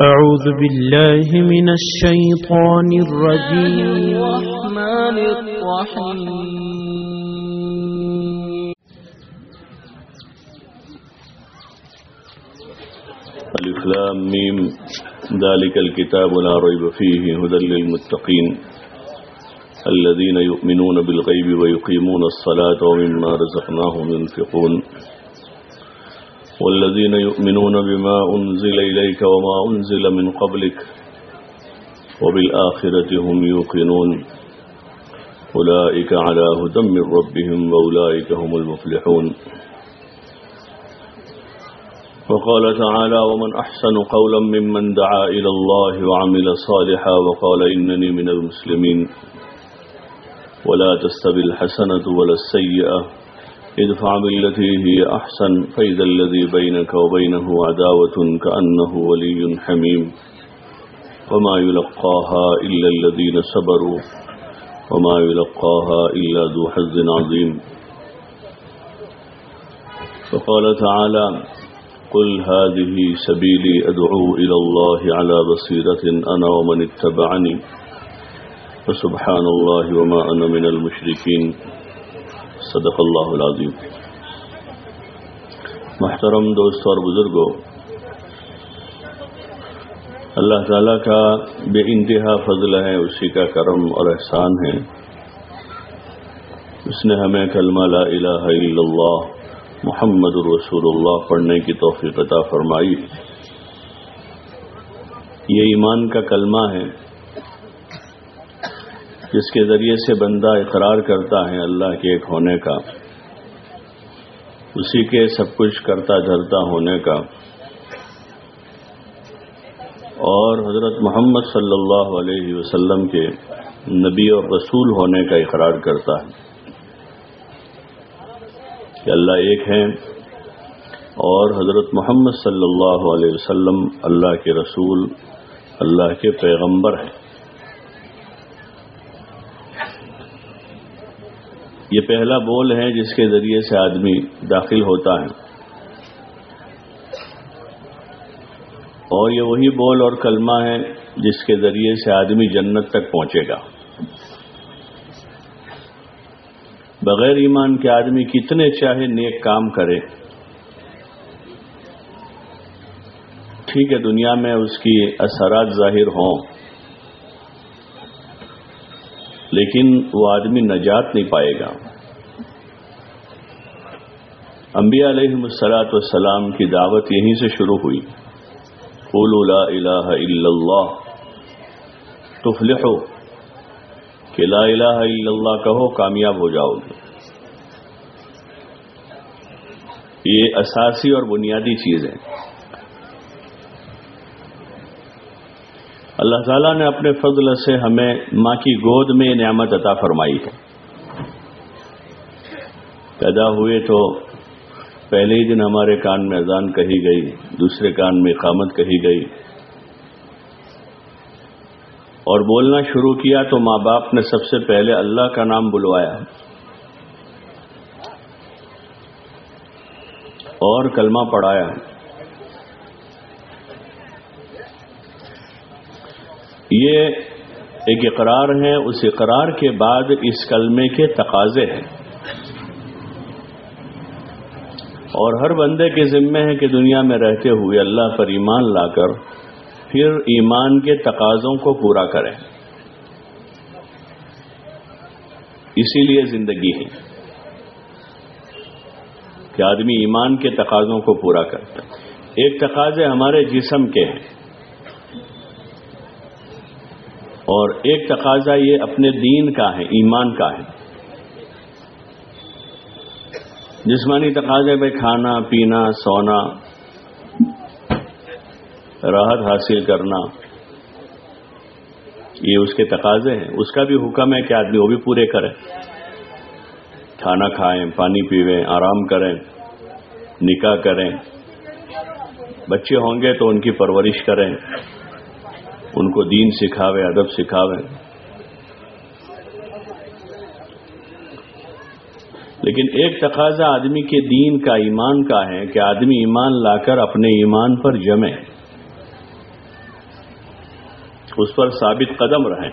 أعوذ بالله من الشيطان الرجيم. الرحمن الرحيم لام ميم. ذلك الكتاب لا ريب فيه هدى للمتقين. الذين يؤمنون بالغيب ويقيمون الصلاة ومما رزقناهم ينفقون. والذين يؤمنون بما أنزل إليك وما أنزل من قبلك وبالآخرة هم يوقنون. أولئك على هدى من ربهم وأولئك هم المفلحون. وقال تعالى ومن أحسن قولا ممن دعا إلى الله وعمل صالحا وقال إنني من المسلمين. ولا تستوي الحسنة ولا السيئة ادفع بالتي هي أحسن فإذا الذي بينك وبينه عداوة كأنه ولي حميم. وما يلقاها إلا الذين صبروا وما يلقاها إلا ذو حظ عظيم. وقال تعالى قل هذه سبيلي أدعو إلى الله على بصيرة أنا ومن اتبعني. فسبحان الله وما أنا من المشركين. صدق اللہ العظیم. محترم دوست اور بزرگوں اللہ تعالیٰ کا بے انتہا فضل ہے، اسی کا کرم اور احسان ہے۔ اس نے ہمیں کلمہ لا الہ الا اللہ، محمد الرسول اللہ پڑھنے کی توفیق عطا فرمائی۔ یہ ایمان کا کلمہ ہے۔ جس کے ذریعے سے بندہ اقرار کرتا ہے اللہ کے ایک ہونے کا، اسی کے سب کچھ کرتا دھرتا ہونے کا۔ اور حضرت محمد صلی اللہ علیہ وسلم کے نبی اور رسول ہونے کا اقرار کرتا ہے کہ اللہ ایک ہے اور حضرت محمد صلی اللہ علیہ وسلم اللہ کے رسول، اللہ کے پیغمبر ہیں۔ یہ پہلا بول ہے جس کے ذریعے سے آدمی داخل ہوتا ہے۔ اور یہ وہی بول اور کلمہ ہے جس کے ذریعے سے آدمی جنت تک پہنچے گا۔ بغیر ایمان کے آدمی کتنے چاہے نیک کام کرے۔ ٹھیک ہے، دنیا میں اس کی اثرات ظاہر ہوں۔ لیکن وہ آدمی نجات نہیں پائے گا۔ انبیاء علیہ السلاۃ والسلام کی دعوت یہیں سے شروع ہوئی۔ لا الہ الا اللہ تفلحو کہ لا الہ الا اللہ کہو، کامیاب ہو جاؤ گے۔ یہ اساسی اور بنیادی چیز ہے اللہ تعالیٰ نے اپنے فضل سے ہمیں ماں کی گود میں نعمت عطا فرمائی ہے۔ پیدا ہوئے تو پہلے ہی دن ہمارے کان میں اذان کہی گئی، دوسرے کان میں اقامت کہی گئی۔ اور بولنا شروع کیا تو ماں باپ نے سب سے پہلے اللہ کا نام بلوایا۔ اور کلمہ پڑھایا۔ یہ ایک اقرار ہے، اس اقرار کے بعد اس کلمے کے تقاضے ہیں۔ اور ہر بندے کے ذمے ہے کہ دنیا میں رہتے ہوئے اللہ پر ایمان لا کر پھر ایمان کے تقاضوں کو پورا کریں اسی لیے زندگی ہے کہ آدمی ایمان کے تقاضوں کو پورا کرتا ہے۔ ایک تقاضے ہمارے جسم کے ہیں۔ اور ایک تقاضا یہ اپنے دین کا ہے، ایمان کا ہے۔ جسمانی تقاضے پہ کھانا، پینا، سونا، راحت حاصل کرنا، یہ اس کے تقاضے ہیں۔ اس کا بھی حکم ہے کہ آدمی وہ بھی پورے کرے۔ کھانا کھائیں، پانی پیویں، آرام کریں، نکاح کریں۔ بچے ہوں گے تو ان کی پرورش کریں۔ ان کو دین سکھاوے، ادب سکھاوے۔ لیکن ایک تقاضا آدمی کے دین کا، ایمان کا ہے کہ آدمی ایمان لا کر اپنے ایمان پر جمے۔ اس پر ثابت قدم رہیں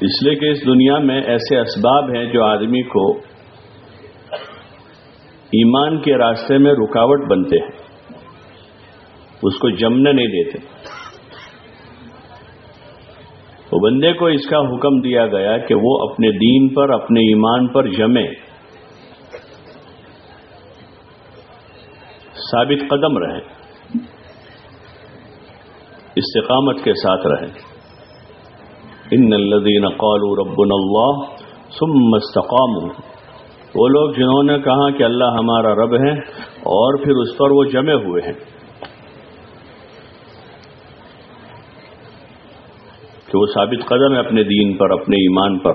اس لیے کہ اس دنیا میں ایسے اسباب ہیں جو آدمی کو ایمان کے راستے میں رکاوٹ بنتے ہیں۔ اس کو جمنے نہیں دیتے۔ تو بندے کو اس کا حکم دیا گیا کہ وہ اپنے دین پر، اپنے ایمان پر جمے۔ ثابت قدم رہے۔ استقامت کے ساتھ رہے۔ ان الذين قالوا ربنا اللہ ثم استقاموا۔ وہ لوگ جنہوں نے کہا کہ اللہ ہمارا رب ہے اور پھر اس پر وہ جمے ہوئے ہیں۔ کہ وہ ثابت قدم ہے اپنے دین پر، اپنے ایمان پر۔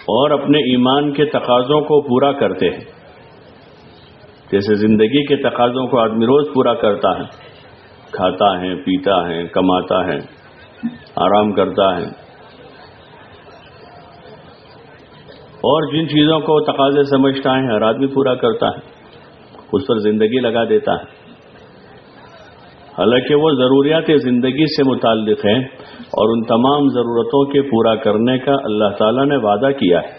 اور اپنے ایمان کے تقاضوں کو پورا کرتے ہیں۔ جیسے زندگی کے تقاضوں کو آدمی روز پورا کرتا ہے۔ کھاتا ہے، پیتا ہے، کماتا ہے، آرام کرتا ہے۔ اور جن چیزوں کو تقاضے سمجھتا ہے، ہر آدمی پورا کرتا ہے۔ اس پر زندگی لگا دیتا ہے۔ حالانکہ وہ ضروریات زندگی سے متعلق ہیں اور ان تمام ضرورتوں کے پورا کرنے کا اللہ تعالیٰ نے وعدہ کیا ہے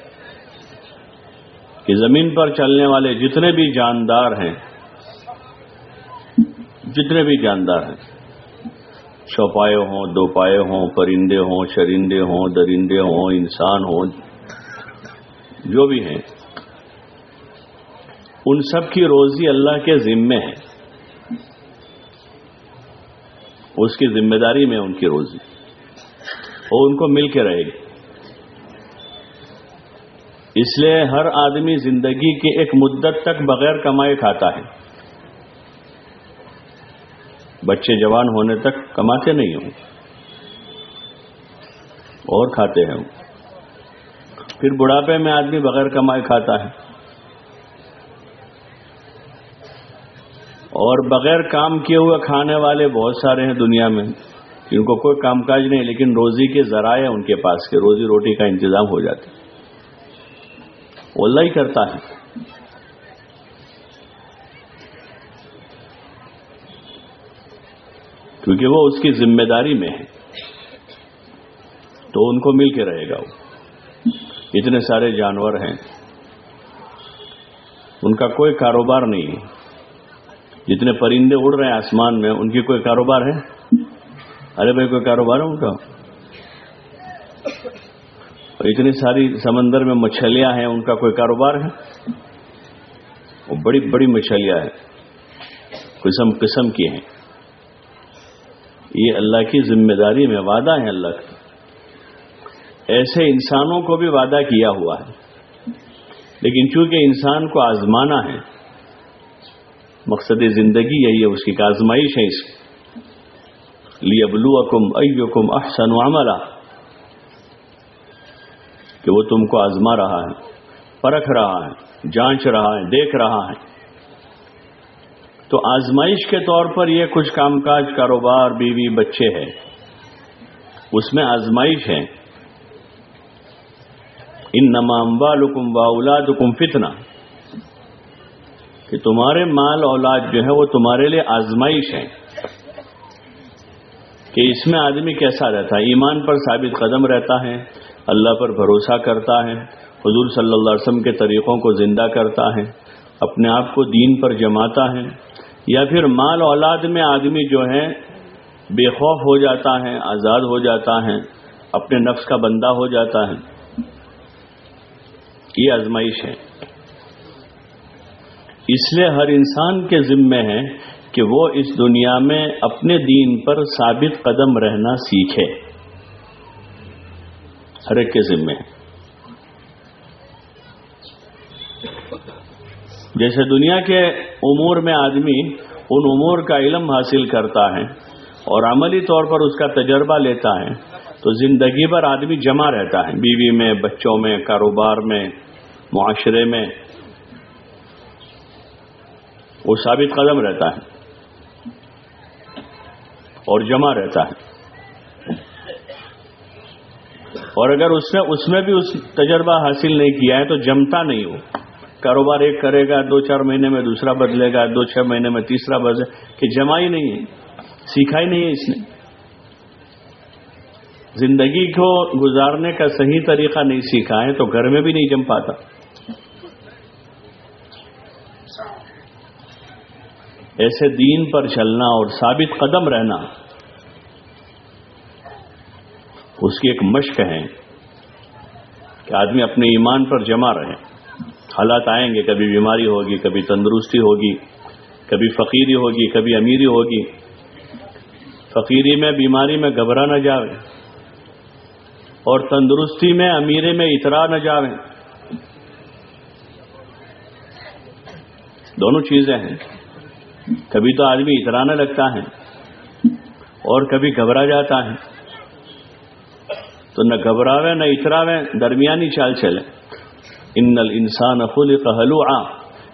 کہ زمین پر چلنے والے جتنے بھی جاندار ہیں، جتنے بھی جاندار ہیں چوپائے ہوں دو پائے ہوں، پرندے ہوں چرندے ہوں، درندے ہوں، انسان ہوں، جو بھی ہیں، ان سب کی روزی اللہ کے ذمے ہے۔ اس کی ذمہ داری میں ان کی روزی۔ وہ ان کو مل کے رہے گی۔ اس لیے ہر آدمی زندگی کی ایک مدت تک بغیر کمائے کھاتا ہے۔ بچے جوان ہونے تک کماتے نہیں ہوں۔ اور کھاتے ہیں۔ پھر بڑھاپے میں آدمی بغیر کمائے کھاتا ہے۔ اور بغیر کام کیے ہوئے کھانے والے بہت سارے ہیں دنیا میں، ان کو کوئی کام کاج نہیں، لیکن روزی کے ذرائع ان کے پاس کے روزی روٹی کا انتظام ہو جاتا وہ اللہ ہی کرتا ہے۔ کیونکہ وہ اس کی ذمہ داری میں ہے۔ تو ان کو مل کے رہے گا وہ۔ اتنے سارے جانور ہیں۔ ان کا کوئی کاروبار نہیں ہے۔ جتنے پرندے اڑ رہے ہیں آسمان میں، ان کی کوئی کاروبار ہے؟ ارے بھائی، کوئی کاروبار ہے ان کا؟ اور اتنی ساری سمندر میں مچھلیاں ہیں، ان کا کوئی کاروبار ہے؟ وہ بڑی بڑی مچھلیاں ہیں، قسم قسم کی ہیں۔ یہ اللہ کی ذمہ داری میں وعدہ ہے اللہ کا۔ ایسے انسانوں کو بھی وعدہ کیا ہوا ہے۔ لیکن چونکہ انسان کو آزمانا ہے مقصد زندگی یہی ہے، اس کی آزمائش ہے اس لی ابلو اکم اکم احسن عملہ کہ وہ تم کو آزما رہا ہے، پرکھ رہا ہے، جانچ رہا ہے، دیکھ رہا ہے۔ تو آزمائش کے طور پر یہ کچھ کام کاج، کاروبار، بیوی، بچے ہیں۔ اس میں آزمائش ہے۔ ان نمام والم با اولاد حکم فتنا کہ تمہارے مال اولاد جو ہے وہ تمہارے لیے آزمائش ہے۔ کہ اس میں آدمی کیسا رہتا ہے؟ ایمان پر ثابت قدم رہتا ہے، اللہ پر بھروسہ کرتا ہے، حضور صلی اللہ علیہ وسلم کے طریقوں کو زندہ کرتا ہے، اپنے آپ کو دین پر جماتا ہے۔ یا پھر مال اولاد میں آدمی جو ہے بے خوف ہو جاتا ہے، آزاد ہو جاتا ہے، اپنے نفس کا بندہ ہو جاتا ہے۔ یہ آزمائش ہے۔ اس لیے ہر انسان کے ذمے ہے کہ وہ اس دنیا میں اپنے دین پر ثابت قدم رہنا سیکھے۔ ہر ایک کے ذمے جیسے دنیا کے امور میں آدمی ان امور کا علم حاصل کرتا ہے اور عملی طور پر اس کا تجربہ لیتا ہے، تو زندگی بھر آدمی جمع رہتا ہے۔ بیوی میں، بچوں میں، کاروبار میں، معاشرے میں۔ وہ ثابت قدم رہتا ہے اور جمع رہتا ہے اور اگر اس نے اس میں بھی اس تجربہ حاصل نہیں کیا ہے تو جمتا نہیں ہو کاروبار ایک کرے گا، دو چار مہینے میں دوسرا بدلے گا، دو چھ مہینے میں تیسرا بدلے کہ جمع ہی نہیں ہے۔ سیکھا ہی نہیں ہے اس نے۔ زندگی کو گزارنے کا صحیح طریقہ نہیں سیکھا ہے تو گھر میں بھی نہیں جم پاتا۔ ایسے دین پر چلنا اور ثابت قدم رہنا، اس کی ایک مشق ہے کہ آدمی اپنے ایمان پر جمع رہے۔ حالات آئیں گے، کبھی بیماری ہوگی، کبھی تندرستی ہوگی، کبھی فقیری ہوگی، کبھی امیری ہوگی۔ فقیری میں، بیماری میں گھبرا نہ جاوے اور تندرستی میں، امیری میں اترا نہ جاوے۔ دونوں چیزیں ہیں۔ کبھی تو آدمی اترانے لگتا ہے اور کبھی گھبرا جاتا ہے۔ تو نہ گھبراوے نہ اتراوے درمیانی چال چلے ان الانسان خلق حلوعا،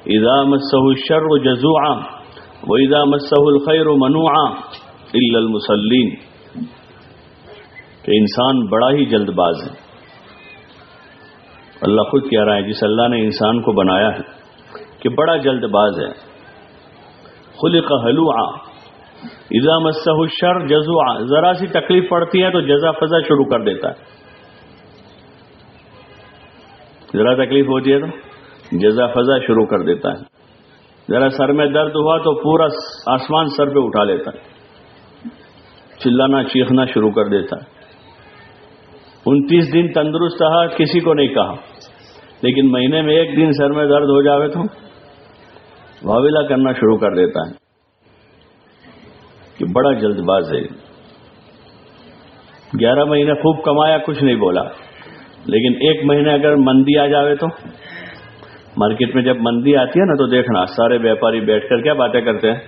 اذا مسه الشر جزوعا، واذا مسه الخير منوعا الا المصلين کہ انسان بڑا ہی جلد باز ہے۔ اللہ خود کہہ رہا ہے، جس اللہ نے انسان کو بنایا ہے، کہ بڑا جلد باز ہے۔ خلق حلوعا. اذا مسه الشر جزوعا. ذرا سی تکلیف پڑتی ہے تو جزا فضا شروع کر دیتا ہے. ذرا تکلیف ہوتی ہے تو جزا فضا شروع کر دیتا ہے. ذرا سر میں درد ہوا تو پورا آسمان سر پہ اٹھا لیتا ہے. چلانا چیخنا شروع کر دیتا ہے. انتیس دن تندرست رہا، کسی کو نہیں کہا. لیکن مہینے میں ایک دن سر میں درد ہو جاوے تو واویلا کرنا شروع کر دیتا ہے کہ بڑا جلد باز ہے۔ گیارہ مہینے خوب کمایا، کچھ نہیں بولا۔ لیکن ایک مہینے اگر مندی آ جاوے تو؟ مارکیٹ میں جب مندی آتی ہے نا تو دیکھنا، سارے ویپاری بیٹھ کر کیا باتیں کرتے ہیں؟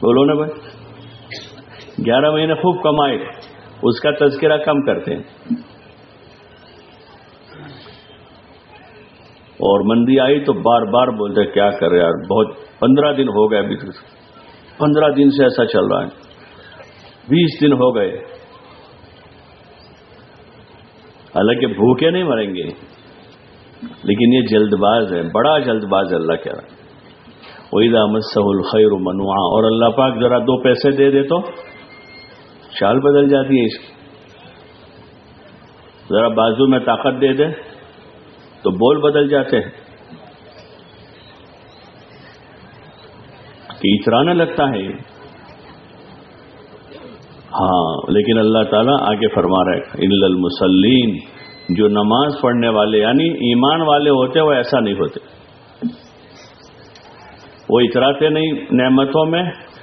بولو نا بھائی۔ گیارہ مہینے خوب کمائے، اس کا تذکرہ کم کرتے ہیں۔ اور مندی آئی تو بار بار بولتے کیا کر رہے یار؟ بہت پندرہ دن ہو گئے ابھی پندرہ دن سے ایسا چل رہا ہے۔ بیس دن ہو گئے۔ حالانکہ بھوکے نہیں مریں گے۔ لیکن یہ جلد باز ہے بڑا جلد باز اللہ کہہ رہا وحیدہ مسح خیر منوا اور اللہ پاک ذرا دو پیسے دے دے تو چال بدل جاتی ہے اس کی۔ ذرا بازو میں طاقت دے دے۔ تو بول بدل جاتے ہیں۔ کہ اترانا لگتا ہے۔ ہاں لیکن اللہ تعالیٰ آگے فرما رہے ان المسلین جو نماز پڑھنے والے یعنی ایمان والے ہوتے، وہ ایسا نہیں ہوتے۔ وہ اتراتے نہیں، نعمتوں میں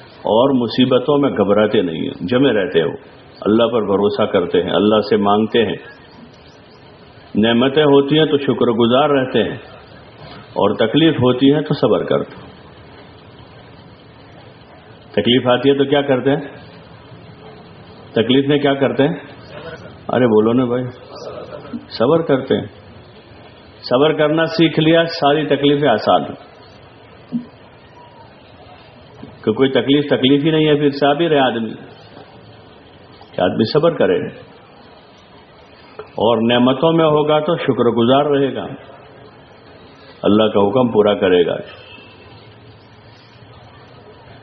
اور مصیبتوں میں گھبراتے نہیں ہیں، جمے رہتے ہو اللہ پر بھروسہ کرتے ہیں، اللہ سے مانگتے ہیں۔ نعمتیں ہوتی ہیں تو شکر گزار رہتے ہیں اور تکلیف ہوتی ہے تو صبر کرتے تکلیف آتی ہے تو کیا کرتے ہیں؟ تکلیف میں کیا کرتے ہیں؟ ارے بولو نا بھائی۔ صبر کرتے ہیں۔ صبر کرنا سیکھ لیا، ساری تکلیفیں آسان کہ کوئی تکلیف تکلیف ہی نہیں ہے، پھر صابر ہے آدمی۔ کہ آدمی صبر کرے۔ اور نعمتوں میں ہوگا تو شکر گزار رہے گا۔ اللہ کا حکم پورا کرے گا۔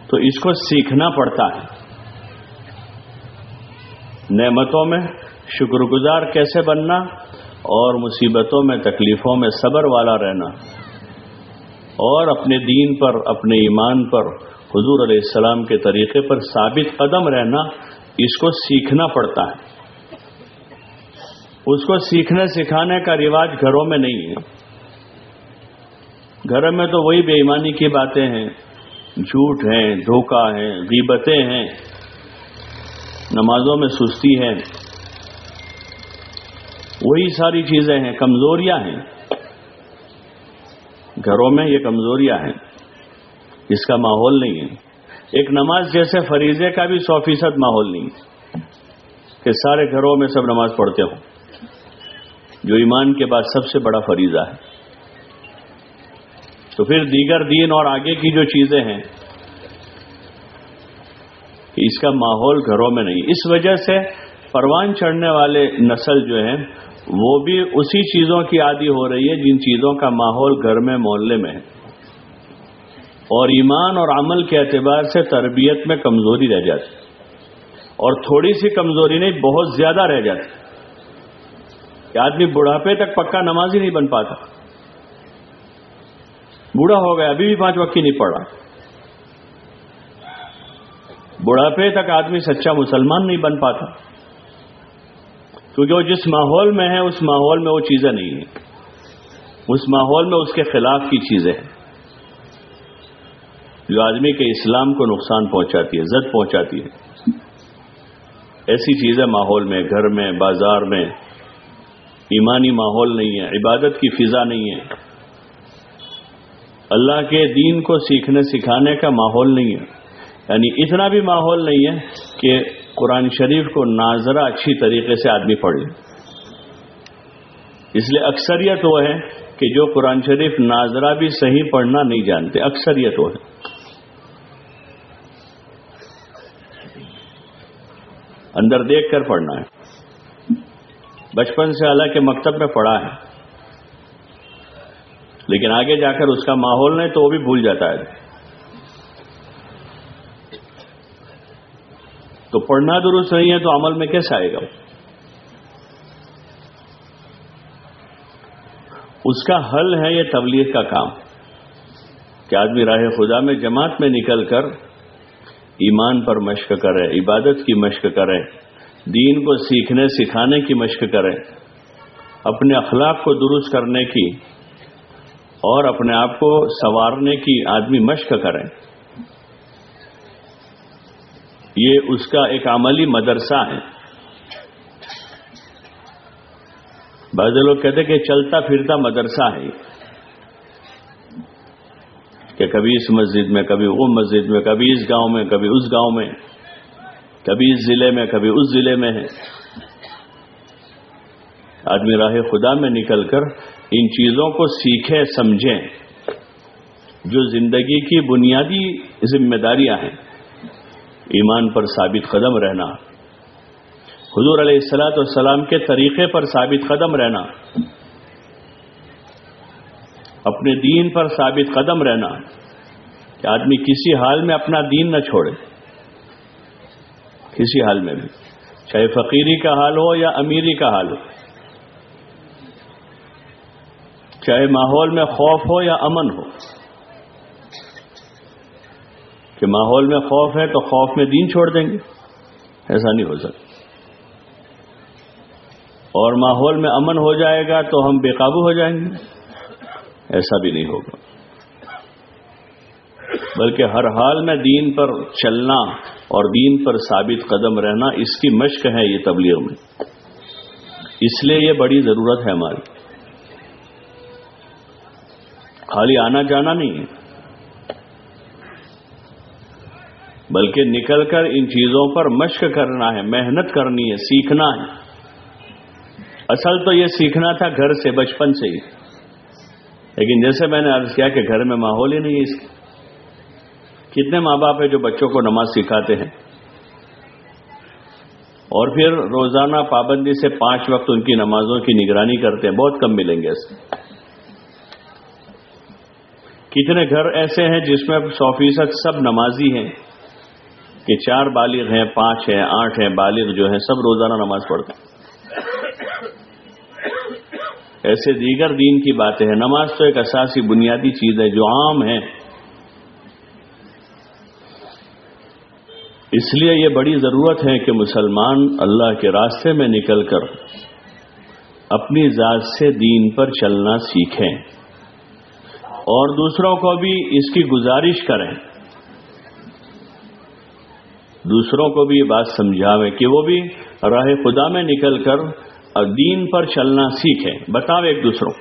تو اس کو سیکھنا پڑتا ہے۔ نعمتوں میں شکر گزار کیسے بننا اور مصیبتوں میں، تکلیفوں میں صبر والا رہنا۔ اور اپنے دین پر، اپنے ایمان پر، حضور علیہ السلام کے طریقے پر ثابت قدم رہنا، اس کو سیکھنا پڑتا ہے۔ اس کو سیکھنے سکھانے کا رواج گھروں میں نہیں ہے۔ گھروں میں تو وہی بے ایمانی کی باتیں ہیں۔ جھوٹ ہیں، دھوکہ ہیں، غیبتیں ہیں۔ نمازوں میں سستی ہے۔ وہی ساری چیزیں ہیں، کمزوریاں ہیں۔ گھروں میں یہ کمزوریاں ہیں۔ اس کا ماحول نہیں ہے۔ ایک نماز جیسے فریضے کا بھی سو فیصد ماحول نہیں کہ سارے گھروں میں سب نماز پڑھتے ہوں۔ جو ایمان کے بعد سب سے بڑا فریضہ ہے۔ تو پھر دیگر دین اور آگے کی جو چیزیں ہیں، اس کا ماحول گھروں میں نہیں۔ اس وجہ سے پروان چڑھنے والے نسل جو ہیں، وہ بھی اسی چیزوں کی عادی ہو رہی ہے جن چیزوں کا ماحول گھر میں، محلے میں ہے۔ اور ایمان اور عمل کے اعتبار سے تربیت میں کمزوری رہ جاتی۔ اور تھوڑی سی کمزوری نہیں، بہت زیادہ رہ جاتی۔ کہ آدمی بڑھاپے تک پکا نماز ہی نہیں بن پاتا۔ بوڑھا ہو گیا، ابھی بھی پانچ وقت نہیں پڑا بڑھاپے تک آدمی سچا مسلمان نہیں بن پاتا۔ کیونکہ وہ جس ماحول میں ہے، اس ماحول میں وہ چیزیں نہیں ہیں۔ اس ماحول میں اس کے خلاف کی چیزیں ہیں۔ جو آدمی کے اسلام کو نقصان پہنچاتی ہے، زد پہنچاتی ہے۔ ایسی چیزیں ماحول میں، گھر میں، بازار میں ایمانی ماحول نہیں ہے، عبادت کی فضا نہیں ہے۔ اللہ کے دین کو سیکھنے سکھانے کا ماحول نہیں ہے۔ یعنی اتنا بھی ماحول نہیں ہے کہ قرآن شریف کو ناظرہ اچھی طریقے سے آدمی پڑھ لے۔ اس لیے اکثریت وہ ہے کہ جو قرآن شریف ناظرہ بھی صحیح پڑھنا نہیں جانتے، اکثریت وہ ہے۔ اندر دیکھ کر پڑھنا ہے۔ بچپن سے اللہ کے مکتب میں پڑھا ہے۔ لیکن آگے جا کر اس کا ماحول نہیں تو وہ بھی بھول جاتا ہے۔ تو پڑھنا درست نہیں ہے تو عمل میں کیسے آئے گا؟ اس کا حل ہے یہ تبلیغ کا کام۔ کہ آدمی راہ خدا میں جماعت میں نکل کر ایمان پر مشق کرے، عبادت کی مشق کرے۔ دین کو سیکھنے سکھانے کی مشق کرے اپنے اخلاق کو درست کرنے کی اور اپنے آپ کو سنوارنے کی آدمی مشق کریں۔ یہ اس کا ایک عملی مدرسہ ہے۔ بعض لوگ کہتے کہ چلتا پھرتا مدرسہ ہے۔ کہ کبھی اس مسجد میں، کبھی وہ مسجد میں، کبھی اس گاؤں میں، کبھی اس گاؤں میں۔ کبھی اس ضلع میں، کبھی اس ضلع میں ہے۔ آدمی راہ خدا میں نکل کر ان چیزوں کو سیکھے سمجھیں جو زندگی کی بنیادی ذمہ داریاں ہیں، ایمان پر ثابت قدم رہنا۔ حضور علیہ السلاۃ والسلام کے طریقے پر ثابت قدم رہنا۔ اپنے دین پر ثابت قدم رہنا۔ کہ آدمی کسی حال میں اپنا دین نہ چھوڑے۔ کسی حال میں بھی، چاہے فقیری کا حال ہو یا امیری کا حال ہو۔ چاہے ماحول میں خوف ہو یا امن ہو۔ کہ ماحول میں خوف ہے تو خوف میں دین چھوڑ دیں گے۔ ایسا نہیں ہو سکتا۔ اور ماحول میں امن ہو جائے گا تو ہم بے قابو ہو جائیں گے۔ ایسا بھی نہیں ہوگا۔ بلکہ ہر حال میں دین پر چلنا اور دین پر ثابت قدم رہنا اس کی مشق ہے یہ تبلیغ میں۔ اس لیے یہ بڑی ضرورت ہے ہماری۔ خالی آنا جانا نہیں ہے۔ بلکہ نکل کر ان چیزوں پر مشق کرنا ہے، محنت کرنی ہے، سیکھنا ہے۔ اصل تو یہ سیکھنا تھا گھر سے، بچپن سے ہی۔ لیکن جیسے میں نے عرض کیا کہ گھر میں ماحول ہی نہیں ہے اس کتنے ماں باپ ہیں جو بچوں کو نماز سکھاتے ہیں؟ اور پھر روزانہ پابندی سے پانچ وقت ان کی نمازوں کی نگرانی کرتے ہیں، بہت کم ملیں گے کتنے گھر ایسے ہیں جس میں سو فیصد سب نمازی ہیں؟ کہ چار بالغ ہیں، پانچ ہیں، آٹھ ہیں، بالغ جو ہیں، سب روزانہ نماز پڑھتے ہیں۔ ایسے دیگر دین کی باتیں ہیں۔ نماز تو ایک اساسی بنیادی چیز ہے جو عام ہے۔ اس لیے یہ بڑی ضرورت ہے کہ مسلمان اللہ کے راستے میں نکل کر اپنی ذات سے دین پر چلنا سیکھیں اور دوسروں کو بھی اس کی گزارش کریں۔ دوسروں کو بھی یہ بات سمجھاویں کہ وہ بھی راہ خدا میں نکل کر دین پر چلنا سیکھیں۔ بتاؤ ایک دوسروں،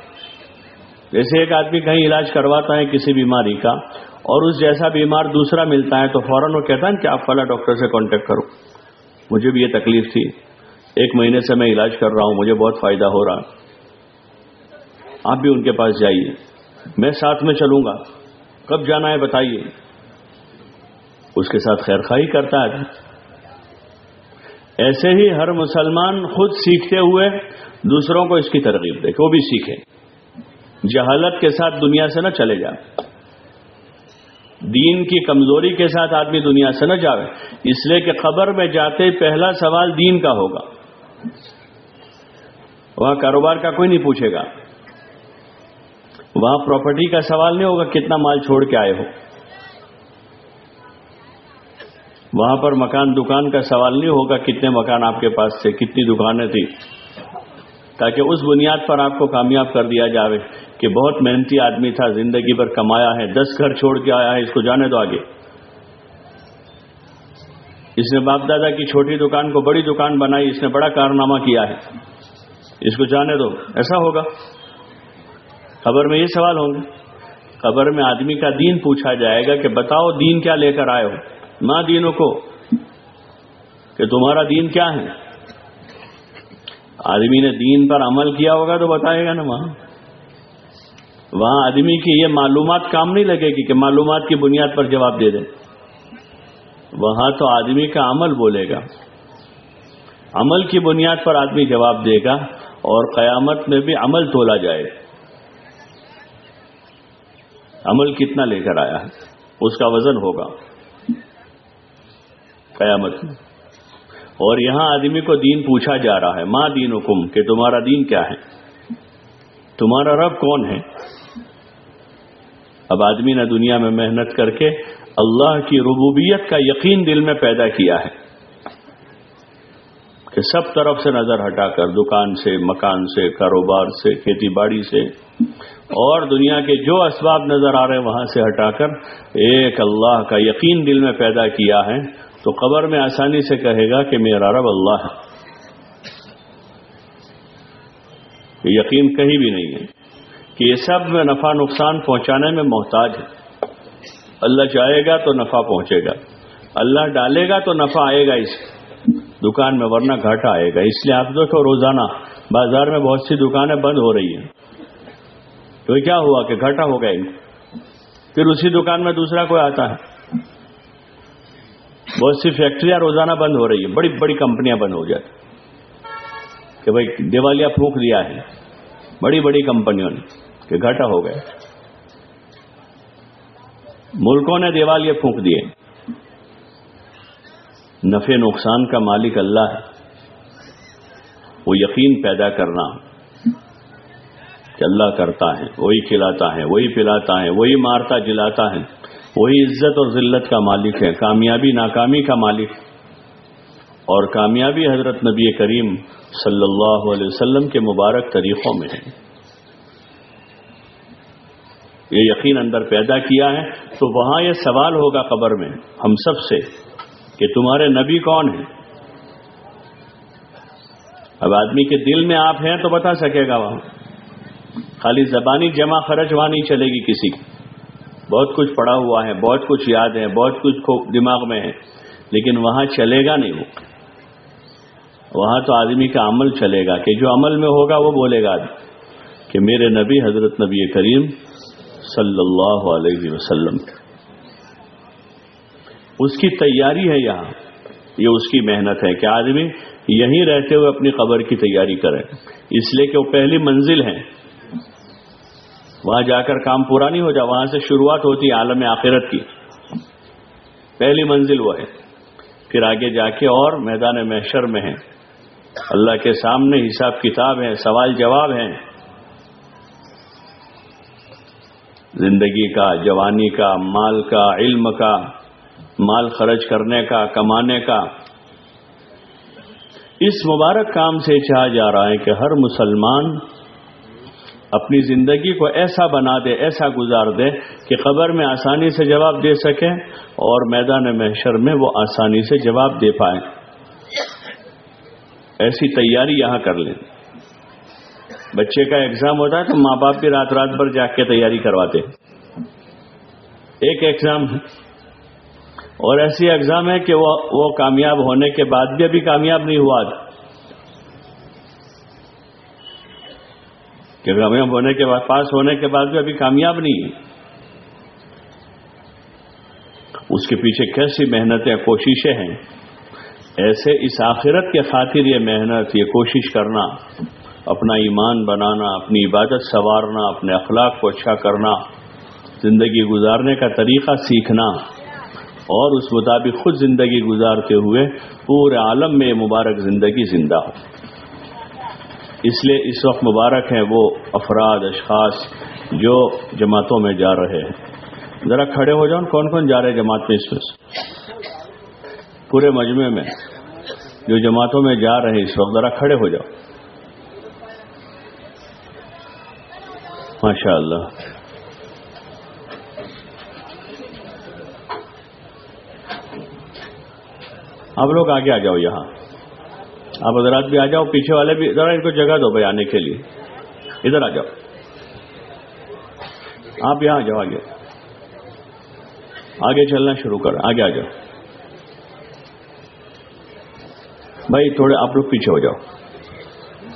جیسے ایک آدمی کہیں علاج کرواتا ہے کسی بیماری کا اور اس جیسا بیمار دوسرا ملتا ہے تو فوراً وہ کہتا ہے کہ آپ فلاں ڈاکٹر سے کانٹیکٹ کرو۔ مجھے بھی یہ تکلیف تھی۔ ایک مہینے سے میں علاج کر رہا ہوں، مجھے بہت فائدہ ہو رہا۔ آپ بھی ان کے پاس جائیے۔ میں ساتھ میں چلوں گا۔ کب جانا ہے بتائیے۔ اس کے ساتھ خیر خواہی کرتا ہے۔ ایسے ہی ہر مسلمان خود سیکھتے ہوئے دوسروں کو اس کی ترغیب دے کہ وہ بھی سیکھے جہالت کے ساتھ دنیا سے نہ چلے جائے دین کی کمزوری کے ساتھ آدمی دنیا سے نہ جاوے۔ اس لیے کہ قبر میں جاتے پہلا سوال دین کا ہوگا۔ وہاں کاروبار کا کوئی نہیں پوچھے گا۔ وہاں پراپرٹی کا سوال نہیں ہوگا کتنا مال چھوڑ کے آئے ہو۔ وہاں پر مکان دکان کا سوال نہیں ہوگا کتنے مکان آپ کے پاس تھے، کتنی دکانیں تھی تاکہ اس بنیاد پر آپ کو کامیاب کر دیا جاوے کہ بہت محنتی آدمی تھا، زندگی پر کمایا ہے، دس گھر چھوڑ کے آیا ہے، اس کو جانے دو آگے۔ اس نے باپ دادا کی چھوٹی دکان کو بڑی دکان بنائی، اس نے بڑا کارنامہ کیا ہے۔ اس کو جانے دو۔ ایسا ہوگا۔ خبر میں یہ سوال ہوں گے۔ خبر میں آدمی کا دین پوچھا جائے گا کہ بتاؤ دین کیا لے کر آئے ہو؟ ماں دینوں کو کہ تمہارا دین کیا ہے؟ آدمی نے دین پر عمل کیا ہوگا تو بتائے گا نا وہاں۔ وہاں آدمی کی یہ معلومات کام نہیں لگے گی کہ معلومات کی بنیاد پر جواب دے دیں وہاں تو آدمی کا عمل بولے گا۔ عمل کی بنیاد پر آدمی جواب دے گا اور قیامت میں بھی عمل تولا جائے۔ عمل کتنا لے کر آیا ہے؟ اس کا وزن ہوگا۔ قیامت میں۔ اور یہاں آدمی کو دین پوچھا جا رہا ہے، ماں دین حکم کہ تمہارا دین کیا ہے؟ تمہارا رب کون ہے؟ اب آدمی نے دنیا میں محنت کر کے اللہ کی ربوبیت کا یقین دل میں پیدا کیا ہے کہ سب طرف سے نظر ہٹا کر، دکان سے، مکان سے، کاروبار سے، کھیتی باڑی سے، اور دنیا کے جو اسباب نظر آ رہے ہیں، وہاں سے ہٹا کر ایک اللہ کا یقین دل میں پیدا کیا ہے۔ تو قبر میں آسانی سے کہے گا کہ میرا رب اللہ ہے۔ یقین کہیں بھی نہیں ہے کہ یہ سب میں نفع نقصان پہنچانے میں محتاج ہے۔ اللہ چاہے گا تو نفع پہنچے گا۔ اللہ ڈالے گا تو نفع آئے گا اس دکان میں ورنہ گھاٹا آئے گا۔ اس لیے آپ دیکھو روزانہ بازار میں بہت سی دکانیں بند ہو رہی ہیں۔ تو کیا ہوا کہ گھاٹا ہو گیا پھر اسی دکان میں دوسرا کوئی آتا ہے۔ بہت سی فیکٹریاں روزانہ بند ہو رہی ہیں، بڑی بڑی کمپنیاں بند ہو جاتی کہ بھائی دیوالیہ پھونک دیا ہے، بڑی بڑی کمپنیوں نے کہ گھاٹا ہو گیا۔ ملکوں نے دیوالیہ پھونک دیے۔ نفع نقصان کا مالک اللہ ہے۔ وہ یقین پیدا کرنا کہ اللہ کرتا ہے، وہی کھلاتا ہے، وہی پلاتا ہے، وہی مارتا جلاتا ہے۔ وہی عزت اور ذلت کا مالک ہے، کامیابی، ناکامی کا مالک۔ اور کامیابی حضرت نبی کریم صلی اللہ علیہ وسلم کے مبارک طریقوں میں ہے۔ یہ یقین اندر پیدا کیا ہے، تو وہاں یہ سوال ہوگا قبر میں ہم سب سے کہ تمہارے نبی کون ہیں؟ اب آدمی کے دل میں آپ ہیں تو بتا سکے گا وہاں۔ خالی زبانی جمع خرچ وہاں نہیں چلے گی کسی کی۔ بہت کچھ پڑا ہوا ہے، بہت کچھ یاد ہے، بہت کچھ دماغ میں ہے، لیکن وہاں چلے گا نہیں وہ۔ وہاں تو آدمی کا عمل چلے گا، کہ جو عمل میں ہوگا وہ بولے گا کہ میرے نبی، حضرت نبی کریم صلی اللہ علیہ وسلم۔ اس کی تیاری ہے یہاں۔ یہ اس کی محنت ہے کہ آدمی یہیں رہتے ہوئے اپنی قبر کی تیاری کرے۔ اس لیے کہ وہ پہلی منزل ہے۔ وہاں جا کر کام پورا نہیں ہو جا، وہاں سے شروعات ہوتی ہے عالم آخرت کی۔ پہلی منزل وہ ہے۔ پھر آگے جا کے اور میدان محشر میں ہے۔ اللہ کے سامنے حساب کتاب ہے، سوال جواب ہیں۔ زندگی کا، جوانی کا، مال کا، علم کا، مال خرچ کرنے کا، کمانے کا۔ اس مبارک کام سے چاہا جا رہا ہے کہ ہر مسلمان اپنی زندگی کو ایسا بنا دے، ایسا گزار دے کہ قبر میں آسانی سے جواب دے سکے اور میدان محشر میں وہ آسانی سے جواب دے پائے۔ ایسی تیاری یہاں کر لیں۔ بچے کا ایگزام ہوتا ہے تو ماں باپ بھی رات رات بھر جا کے تیاری کرواتے ایک ایگزام ہے۔ اور ایسی ایگزام ہے کہ وہ وہ کامیاب ہونے کے بعد بھی ابھی کامیاب نہیں ہوا۔ کہ کامیاب ہونے کے بعد پاس ہونے کے بعد بھی ابھی کامیاب نہیں ہے۔ اس کے پیچھے کیسی محنتیں کوششیں ہیں؟ ایسے اس آخرت کے خاطر یہ محنت، یہ کوشش کرنا، اپنا ایمان بنانا، اپنی عبادت سنوارنا، اپنے اخلاق کو اچھا کرنا، زندگی گزارنے کا طریقہ سیکھنا، اور اس مطابق خود زندگی گزارتے ہوئے پورے عالم میں مبارک زندگی زندہ ہو۔ اس لیے اس وقت مبارک ہیں وہ افراد، اشخاص جو جماعتوں میں جا رہے ہیں۔ ذرا کھڑے ہو جاؤ، کون کون جا رہے جماعت میں اس میں پورے مجمع میں جو جماعتوں میں جا رہے ہیں اس وقت، ذرا کھڑے ہو جاؤ۔ ماشاء اللہ آپ لوگ آگے آ جاؤ یہاں۔ آپ حضرات بھی آ جاؤ، پیچھے والے بھی، ذرا ان کو جگہ دو بھائی آنے کے لیے۔ ادھر آ جاؤ۔ آپ یہاں آ جاؤ آگے۔ آگے چلنا شروع کر، آگے آ جاؤ۔ بھائی تھوڑے آپ لوگ پیچھے ہو جاؤ۔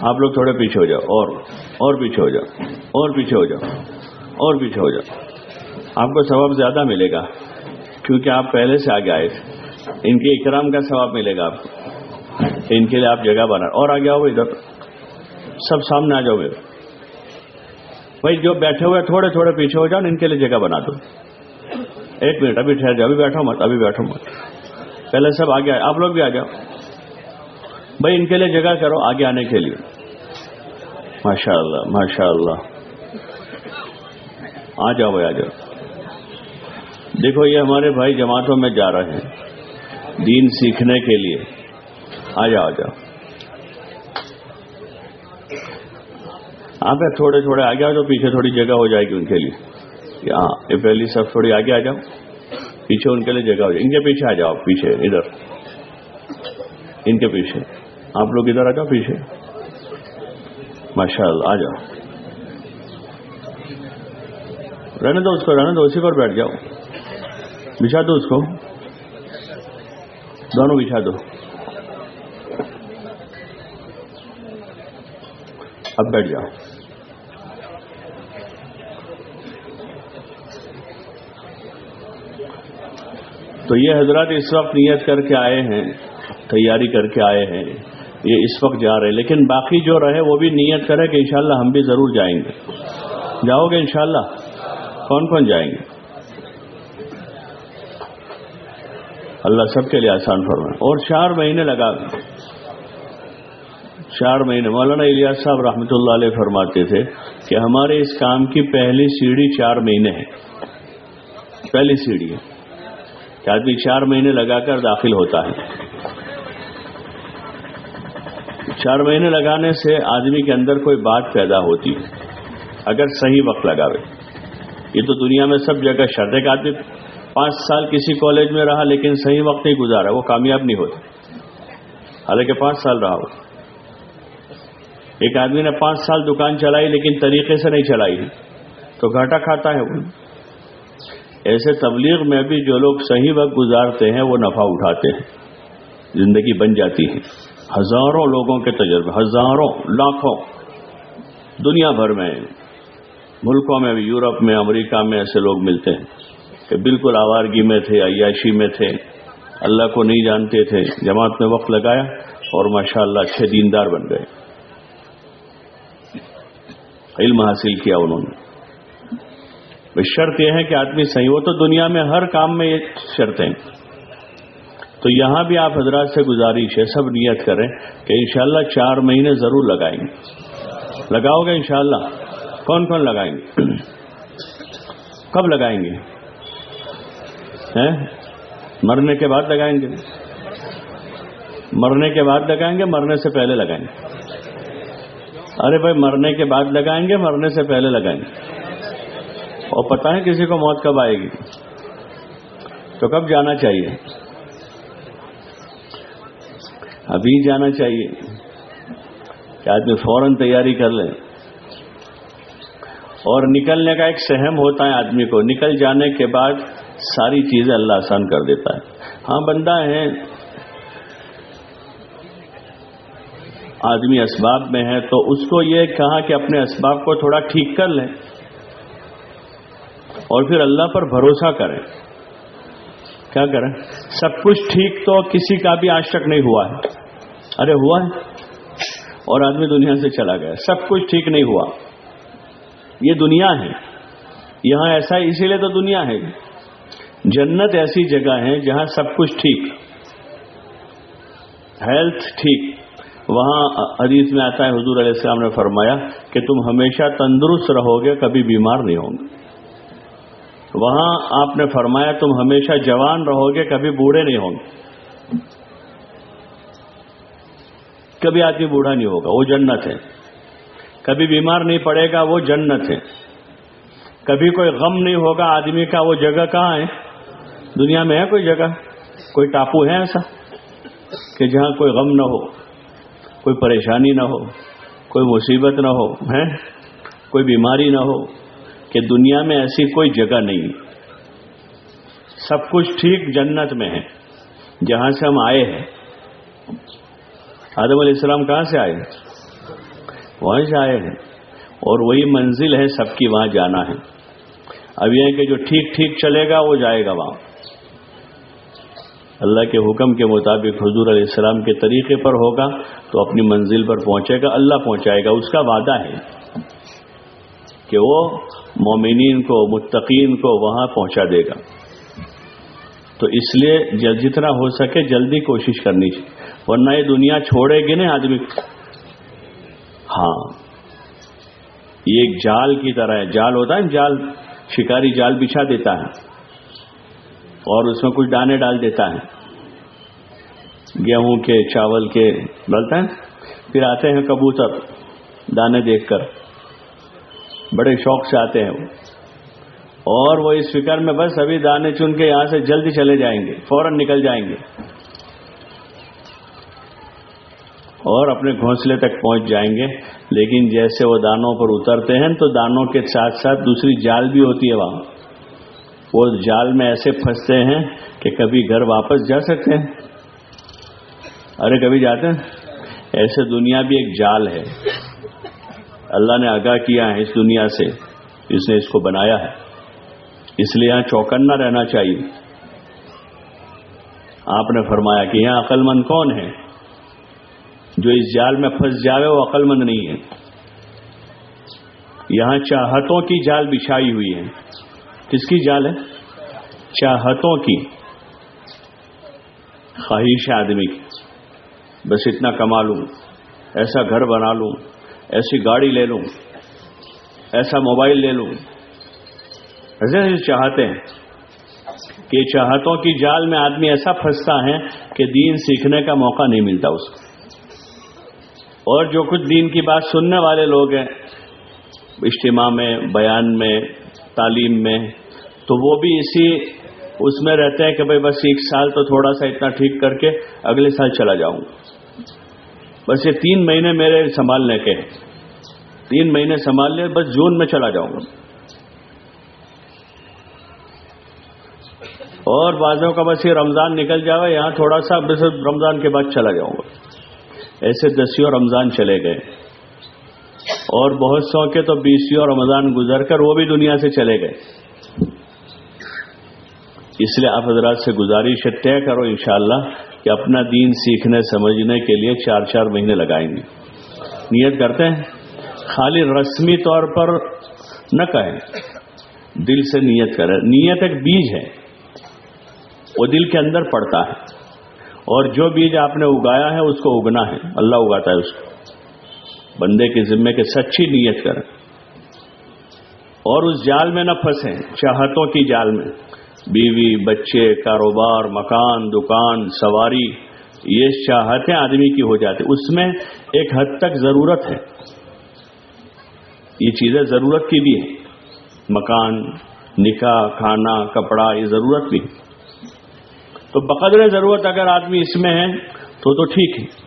آپ لوگ تھوڑے پیچھے ہو جاؤ۔ اور اور پیچھے ہو جاؤ۔ اور پیچھے ہو جاؤ۔ اور پیچھے ہو جاؤ۔ آپ کو سبب زیادہ ملے گا، کیونکہ آپ پہلے سے آگے آئے تھے۔ ان کے اکرام کا ثواب ملے گا آپ کو۔ ان کے لیے آپ جگہ بنا۔ اور آگے آؤ ادھر۔ سب سامنے آ جاؤ۔ میرے بھائی جو بیٹھے ہوئے تھوڑے تھوڑے پیچھے ہو جاؤ، ان کے لیے جگہ بنا دو۔ ایک منٹ، ابھی ٹھہر جاؤ، ابھی بیٹھو مت، ابھی بیٹھو مت۔ پہلے سب آگے آئے۔ آپ لوگ بھی آ جاؤ۔ بھائی ان کے لیے جگہ کرو آگے آنے کے لیے۔ ماشاء اللہ ماشاء اللہ آ جاؤ بھائی، آ جاؤ۔ دیکھو، یہ ہمارے بھائی جماعتوں میں جا رہے ہیں۔ دین سیکھنے کے لیے۔ آ جاؤ آ جاؤ آپ تھوڑے تھوڑے آگے آ جاؤ، پیچھے تھوڑی جگہ ہو جائے گی ان کے لیے۔ ہاں یہ پہلی سب تھوڑی آگے آ جاؤ، پیچھے ان کے لیے جگہ ہو جائے۔ ان کے پیچھے آ جاؤ پیچھے، ادھر۔ ان کے پیچھے۔ آپ لوگ ادھر آ جاؤ، پیچھے۔ ماشاء اللہ آ جاؤ۔ رہنے دو اس کو، رہنے دو، اسی پر بیٹھ جاؤ۔ بچھا دو اس کو۔ دونوں بچھا دو۔ اب بیٹھ جاؤ۔ تو یہ حضرات اس وقت نیت کر کے آئے ہیں، تیاری کر کے آئے ہیں، یہ اس وقت جا رہے ہیں۔ لیکن باقی جو رہے وہ بھی نیت کرے کہ انشاءاللہ ہم بھی ضرور جائیں گے۔ جاؤ گے انشاءاللہ؟ کون کون جائیں گے؟ اللہ سب کے لیے آسان فرمائے۔ اور چار مہینے لگا چار مہینے مولانا الیاس صاحب رحمۃ اللہ علیہ فرماتے تھے کہ ہمارے اس کام کی پہلی سیڑھی چار مہینے ہے پہلی سیڑھی ہے۔ کہ آدمی چار مہینے لگا کر داخل ہوتا ہے۔ چار مہینے لگانے سے آدمی کے اندر کوئی بات پیدا ہوتی ہے۔ اگر صحیح وقت لگاوے۔ یہ تو دنیا میں سب جگہ شرط ہے کہ آدمی پانچ سال کسی کالج میں رہا لیکن صحیح وقت نہیں گزارا، وہ کامیاب نہیں ہوتا۔ حالانکہ پانچ سال رہا ہو ایک آدمی نے پانچ سال دکان چلائی لیکن طریقے سے نہیں چلائی تو گھاٹا کھاتا ہے وہ۔ ایسے تبلیغ میں بھی جو لوگ صحیح وقت گزارتے ہیں، وہ نفع اٹھاتے ہیں۔ زندگی بن جاتی ہے۔ ہزاروں لوگوں کے تجربے، ہزاروں، لاکھوں۔ دنیا بھر میں، ملکوں میں بھی یورپ میں، امریکہ میں ایسے لوگ ملتے ہیں کہ بالکل آوارگی میں تھے، عیاشی میں تھے۔ اللہ کو نہیں جانتے تھے۔ جماعت میں وقت لگایا اور ماشاء اللہ اچھے دیندار بن گئے۔ علم حاصل کیا انہوں نے۔ شرط یہ ہے کہ آدمی صحیح ہو تو دنیا میں ہر کام میں یہ شرطیں۔ تو یہاں بھی آپ حضرات سے گزارش ہے، سب نیت کریں کہ انشاءاللہ چار مہینے ضرور لگائیں گے۔ لگاؤ گے انشاءاللہ؟ کون کون لگائیں گے؟ کب لگائیں گے؟ مرنے کے بعد لگائیں گے۔ مرنے کے بعد لگائیں گے، مرنے سے پہلے لگائیں گے۔ ارے بھائی، مرنے کے بعد لگائیں گے، مرنے سے پہلے لگائیں گے۔ اور پتہ ہے کسی کو موت کب آئے گی؟ تو کب جانا چاہیے؟ ابھی جانا چاہیے۔ کہ آدمی فوراً تیاری کر لیں اور نکلنے کا ایک سہم ہوتا ہے آدمی کو۔ نکل جانے کے بعد ساری چیزیں اللہ آسان کر دیتا ہے۔ ہاں بندہ ہے آدمی اسباب میں ہے، تو اس کو یہ کہا کہ اپنے اسباب کو تھوڑا ٹھیک کر لیں اور پھر اللہ پر بھروسہ کریں۔ کیا کریں؟ سب کچھ ٹھیک تو کسی کا بھی آج تک نہیں ہوا ہے۔ ارے، ہوا ہے۔ اور آدمی دنیا سے چلا گیا۔ سب کچھ ٹھیک نہیں ہوا۔ یہ دنیا ہے۔ یہاں ایسا ہے، اسی لیے تو دنیا ہے۔ جنت ایسی جگہ ہے جہاں سب کچھ ٹھیک۔ ہیلتھ ٹھیک۔ وہاں حدیث میں آتا ہے، حضور علیہ السلام نے فرمایا کہ تم ہمیشہ تندرست رہو گے کبھی بیمار نہیں ہوں گے۔ وہاں آپ نے فرمایا تم ہمیشہ جوان رہو گے کبھی بوڑھے نہیں ہوں گے۔ کبھی آدمی بوڑھا نہیں ہوگا، وہ جنت ہے۔ کبھی بیمار نہیں پڑے گا، وہ جنت ہے۔ کبھی کوئی غم نہیں ہوگا، آدمی کا وہ جگہ کہاں ہے؟ دنیا میں ہے کوئی جگہ؟ کوئی ٹاپو ہے ایسا کہ جہاں کوئی غم نہ ہو؟ کوئی پریشانی نہ ہو، کوئی مصیبت نہ ہو ہے کوئی بیماری نہ ہو کہ دنیا میں ایسی کوئی جگہ نہیں سب کچھ ٹھیک جنت میں ہے۔ جہاں سے ہم آئے ہیں۔ آدم علیہ السلام کہاں سے آئے وہاں سے آئے ہیں۔ اور وہی منزل ہے سب کی، وہاں جانا ہے۔ اب یہ کہ جو ٹھیک ٹھیک چلے گا، وہ جائے گا وہاں۔ اللہ کے حکم کے مطابق حضور علیہ السلام کے طریقے پر ہوگا تو اپنی منزل پر پہنچے گا، اللہ پہنچائے گا۔ اس کا وعدہ ہے کہ وہ مومنین کو، متقین کو وہاں پہنچا دے گا۔ تو اس لیے جتنا ہو سکے جلدی کوشش کرنی چاہیے۔ ورنہ یہ دنیا چھوڑے گی نا آدمی۔ ہاں۔ یہ ایک جال کی طرح ہے۔ جال ہوتا ہے جال، شکاری جال بچھا دیتا ہے۔ اور اس میں کچھ دانے ڈال دیتا ہے۔ گیہوں کے، چاول کے، ڈالتا ہے۔ پھر آتے ہیں کبوتر، دانے دیکھ کر۔ بڑے شوق سے آتے ہیں وہ۔ اور وہ اس فکر میں بس ابھی دانے چن کے یہاں سے جلدی چلے جائیں گے، فوراً نکل جائیں گے۔ اور اپنے گھونسلے تک پہنچ جائیں گے۔ لیکن جیسے وہ دانوں پر اترتے ہیں، تو دانوں کے ساتھ ساتھ دوسری جال بھی ہوتی ہے وہاں۔ وہ جال میں ایسے پھنستے ہیں کہ کبھی گھر واپس جا سکتے ہیں۔ ارے کبھی جاتے ہیں؟ ایسے دنیا بھی ایک جال ہے۔ اللہ نے آگاہ کیا ہے اس دنیا سے۔ اس نے اس کو بنایا ہے۔ اس لیے یہاں چوکنا رہنا چاہیے۔ آپ نے فرمایا کہ یہاں عقل مند کون ہے؟ جو اس جال میں پھنس جاوے وہ عقل مند نہیں ہے۔ یہاں چاہتوں کی جال بچھائی ہوئی ہے۔ کس کی جال ہے؟ چاہتوں کی۔ خواہش آدمی کی۔ بس اتنا کما لوں، ایسا گھر بنا لوں، ایسی گاڑی لے لوں، ایسا موبائل لے لوں۔ ایسے چاہتے ہیں کہ چاہتوں کی جال میں آدمی ایسا پھنستا ہے کہ دین سیکھنے کا موقع نہیں ملتا اس کو۔ اور جو کچھ دین کی بات سننے والے لوگ ہیں، اجتماع میں، بیان میں تعلیم میں، تو وہ بھی اسی اس میں رہتے ہیں کہ بھائی بس ایک سال تو تھوڑا سا اتنا ٹھیک کر کے اگلے سال چلا جاؤں۔ بس یہ تین مہینے میرے سنبھالنے کے تین مہینے سنبھال لے بس جون میں چلا جاؤں۔ گا اور بازوں کا بس یہ رمضان نکل جائے، یہاں تھوڑا سا بس رمضان کے بعد چلا جاؤں۔ گا ایسے دسیوں رمضان چلے گئے۔ اور بہت سو کے تو بیسوں رمضان گزر کر وہ بھی دنیا سے چلے گئے۔ اس لیے آپ حضرات سے گزارش ہے، طے کرو انشاءاللہ کہ اپنا دین سیکھنے، سمجھنے کے لیے چار چار مہینے لگائیں گے۔ نیت کرتے ہیں؟ خالی رسمی طور پر نہ کہیں، دل سے نیت کریں۔ نیت ایک بیج ہے، وہ دل کے اندر پڑتا ہے۔ اور جو بیج آپ نے اگایا ہے، اس کو اگنا ہے۔ اللہ اگاتا ہے اس کو۔ بندے کے ذمے کے سچی نیت کریں۔ اور اس جال میں نہ پھنسیں، چاہتوں کی جال میں۔ بیوی، بچے، کاروبار، مکان، دکان، سواری، یہ چاہتیں آدمی کی ہو جاتی۔ اس میں ایک حد تک ضرورت ہے۔ یہ چیزیں ضرورت کی بھی ہیں۔ مکان، نکاح، کھانا، کپڑا، یہ ضرورت بھی۔ ہے تو بقدر ضرورت اگر آدمی اس میں ہے، تو تو ٹھیک ہے۔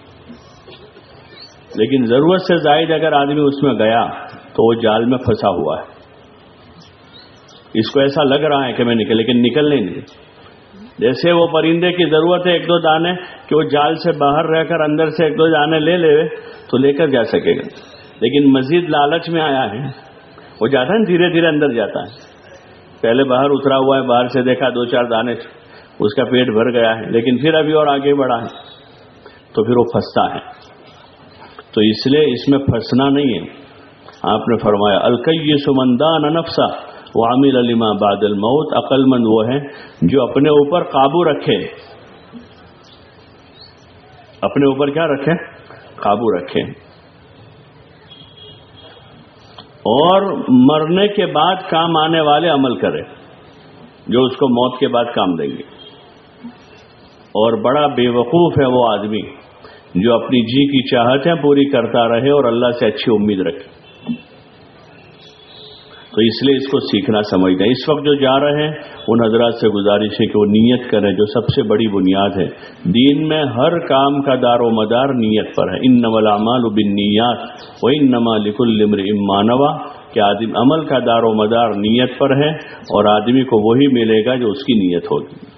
لیکن ضرورت سے زائد اگر آدمی اس میں گیا تو وہ جال میں پھنسا ہوا ہے۔ اس کو ایسا لگ رہا ہے کہ میں نکل، لیکن نکل نہیں نہیں جیسے وہ پرندے کی ضرورت ہے، ایک دو دانے کہ وہ جال سے باہر رہ کر اندر سے ایک دو دانے لے لے، تو لے کر جا سکے گا۔ لیکن مزید لالچ میں آیا ہے، وہ جاتا ہے دھیرے دھیرے اندر جاتا ہے۔ پہلے باہر اترا ہوا ہے، باہر سے دیکھا دو چار دانے اس کا پیٹ بھر گیا ہے، لیکن پھر ابھی اور آگے بڑھا ہے۔ تو پھر وہ پھنستا ہے۔ تو اس لیے اس میں پھنسنا نہیں ہے۔ آپ نے فرمایا القی سمندان نفسا وہ عامر علیما بادل موت عقل مند وہ ہے جو اپنے اوپر قابو رکھے۔ اپنے اوپر کیا رکھے؟ قابو رکھے۔ اور مرنے کے بعد کام آنے والے عمل کرے، جو اس کو موت کے بعد کام دیں گے۔ اور بڑا بے وقوف ہے وہ آدمی۔ جو اپنی جی کی چاہتیں پوری کرتا رہے اور اللہ سے اچھی امید رکھے۔ تو اس لیے اس کو سیکھنا سمجھنا اس وقت جو جا رہے ہیں، ان حضرات سے گزارش ہے کہ وہ نیت کریں، جو سب سے بڑی بنیاد ہے۔ دین میں ہر کام کا دار و مدار نیت پر ہے۔ ان نول اعمال و بن نیات و ان نما لک المر امانوا کہ آدمی عمل کا دار و مدار نیت پر ہے اور آدمی کو وہی ملے گا جو اس کی نیت ہوگی۔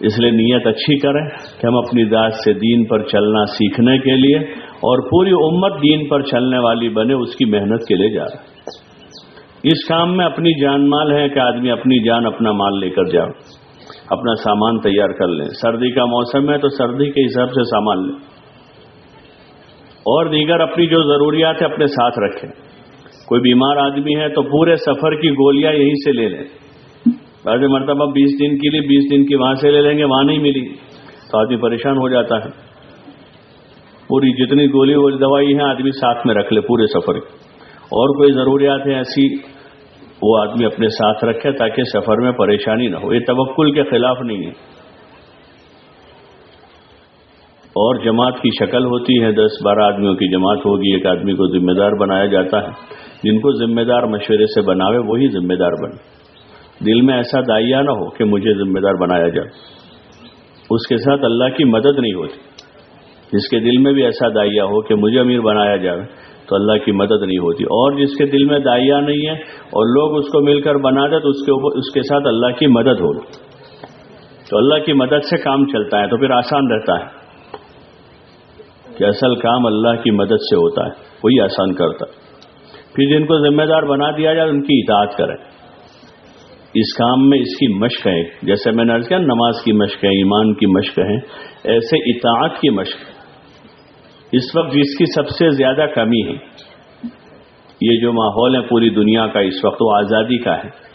اس لیے نیت اچھی کریں کہ ہم اپنی ذات سے دین پر چلنا سیکھنے کے لیے اور پوری امت دین پر چلنے والی بنے، اس کی محنت کے لیے جا رہے ہیں۔ اس کام میں اپنی جان مال ہے کہ آدمی اپنی جان اپنا مال لے کر جاؤ، اپنا سامان تیار کر لیں سردی کا موسم ہے تو سردی کے حساب سے سامان لیں اور دیگر اپنی جو ضروریات ہے اپنے ساتھ رکھیں۔ کوئی بیمار آدمی ہے تو پورے سفر کی گولیاں یہیں سے لے لیں۔ بعض مرتبہ بیس دن کے لیے بیس دن کی وہاں سے لے لیں گے، وہاں نہیں ملی۔ تو آدمی پریشان ہو جاتا ہے۔ پوری جتنی گولی والی دوائی ہے آدمی ساتھ میں رکھ لے پورے سفر کی اور کوئی ضروریات ہیں ایسی، وہ آدمی اپنے ساتھ رکھے تاکہ سفر میں پریشانی نہ ہو۔ یہ توکل کے خلاف نہیں ہے۔ اور جماعت کی شکل ہوتی ہے، دس بارہ آدمیوں کی جماعت ہوگی، ایک آدمی کو ذمہ دار بنایا جاتا ہے۔ جن کو ذمہ دار مشورے سے بناوے، وہی ذمہ دار بنے۔ دل میں ایسا دائیا نہ ہو کہ مجھے ذمہ دار بنایا جائے۔ اس کے ساتھ اللہ کی مدد نہیں ہوتی۔ جس کے دل میں بھی ایسا دائیا ہو کہ مجھے امیر بنایا جائے، تو اللہ کی مدد نہیں ہوتی۔ اور جس کے دل میں دائیا نہیں ہے اور لوگ اس کو مل کر بنا دے، تو اس کے اوپر اس کے ساتھ اللہ کی مدد ہوگی تو اللہ کی مدد سے کام چلتا ہے، تو پھر آسان رہتا ہے۔ کہ اصل کام اللہ کی مدد سے ہوتا ہے، وہی آسان کرتا ہے۔ پھر جن کو ذمہ دار بنا دیا جائے، ان کی اطاعت کرے اس کام میں اس کی مشق ہے۔ جیسے میں نے عرض کیا، نماز کی مشق ہے، ایمان کی مشق ہے، ایسے اطاعت کی مشق ہے۔ اس وقت جس کی سب سے زیادہ کمی ہے، یہ جو ماحول ہے پوری دنیا کا، اس وقت وہ آزادی کا ہے۔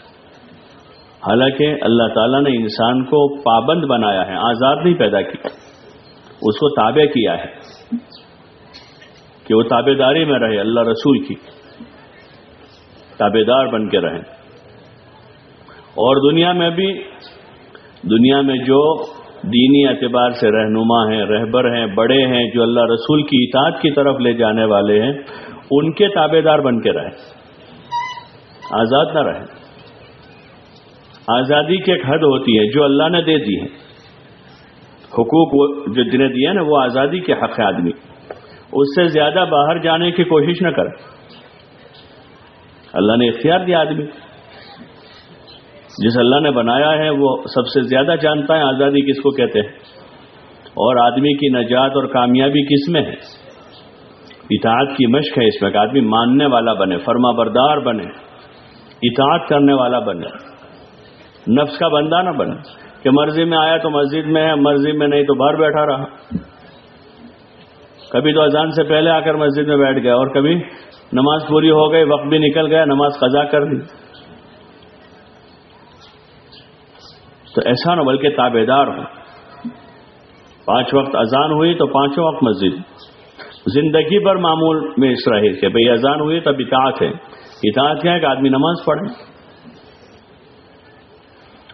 حالانکہ اللہ تعالیٰ نے انسان کو پابند بنایا ہے، آزاد نہیں پیدا کیا اس کو تابع کیا ہے۔ کہ وہ تابے داری میں رہے، اللہ رسول کی تابے دار بن کے رہیں۔ اور دنیا میں بھی، دنیا میں جو دینی اعتبار سے رہنما ہیں، رہبر ہیں، بڑے ہیں، جو اللہ رسول کی اطاعت کی طرف لے جانے والے ہیں، ان کے تابے دار بن کے رہیں۔ آزاد نہ رہیں۔ آزادی کی ایک حد ہوتی ہے، جو اللہ نے دے دی ہے۔ حقوق جو جنہیں دیے نا، وہ آزادی کے حق ہے آدمی۔ اس سے زیادہ باہر جانے کی کوشش نہ کرے اللہ نے اختیار دیا آدمی۔ جس اللہ نے بنایا ہے، وہ سب سے زیادہ جانتا ہے آزادی کس کو کہتے ہیں؟ اور آدمی کی نجات اور کامیابی کس میں ہے؟ اطاعت کی مشق ہے، اس میں کہ آدمی ماننے والا بنے، فرما بردار بنے، اطاعت کرنے والا بنے، نفس کا بندہ نہ بنے، کہ مرضی میں آیا تو مسجد میں ہے، مرضی میں نہیں تو باہر بیٹھا رہا۔ کبھی تو اذان سے پہلے آ کر مسجد میں بیٹھ گیا اور کبھی نماز پوری ہو گئی، وقت بھی نکل گیا، نماز قضا کر دی تو ایسا نہ بلکہ تابے دار ہوں پانچ وقت اذان ہوئی تو پانچوں وقت مسجد۔ زندگی بھر معمول میں اس رہے کہ بھئی اذان ہوئی تب اطاعت ہے۔ اطاعت کیا ہے کہ آدمی نماز پڑھے۔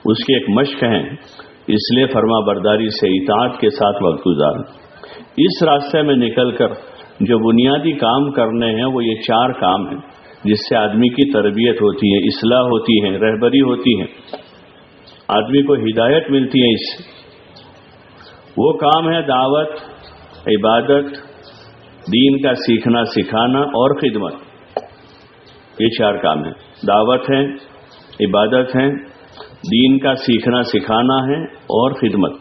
اس کی ایک مشق ہے۔ اس لیے فرما برداری سے اطاعت کے ساتھ وقت گزار۔ اس راستے میں نکل کر جو بنیادی کام کرنے ہیں وہ یہ چار کام ہیں، جس سے آدمی کی تربیت ہوتی ہے، اصلاح ہوتی ہے، رہبری ہوتی ہے۔ آدمی کو ہدایت ملتی ہے اس سے وہ کام ہے دعوت، عبادت، دین کا سیکھنا، سکھانا اور خدمت۔ یہ چار کام ہیں۔ دعوت ہے عبادت ہے دین کا سیکھنا، سکھانا ہے اور خدمت۔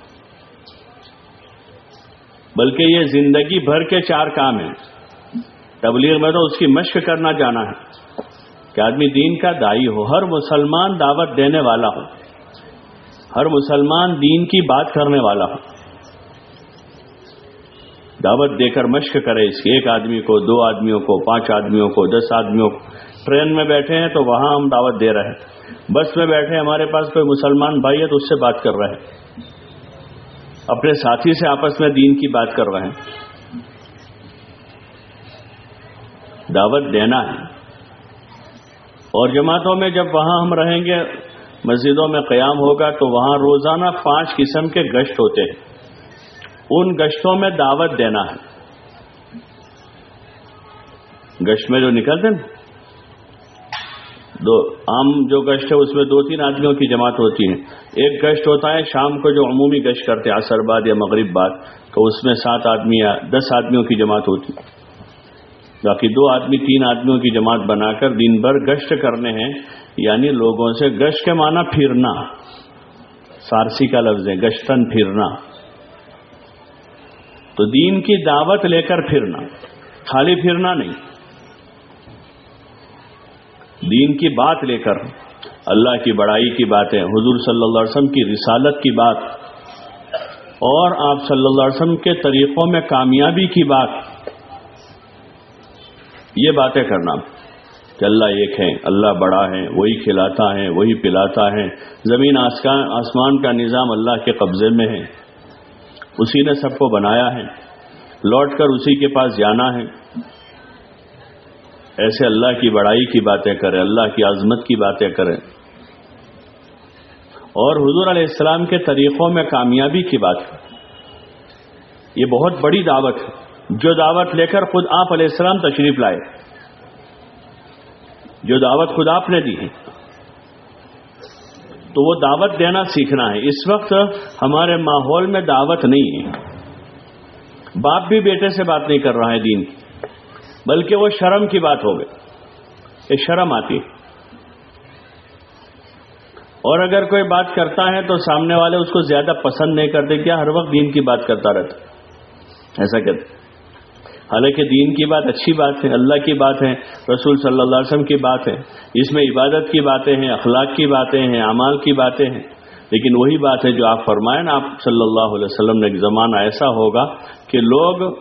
بلکہ یہ زندگی بھر کے چار کام ہیں۔ تبلیغ میں تو اس کی مشق کرنا جانا ہے۔ کہ آدمی دین کا دائی ہو، ہر مسلمان دعوت دینے والا ہو۔ ہر مسلمان دین کی بات کرنے والا ہو۔ دعوت دے کر مشق کرے اس کی ایک آدمی کو، دو آدمیوں کو، پانچ آدمیوں کو، دس آدمیوں کو۔ ٹرین میں بیٹھے ہیں تو وہاں ہم دعوت دے رہے ہیں۔ بس میں بیٹھے ہمارے پاس کوئی مسلمان بھائی ہے تو اس سے بات کر رہے ہیں۔ اپنے ساتھی سے آپس میں دین کی بات کر رہے ہیں۔ دعوت دینا ہے۔ اور جماعتوں میں جب وہاں ہم رہیں گے مسجدوں میں قیام ہوگا تو وہاں روزانہ پانچ قسم کے گشت ہوتے ہیں۔ ان گشتوں میں دعوت دینا ہے۔ گشت میں جو نکلتے نا، دو عام جو گشت ہے، اس میں دو تین آدمیوں کی جماعت ہوتی ہے ایک گشت ہوتا ہے، شام کو جو عمومی گشت کرتے ہیں، عصر بعد یا مغرب بعد، تو اس میں سات آدمی یا دس آدمیوں کی جماعت ہوتی ہے۔ باقی دو آدمی، تین آدمیوں کی جماعت بنا کر دن بھر گشت کرنے ہیں یعنی لوگوں سے گشت کے معنی پھرنا۔ فارسی کا لفظ ہے، گشتن پھرنا۔ تو دین کی دعوت لے کر پھرنا، خالی پھرنا نہیں۔ دین کی بات لے کر، اللہ کی بڑائی کی باتیں، حضور صلی اللہ علیہ وسلم کی رسالت کی بات، اور آپ صلی اللہ علیہ وسلم کے طریقوں میں کامیابی کی بات۔ یہ باتیں کرنا کہ اللہ ایک ہے اللہ بڑا ہے، وہی کھلاتا ہے، وہی پلاتا ہے۔ زمین آسمان کا نظام اللہ کے قبضے میں ہے۔ اسی نے سب کو بنایا ہے۔ لوٹ کر اسی کے پاس جانا ہے۔ ایسے اللہ کی بڑائی کی باتیں کرے اللہ کی عظمت کی باتیں کرے اور حضور علیہ السلام کے طریقوں میں کامیابی کی بات یہ بہت بڑی دعوت ہے۔ جو دعوت لے کر خود آپ علیہ السلام تشریف لائے، جو دعوت خود آپ نے دی ہے۔ تو وہ دعوت دینا سیکھنا ہے۔ اس وقت ہمارے ماحول میں دعوت نہیں ہے۔ باپ بھی بیٹے سے بات نہیں کر رہا ہے دین بلکہ وہ شرم کی بات ہو گئی۔ یہ شرم آتی ہے۔ اور اگر کوئی بات کرتا ہے تو سامنے والے اس کو زیادہ پسند نہیں کرتے، کیا ہر وقت دین کی بات کرتا رہتا؟ ایسا کہتے حالانکہ دین کی بات اچھی بات ہے، اللہ کی بات ہے، رسول صلی اللہ علیہ وسلم کی بات ہے۔ اس میں عبادت کی باتیں ہیں، اخلاق کی باتیں ہیں، اعمال کی باتیں ہیں۔ لیکن وہی بات ہے جو آپ فرمائیں نا، آپ صلی اللہ علیہ وسلم نے ایک زمانہ ایسا ہوگا کہ لوگ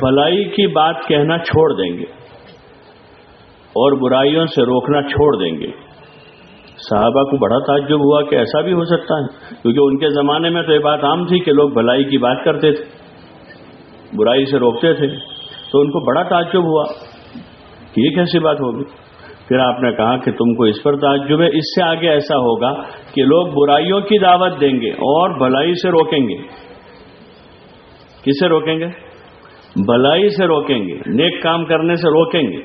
بھلائی کی بات کہنا چھوڑ دیں گے اور برائیوں سے روکنا چھوڑ دیں گے۔ صحابہ کو بڑا تعجب ہوا کہ ایسا بھی ہو سکتا ہے، کیونکہ ان کے زمانے میں تو یہ بات عام تھی کہ لوگ بھلائی کی بات کرتے تھے۔ برائی سے روکتے تھے تو ان کو بڑا تعجب ہوا کہ یہ کیسی بات ہوگی؟ پھر آپ نے کہا کہ تم کو اس پر تعجب ہے، اس سے آگے ایسا ہوگا کہ لوگ برائیوں کی دعوت دیں گے اور بھلائی سے روکیں گے۔ کسے روکیں گے؟ بھلائی سے روکیں گے، نیک کام کرنے سے روکیں گے۔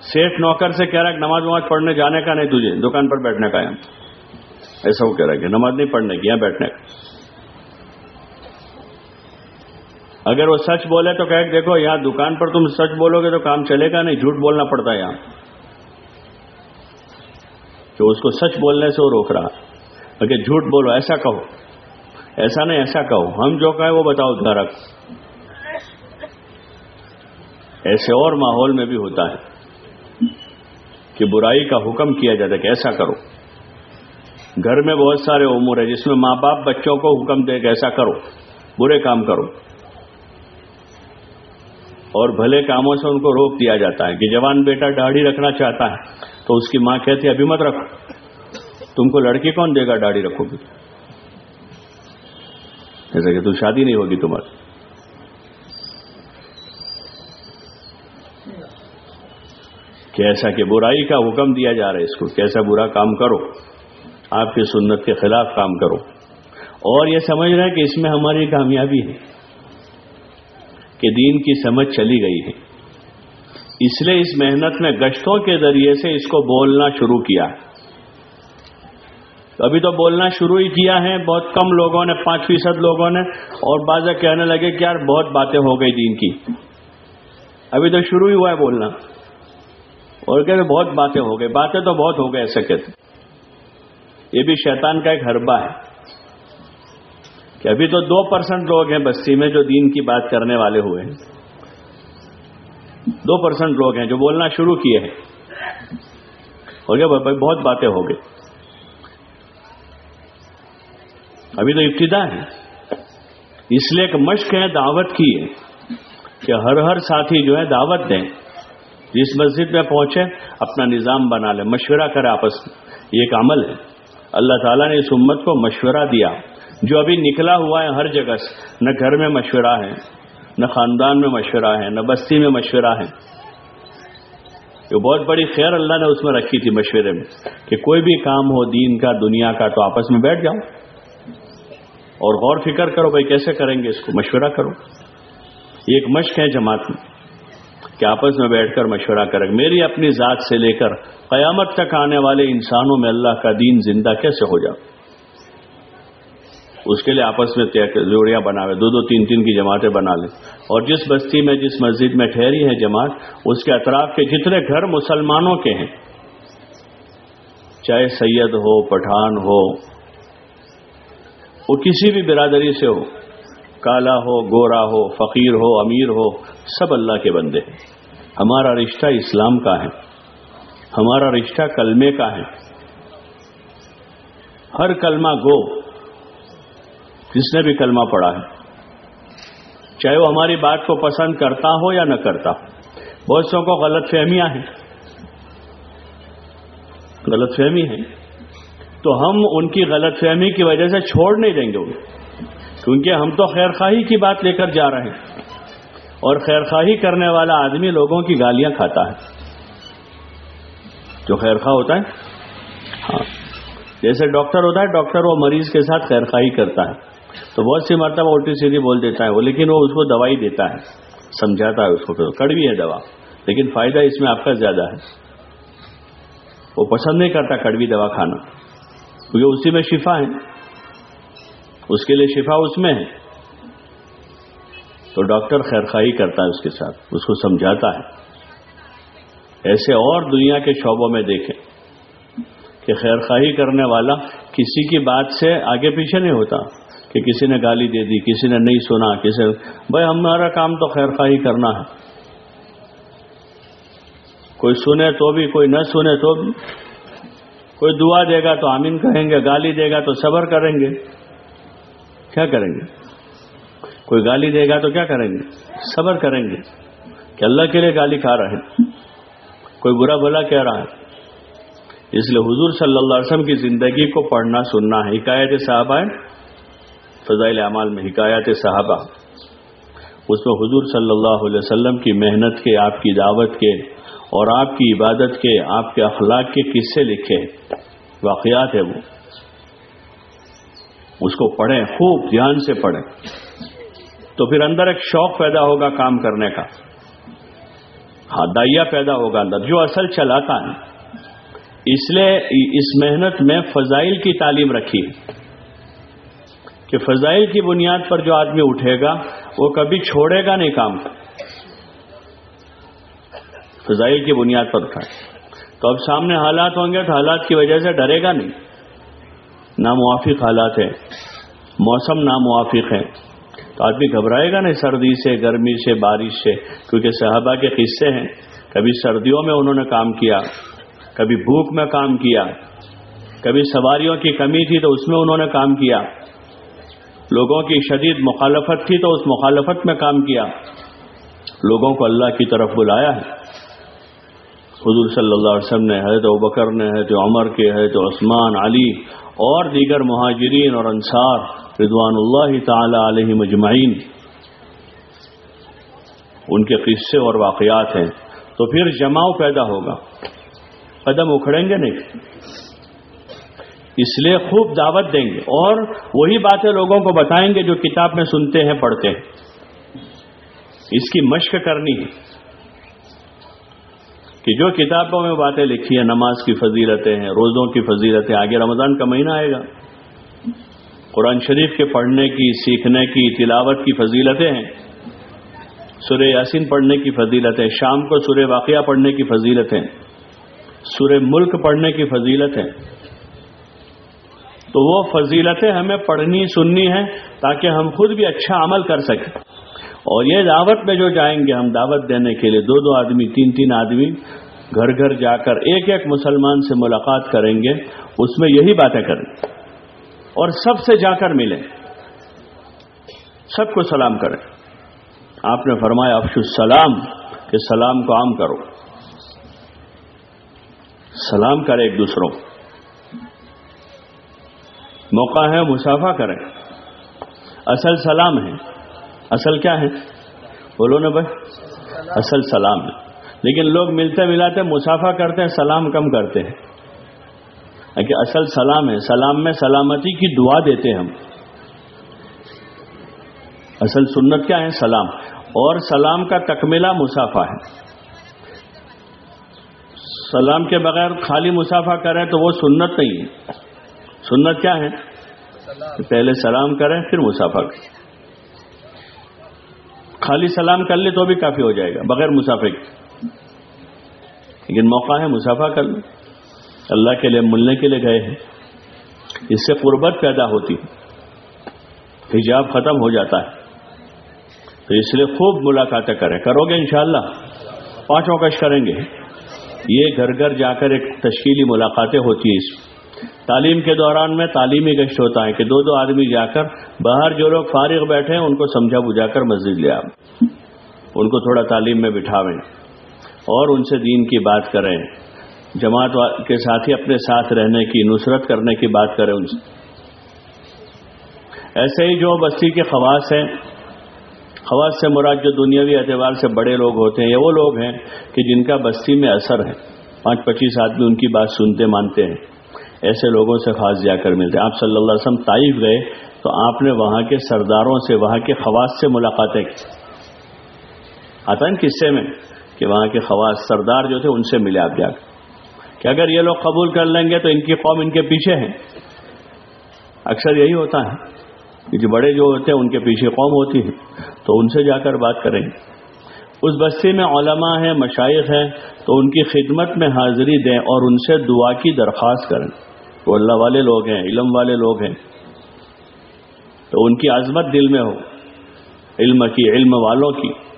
سیٹ نوکر سے کہہ رہا کہ نماز وماز پڑھنے جانے کا نہیں تجھے، دکان پر بیٹھنے کا ایسا وہ کہہ رہا کہ نماز نہیں پڑھنے کی یہاں بیٹھنے کا۔ اگر وہ سچ بولے تو کہ دیکھو یہاں دکان پر تم سچ بولو گے تو کام چلے گا نہیں، جھوٹ بولنا پڑتا ہے یہاں۔ کہ اس کو سچ بولنے سے وہ روک رہا اگر جھوٹ بولو، ایسا کہو۔ ایسا نہیں، ایسا کہو۔ ہم جو کہیں وہ بتاؤ گھرک ایسے اور ماحول میں بھی ہوتا ہے کہ برائی کا حکم کیا جاتا ہے کہ ایسا کرو۔ گھر میں بہت سارے امور ہیں جس میں ماں باپ بچوں کو حکم دے کہ ایسا کرو، برے کام کرو۔ اور بھلے کاموں سے ان کو روک دیا جاتا ہے کہ جوان بیٹا داڑھی رکھنا چاہتا ہے تو اس کی ماں کہتی ہے، ابھی مت رکھو۔ تم کو لڑکی کون دے گا داڑھی رکھو گی؟ جیسا کہ تو شادی نہیں ہوگی تمہاری۔ کیسا کہ برائی کا حکم دیا جا رہا ہے اس کو، کیسا برا کام کرو۔ آپ کی سنت کے خلاف کام کرو۔ اور یہ سمجھ رہے ہیں کہ اس میں ہماری کامیابی ہے۔ کہ دین کی سمجھ چلی گئی ہے۔ اس لیے اس محنت میں گشتوں کے ذریعے سے اس کو بولنا شروع کیا۔ ابھی تو بولنا شروع ہی کیا ہے، بہت کم لوگوں نے، پانچ فیصد لوگوں نے، اور بعض کہنے لگے کہ یار بہت باتیں ہو گئی دین کی۔ ابھی تو شروع ہی ہوا ہے بولنا۔ اور کہتے بہت باتیں ہو گئی، باتیں تو بہت ہو گئے، ایسے کہتے یہ بھی شیطان کا ایک حربہ ہے۔ کہ ابھی تو دو پرسنٹ لوگ ہیں بستی میں جو دین کی بات کرنے والے ہوئے ہیں۔ دو پرسنٹ لوگ ہیں جو بولنا شروع کیے ہیں۔ ہو گیا، بہت باتیں ہو گئی۔ ابھی تو ابتدا ہے۔ اس لیے ایک مشق ہے، دعوت کی ہے کہ ہر ہر ساتھی جو ہے دعوت دیں۔ جس مسجد میں پہنچے، اپنا نظام بنا لے، مشورہ کرے آپس میں۔ یہ ایک عمل ہے۔ اللہ تعالیٰ نے اس امت کو مشورہ دیا۔ جو ابھی نکلا ہوا ہے ہر جگہ سے، نہ گھر میں مشورہ ہے، نہ خاندان میں مشورہ ہے، نہ بستی میں مشورہ ہے۔ یہ بہت بڑی خیر اللہ نے اس میں رکھی تھی مشورے میں کہ کوئی بھی کام ہو، دین کا، دنیا کا، تو آپس میں بیٹھ جاؤ۔ اور غور فکر کرو بھائی، کیسے کریں گے اس کو؟ مشورہ کرو۔ یہ ایک مشق ہے جماعت میں کہ آپس میں بیٹھ کر مشورہ کریں میری اپنی ذات سے لے کر قیامت تک آنے والے انسانوں میں اللہ کا دین زندہ کیسے ہو جائے؟ اس کے لیے آپس میں جوڑیاں بناوے دو دو تین تین کی جماعتیں بنا لیں اور جس بستی میں، جس مسجد میں ٹھہری ہے جماعت، اس کے اطراف کے جتنے گھر مسلمانوں کے ہیں، چاہے سید ہو، پٹھان ہو، وہ کسی بھی برادری سے ہو، کالا ہو، گورا ہو، فقیر ہو، امیر ہو، سب اللہ کے بندے ہیں۔ ہمارا رشتہ اسلام کا ہے۔ ہمارا رشتہ کلمے کا ہے۔ ہر کلمہ گو۔ جس نے بھی کلمہ پڑھا ہے۔ چاہے وہ ہماری بات کو پسند کرتا ہو یا نہ کرتا، بہت سو کو غلط فہمیاں ہیں۔ غلط فہمی ہے تو ہم ان کی غلط فہمی کی وجہ سے چھوڑ نہیں دیں گے۔ کیونکہ ہم تو خیر خواہی کی بات لے کر جا رہے ہیں۔ اور خیر خواہی کرنے والا آدمی لوگوں کی گالیاں کھاتا ہے۔ جو خیر خواہ ہوتا ہے۔ ہاں۔ جیسے ڈاکٹر ہوتا ہے، ڈاکٹر وہ مریض کے ساتھ خیر خواہی کرتا ہے۔ تو بہت سی مرتبہ الٹی سیدھی بول دیتا ہے وہ، لیکن وہ اس کو دوائی دیتا ہے، سمجھاتا ہے اس کو کڑوی ہے دوا۔ لیکن فائدہ اس میں آپ کا زیادہ ہے۔ وہ پسند نہیں کرتا کڑوی دوا کھانا، کیونکہ اسی میں شفا ہے۔ اس کے لیے شفا اس میں ہے۔ تو ڈاکٹر خیر کرتا ہے اس کے ساتھ، اس کو سمجھاتا ہے۔ ایسے اور دنیا کے شعبوں میں دیکھیں کہ خیر خواہی کرنے والا کسی کی بات سے آگے پیچھے نہیں ہوتا۔ کہ کسی نے گالی دے دی، کسی نے نہیں سنا، کسی بھائی، ہمارا کام تو خیر خواہی کرنا ہے۔ کوئی سنے تو بھی، کوئی نہ سنے تو بھی۔ کوئی دعا دے گا تو آمین کہیں گے، گالی دے گا تو صبر کریں گے۔ کیا کریں گے؟ کوئی گالی دے گا تو کیا کریں گے؟ صبر کریں گے کہ اللہ کے لیے گالی کھا رہے ہیں۔ کوئی برا بھلا کہہ رہا ہے۔ اس لیے حضور صلی اللہ علیہ وسلم کی زندگی کو پڑھنا، سننا ہے حکایت صاحب ہے فضائل اعمال میں حکایت صحابہ۔ اس میں حضور صلی اللہ علیہ وسلم کی محنت کے، آپ کی دعوت کے اور آپ کی عبادت کے، آپ کے اخلاق کے قصے لکھے۔ واقعات ہے وہ۔ اس کو پڑھیں، خوب دھیان سے پڑھیں۔ تو پھر اندر ایک شوق پیدا ہوگا کام کرنے کا۔ ہاں دائیا پیدا ہوگا اندر۔ جو اصل چلاتا ہے۔ اس لیے اس محنت میں فضائل کی تعلیم رکھی۔ کہ فضائل کی بنیاد پر جو آدمی اٹھے گا، وہ کبھی چھوڑے گا نہیں کام فضائل کی بنیاد پر اٹھائے۔ تو اب سامنے حالات ہوں گے تو حالات کی وجہ سے ڈرے گا نہیں۔ ناموافق حالات ہیں۔ موسم ناموافق ہے تو آدمی گھبرائے گا نہیں سردی سے، گرمی سے، بارش سے، کیونکہ صحابہ کے قصے ہیں۔ کبھی سردیوں میں انہوں نے کام کیا، کبھی بھوک میں کام کیا، کبھی سواریوں کی کمی تھی تو اس میں انہوں نے کام کیا۔ لوگوں کی شدید مخالفت تھی تو اس مخالفت میں کام کیا۔ لوگوں کو اللہ کی طرف بلایا ہے۔ حضور صلی اللہ علیہ وسلم نے ہے تو بکر نے ہے تو عمر کے ہے تو عثمان، علی اور دیگر مہاجرین اور انصار رضوان اللہ تعالی علیہ مجمعین۔ ان کے قصے اور واقعات ہیں۔ تو پھر جماؤ پیدا ہوگا۔ قدم اکھڑیں گے نہیں؟ اس لیے خوب دعوت دیں گے اور وہی باتیں لوگوں کو بتائیں گے جو کتاب میں سنتے ہیں، پڑھتے ہیں۔ اس کی مشق کرنی ہے کہ جو کتابوں میں باتیں لکھی ہیں، نماز کی فضیلتیں ہیں، روزوں کی فضیلتیں، آگے رمضان کا مہینہ آئے گا۔ قرآن شریف کے پڑھنے کی، سیکھنے کی، تلاوت کی فضیلتیں ہیں۔ سورہ یاسین پڑھنے کی فضیلتیں، شام کو سورہ واقعہ پڑھنے کی فضیلتیں، سورہ ملک پڑھنے کی فضیلتیں۔ تو وہ فضیلتیں ہمیں پڑھنی سننی ہیں تاکہ ہم خود بھی اچھا عمل کر سکیں۔ اور یہ دعوت میں جو جائیں گے ہم دعوت دینے کے لیے دو دو آدمی، تین تین آدمی گھر گھر جا کر ایک ایک مسلمان سے ملاقات کریں گے، اس میں یہی باتیں کریں۔ اور سب سے جا کر ملیں۔ سب کو سلام کریں۔ آپ نے فرمایا افش السلام، کہ سلام کو عام کرو۔ سلام کرے ایک دوسروں موقع ہے مسافہ کریں۔ اصل سلام ہے۔ اصل کیا ہے؟ بولو نا بھائی۔ اصل سلام ہے۔ لیکن لوگ ملتے ملاتے مسافہ کرتے ہیں، سلام کم کرتے ہیں۔ کہ اصل سلام ہے، سلام میں سلامتی کی دعا دیتے ہیں ہم۔ اصل سنت کیا ہے؟ سلام۔ اور سلام کا تکملہ مسافہ ہے۔ سلام کے بغیر خالی مسافہ کریں تو وہ سنت نہیں ہے۔ سنت کیا ہے؟ پہلے سلام کریں، پھر مسافہ کریں۔ خالی سلام کر لے تو بھی کافی ہو جائے گا، بغیر مسافے کے۔ لیکن موقع ہے مسافہ کر لیں اللہ کے لیے ملنے کے لیے گئے ہیں۔ اس سے قربت پیدا ہوتی ہے۔ حجاب ختم ہو جاتا ہے۔ تو اس لیے خوب ملاقاتیں کریں۔ کرو گے انشاءاللہ۔ پانچوں کش کریں گے۔ یہ گھر گھر جا کر ایک تشکیلی ملاقاتیں ہوتی ہیں اس تعلیم کے دوران میں تعلیمی گشت ہوتا ہے کہ دو دو آدمی جا کر باہر جو لوگ فارغ بیٹھے ہیں ان کو سمجھا بجھا کر مسجد لے آپ ان کو تھوڑا تعلیم میں بٹھاویں اور ان سے دین کی بات کریں۔ جماعت کے ساتھ ہی اپنے ساتھ رہنے کی، نصرت کرنے کی بات کریں ان سے۔ ایسے ہی جو بستی کے خواص ہیں، خواص سے مراد جو دنیاوی اعتبار سے بڑے لوگ ہوتے ہیں، یہ وہ لوگ ہیں کہ جن کا بستی میں اثر ہے۔ پانچ پچیس آدمی ان کی بات سنتے مانتے ہیں۔ ایسے لوگوں سے خاص جا کر ملتے ہیں۔ آپ صلی اللہ علیہ وسلم طائف گئے تو آپ نے وہاں کے سرداروں سے، وہاں کے خواص سے ملاقاتیں کی۔ آتا ہے قصے میں کہ وہاں کے خواص سردار جو تھے، ان سے ملے آپ جا کر۔ کہ اگر یہ لوگ قبول کر لیں گے تو ان کی قوم ان کے پیچھے ہیں۔ اکثر یہی ہوتا ہے جو بڑے جو ہوتے ہیں، ان کے پیچھے قوم ہوتی ہے۔ تو ان سے جا کر بات کریں۔ گے اس بستی میں علماء ہیں مشائق ہیں، تو ان کی خدمت میں حاضری دیں اور ان سے دعا کی درخواست کریں۔ وہ اللہ والے لوگ ہیں، علم والے لوگ ہیں۔ تو ان کی عظمت دل میں ہو، علم کی، علم والوں کی۔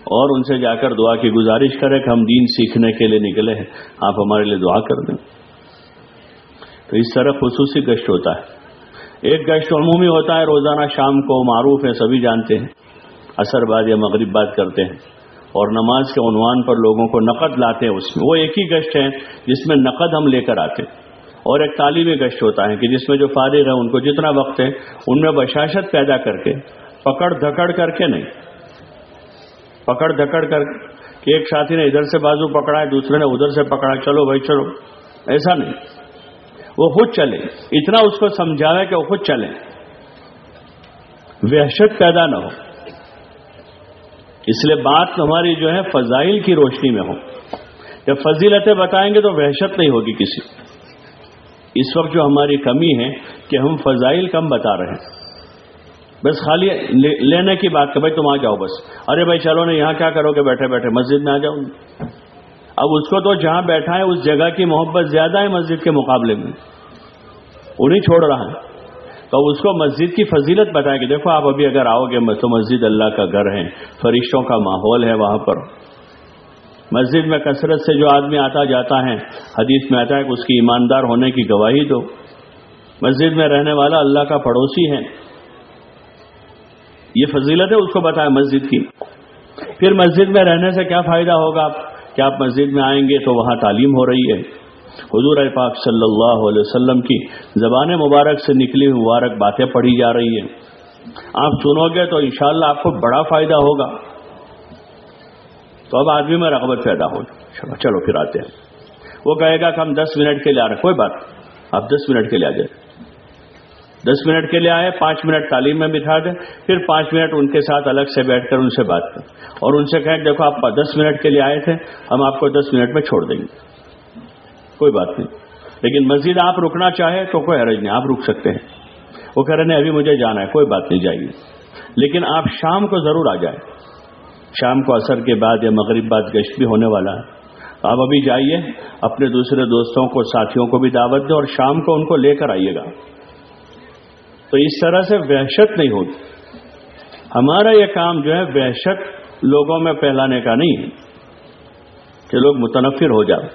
اور ان سے جا کر دعا کی گزارش کریں کہ ہم دین سیکھنے کے لیے نکلے ہیں۔ آپ ہمارے لیے دعا کر دیں۔ تو اس طرح خصوصی گشت ہوتا ہے۔ ایک گشت عمومی ہوتا ہے، روزانہ شام کو معروف ہے سبھی جانتے ہیں۔ اثر بعد یا مغرب بات کرتے ہیں۔ اور نماز کے عنوان پر لوگوں کو نقد لاتے ہیں اس میں۔ وہ ایک ہی گشت ہے جس میں نقد ہم لے کر آتے ہیں۔ اور ایک تعلیمی گشت ہوتا ہے کہ جس میں جو فارغ ہے ان کو جتنا وقت ہے، ان میں بشاشت پیدا کر کے، پکڑ دھکڑ کر کے نہیں۔ پکڑ دھکڑ کر کہ ایک ساتھی نے ادھر سے بازو پکڑا ہے دوسرے نے ادھر سے پکڑا، چلو بھائی، چلو۔ ایسا نہیں۔ وہ خود چلے۔ اتنا اس کو سمجھاوے کہ وہ خود چلے۔ وحشت پیدا نہ ہو۔ اس لیے بات ہماری جو ہے فضائل کی روشنی میں ہو۔ جب فضیلتیں بتائیں گے تو وحشت نہیں ہوگی کسی۔ اس وقت جو ہماری کمی ہے کہ ہم فضائل کم بتا رہے ہیں۔ بس خالی لینے کی بات کہ بھائی تم آ جاؤ بس۔ ارے بھائی چلو نا، یہاں کیا کرو گے؟ بیٹھے بیٹھے مسجد میں آ جاؤ اب اس کو تو جہاں بیٹھا ہے، اس جگہ کی محبت زیادہ ہے مسجد کے مقابلے میں۔ انہیں چھوڑ رہا ہے۔ تو اس کو مسجد کی فضیلت بتائے کہ دیکھو، آپ ابھی اگر آؤ گے، تو مسجد اللہ کا گھر ہے، فرشتوں کا ماحول ہے وہاں پر۔ مسجد میں کثرت سے جو آدمی آتا جاتا ہے، حدیث میں آتا ہے کہ اس کی ایماندار ہونے کی گواہی دو۔ مسجد میں رہنے والا اللہ کا پڑوسی ہے۔ یہ فضیلت ہے، اس کو بتایا مسجد کی۔ پھر مسجد میں رہنے سے کیا فائدہ ہوگا؟ آپ کہ آپ مسجد میں آئیں گے تو وہاں تعلیم ہو رہی ہے۔ حضور پاک صلی اللہ علیہ وسلم کی زبان مبارک سے نکلی مبارک باتیں پڑھی جا رہی ہیں۔ آپ سنو گے تو انشاءاللہ شاء آپ کو بڑا فائدہ ہوگا۔ تو اب آدمی میں رغبت پیدا ہو چلو پھر آتے ہیں۔ وہ کہے گا کہ ہم دس منٹ کے لیے آ رہے ہیں۔ کوئی بات آپ دس منٹ کے لیے آ جائیں۔ دس منٹ کے لیے آئے، پانچ منٹ تعلیم میں بٹھا دیں۔ پھر پانچ منٹ ان کے ساتھ الگ سے بیٹھ کر ان سے بات کریں۔ اور ان سے کہیں دیکھو، آپ دس منٹ کے لیے آئے تھے، ہم آپ کو دس منٹ میں چھوڑ دیں گے۔ کوئی بات نہیں۔ لیکن مسجد آپ رکنا چاہے تو کوئی حرج نہیں، آپ رک سکتے ہیں۔ وہ کہہ رہے ہیں ابھی مجھے جانا ہے، کوئی بات نہیں، جائیے۔ لیکن آپ شام کو ضرور آ جائیں۔ شام کو اثر کے بعد یا مغرب بعد گشت بھی ہونے والا ہے۔ آپ ابھی جائیے، اپنے دوسرے دوستوں کو، ساتھیوں کو بھی دعوت دیں اور شام کو ان کو لے کر آئیے گا۔ تو اس طرح سے وحشت نہیں ہوتی۔ ہمارا یہ کام جو ہے، وحشت لوگوں میں پھیلانے کا نہیں ہے۔ کہ لوگ متنفر ہو جائیں۔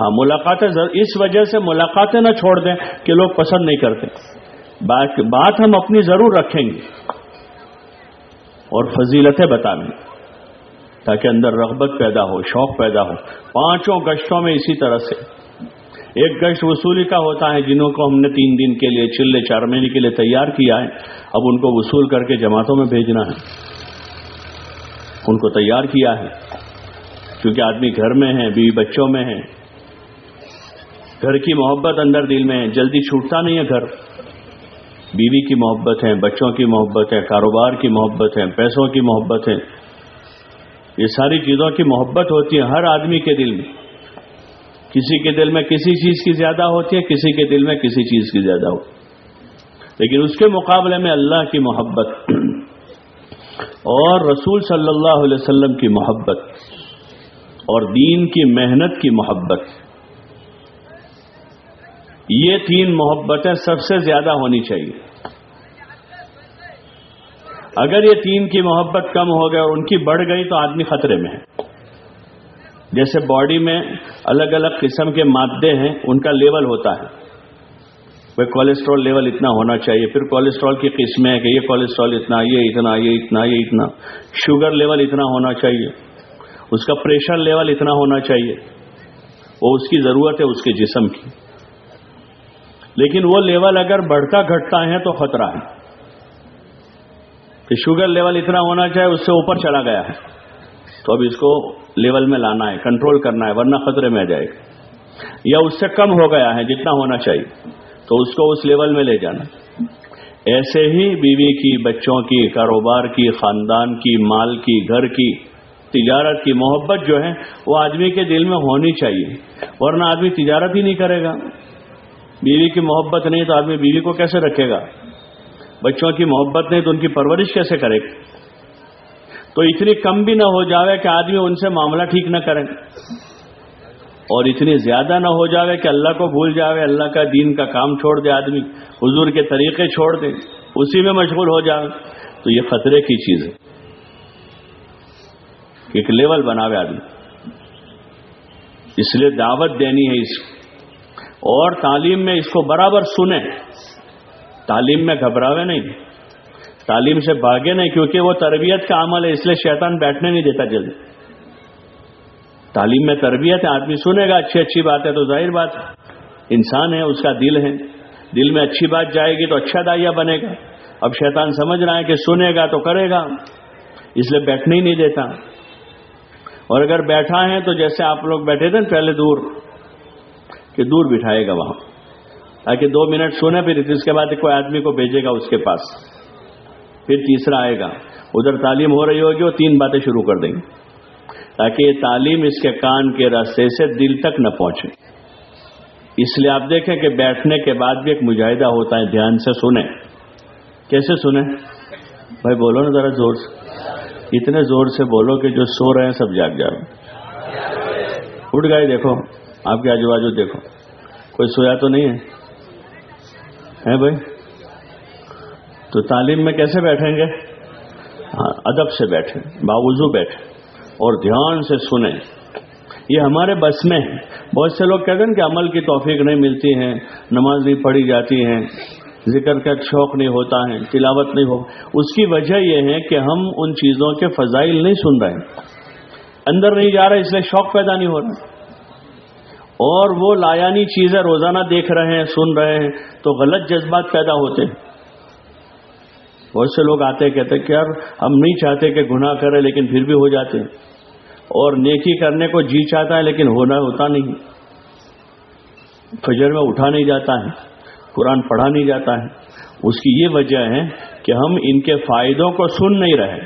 ہاں ملاقاتیں اس وجہ سے ملاقاتیں نہ چھوڑ دیں کہ لوگ پسند نہیں کرتے۔ بات ہم اپنی ضرور رکھیں گے۔ اور فضیلتیں بتائیں تاکہ اندر رغبت پیدا ہو، شوق پیدا ہو۔ پانچوں گشتوں میں اسی طرح سے۔ ایک گشت وصولی کا ہوتا ہے، جنہوں کو ہم نے تین دن کے لیے چلے، چار مہینے کے لیے تیار کیا ہے۔ اب ان کو وصول کر کے جماعتوں میں بھیجنا ہے۔ ان کو تیار کیا ہے۔ کیونکہ آدمی گھر میں ہے، بیوی بچوں میں ہے۔ گھر کی محبت اندر دل میں ہے۔ جلدی چھوٹتا نہیں ہے گھر۔ بیوی کی محبت ہے، بچوں کی محبت ہے، کاروبار کی محبت ہے، پیسوں کی محبت ہے۔ یہ ساری چیزوں کی محبت ہوتی ہے ہر آدمی کے دل میں۔ کسی کے دل میں کسی چیز کی زیادہ ہوتی ہے، کسی کے دل میں کسی چیز کی زیادہ ہوتی لیکن اس کے مقابلے میں اللہ کی محبت اور رسول صلی اللہ علیہ وسلم کی محبت اور دین کی محنت کی محبت یہ تین محبتیں سب سے زیادہ ہونی چاہیے۔ اگر یہ تین کی محبت کم ہو گئی اور ان کی بڑھ گئی تو آدمی خطرے میں ہے۔ جیسے باڈی میں الگ الگ قسم کے مادے ہیں، ان کا لیول ہوتا ہے۔ وہ کولیسٹرول لیول اتنا ہونا چاہیے، پھر کولیسٹرول کی قسمیں ہیں کہ یہ کولیسٹرول اتنا، یہ اتنا یہ اتنا یہ اتنا۔ شوگر لیول اتنا ہونا چاہیے۔ اس کا پریشر لیول اتنا ہونا چاہیے۔ وہ اس کی ضرورت ہے، اس کے جسم کی۔ لیکن وہ لیول اگر بڑھتا گھٹتا ہے تو خطرہ ہے کہ شوگر لیول اتنا ہونا چاہیے اس سے اوپر چلا گیا ہے۔ تو اب اس کو لیول میں لانا ہے، کنٹرول کرنا ہے، ورنہ خطرے میں آ جائے گا یا اس سے کم ہو گیا ہے جتنا ہونا چاہیے، تو اس کو اس لیول میں لے جانا۔ ایسے ہی بیوی کی، بچوں کی، کاروبار کی، خاندان کی، مال کی، گھر کی، تجارت کی محبت جو ہے، وہ آدمی کے دل میں ہونی چاہیے۔ ورنہ آدمی تجارت ہی نہیں کرے گا۔ بیوی کی محبت نہیں تو آدمی بیوی کو کیسے رکھے گا؟ بچوں کی محبت نہیں تو ان کی پرورش کیسے کرے گا؟ تو اتنی کم بھی نہ ہو جاوے کہ آدمی ان سے معاملہ ٹھیک نہ کرے۔ اور اتنی زیادہ نہ ہو جاوے کہ اللہ کو بھول جاوے، اللہ کا دین کا کام چھوڑ دے آدمی، حضور کے طریقے چھوڑ دے، اسی میں مشغول ہو جاوے۔ تو یہ خطرے کی چیز ہے۔ ایک لیول بناوے آدمی۔ اس لیے دعوت دینی ہے اس اور تعلیم میں اس کو برابر سنیں۔ تعلیم میں گھبراوے نہیں۔ تعلیم سے بھاگے نہیں کیونکہ وہ تربیت کا عمل ہے، اس لیے شیطان بیٹھنے نہیں دیتا جلدی۔ تعلیم میں تربیت ہے، آدمی سنے گا، اچھی اچھی بات ہے تو ظاہر بات ہے۔ انسان ہے، اس کا دل ہے۔ دل میں اچھی بات جائے گی تو اچھا دائیا بنے گا۔ اب شیطان سمجھ رہا ہے کہ سنے گا تو کرے گا، اس لیے بیٹھنے ہی نہیں دیتا۔ اور اگر بیٹھا ہے تو جیسے آپ لوگ بیٹھے تھے پہلے دور کہ دور بٹھائے گا وہاں۔ تاکہ دو منٹ سونے پھر اس کے بعد کوئی آدمی کو بھیجے گا اس کے پاس۔ پھر تیسرا آئے گا۔ ادھر تعلیم ہو رہی ہوگی وہ تین باتیں شروع کر دیں گے۔ تاکہ یہ تعلیم اس کے کان کے راستے سے دل تک نہ پہنچے۔ اس لیے آپ دیکھیں کہ بیٹھنے کے بعد بھی ایک مجاہدہ ہوتا ہے، دھیان سے سنیں۔ کیسے سنیں؟ بھائی بولو نا ذرا زور سے۔ اتنے زور سے بولو کہ جو سو رہے ہیں سب جاگ جائے اٹھ گئے، دیکھو۔ آپ کے آجو بازو دیکھو۔ کوئی سویا تو نہیں ہے؟ بھائی؟ تو تعلیم میں کیسے بیٹھیں گے؟ ہاں ادب سے بیٹھیں، باوضو بیٹھیں اور دھیان سے سنیں۔ یہ ہمارے بس میں ہے بہت سے لوگ کہتے ہیں کہ عمل کی توفیق نہیں ملتی ہے نماز نہیں پڑھی جاتی ہے ذکر کا شوق نہیں ہوتا ہے، تلاوت نہیں ہو۔ اس کی وجہ یہ ہے کہ ہم ان چیزوں کے فضائل نہیں سن رہے۔ اندر نہیں جا رہے، اس لیے شوق پیدا نہیں ہو رہا۔ اور وہ لایانی چیزیں روزانہ دیکھ رہے ہیں، سن رہے ہیں، تو غلط جذبات پیدا ہوتے ہیں۔ بہت سے لوگ آتے کہتے کہ یار، ہم نہیں چاہتے کہ گناہ کرے لیکن پھر بھی ہو جاتے ہیں۔ اور نیکی کرنے کو جی چاہتا ہے، لیکن ہونا ہوتا نہیں۔ فجر میں اٹھا نہیں جاتا ہے، قرآن پڑھا نہیں جاتا ہے۔ اس کی یہ وجہ ہے کہ ہم ان کے فائدوں کو سن نہیں رہے۔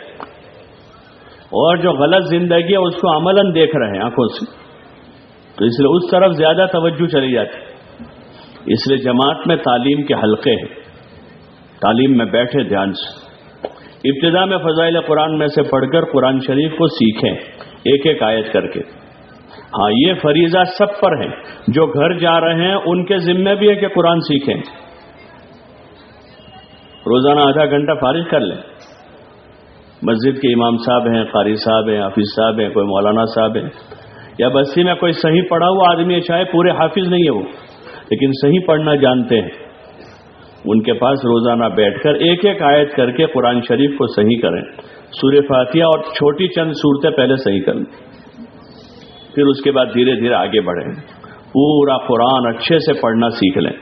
اور جو غلط زندگی ہے، اس کو عمل دیکھ رہے ہیں، آنکھوں سے۔ تو اس لیے اس طرف زیادہ توجہ چلی جاتی۔ اس لیے جماعت میں تعلیم کے حلقے ہیں۔ تعلیم میں بیٹھے دھیان سے۔ ابتدا میں فضائل قرآن میں سے پڑھ کر قرآن شریف کو سیکھیں۔ ایک ایک آیت کر کے۔ ہاں یہ فریضہ سب پر ہے جو گھر جا رہے ہیں، ان کے ذمے بھی ہے کہ قرآن سیکھیں۔ روزانہ آدھا گھنٹہ فارغ کر لیں۔ مسجد کے امام صاحب ہیں، قاری صاحب ہیں، حافظ صاحب ہیں، کوئی مولانا صاحب ہیں۔ یا بستی میں کوئی صحیح پڑھا ہوا آدمی اچھا ہے چاہے پورے حافظ نہیں ہے وہ۔ لیکن صحیح پڑھنا جانتے ہیں۔ ان کے پاس روزانہ بیٹھ کر ایک ایک آیت کر کے قرآن شریف کو صحیح کریں۔ سورہ فاتحہ اور چھوٹی چند صورتیں پہلے صحیح کر لیں۔ پھر اس کے بعد دھیرے دھیرے آگے بڑھیں۔ پورا قرآن اچھے سے پڑھنا سیکھ لیں۔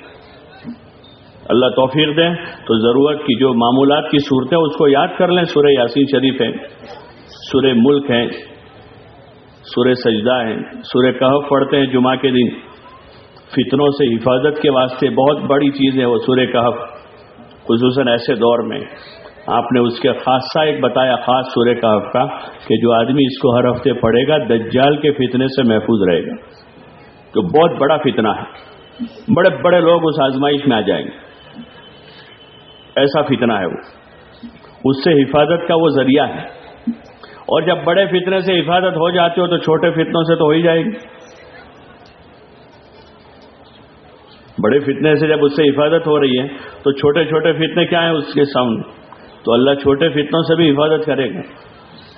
اللہ توفیق دیں تو ضرورت کی جو معمولات کی صورتیں، اس کو یاد کر لیں۔ سورہ یاسین شریف ہیں۔ سورہ ملک ہیں۔ سورہ سجدہ ہیں، سورہ کہف پڑھتے ہیں جمعہ کے دن۔ فتنوں سے حفاظت کے واسطے بہت بڑی چیز ہے وہ سورہ کہف۔ خصوصاً ایسے دور میں۔ آپ نے اس کے خاصہ ایک بتایا خاص سورہ کہف کا کہ جو آدمی اس کو ہر ہفتے پڑھے گا، دجال کے فتنے سے محفوظ رہے گا۔ جو بہت بڑا فتنہ ہے۔ بڑے بڑے لوگ اس آزمائش میں آ جائیں گے۔ ایسا فتنہ ہے وہ۔ اس سے حفاظت کا وہ ذریعہ ہے۔ اور جب بڑے فتنے سے حفاظت ہو جاتی ہو تو چھوٹے فتنوں سے تو ہو ہی جائے گی۔ بڑے فتنے سے جب اس سے حفاظت ہو رہی ہے تو چھوٹے چھوٹے فتنے کیا ہیں اس کے سامنے؟ تو اللہ چھوٹے فتنوں سے بھی حفاظت کرے گا۔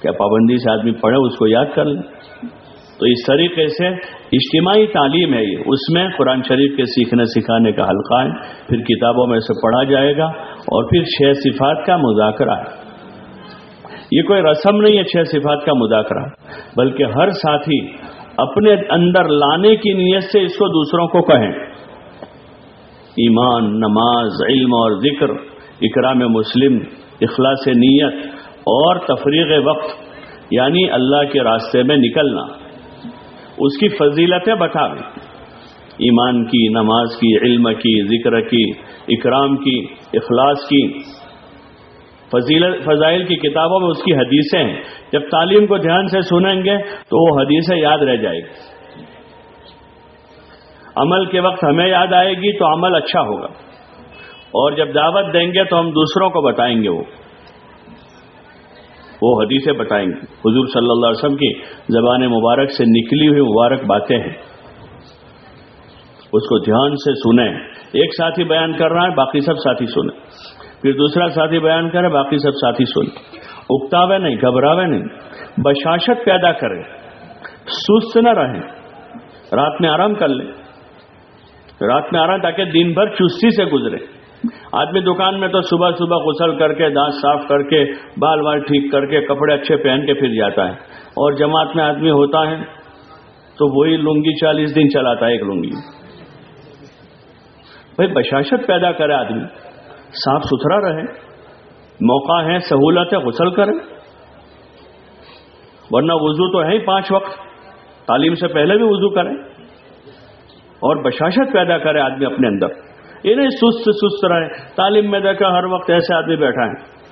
کیا پابندی سے آدمی پڑھے اس کو یاد کر لیں تو اس طریقے سے اجتماعی تعلیم ہے یہ۔ اس میں قرآن شریف کے سیکھنے سکھانے کا حلقہ ہے۔ پھر کتابوں میں سے پڑھا جائے گا اور پھر چھ صفات کا مذاکرہ ہے۔ یہ کوئی رسم نہیں ہے چھ صفات کا مذاکرہ، بلکہ ہر ساتھی اپنے اندر لانے کی نیت سے اس کو دوسروں کو کہیں ایمان، نماز، علم اور ذکر، اکرام مسلم، اخلاص نیت اور تفریح وقت یعنی اللہ کے راستے میں نکلنا۔ اس کی فضیلتیں بتا ایمان کی، نماز کی، علم کی، ذکر کی، اکرام کی، اخلاص کی فضائل کی کتابوں میں اس کی حدیثیں ہیں۔ جب تعلیم کو دھیان سے سنیں گے تو وہ حدیثیں یاد رہ جائے گی۔ عمل کے وقت ہمیں یاد آئے گی تو عمل اچھا ہوگا۔ اور جب دعوت دیں گے تو ہم دوسروں کو بتائیں گے وہ۔ وہ حدیثیں بتائیں گے۔ حضور صلی اللہ علیہ وسلم کی زبان مبارک سے نکلی ہوئی مبارک باتیں ہیں۔ اس کو دھیان سے سنیں۔ ایک ساتھی بیان کر رہا ہے، باقی سب ساتھی سنیں۔ پھر دوسرا ساتھی بیان کرے، باقی سب ساتھی سنیں اکتاوے نہیں، گھبراوے نہیں۔ بشاشت پیدا کرے۔ سست نہ رہیں رات میں آرام کر لیں رات میں آرام تاکہ دن بھر چستی سے گزرے۔ آدمی دکان میں تو صبح صبح غسل کر کے، دانت صاف کر کے، بال وال ٹھیک کر کے، کپڑے اچھے پہن کے پھر جاتا ہے۔ اور جماعت میں آدمی ہوتا ہے تو وہی لنگی چالیس دن چلاتا ہے ایک لنگی۔ بھائی بشاشت پیدا کرے آدمی۔ صاف ستھرا رہے، موقع ہے سہولت ہے غسل کرے ورنہ وضو تو ہے ہی پانچ وقت، تعلیم سے پہلے بھی وضو کریں۔ اور بشاشت پیدا کرے آدمی اپنے اندر۔ یہ نہیں سست سست رہے تعلیم میں دیکھا ہر وقت ایسے آدمی بیٹھا ہے۔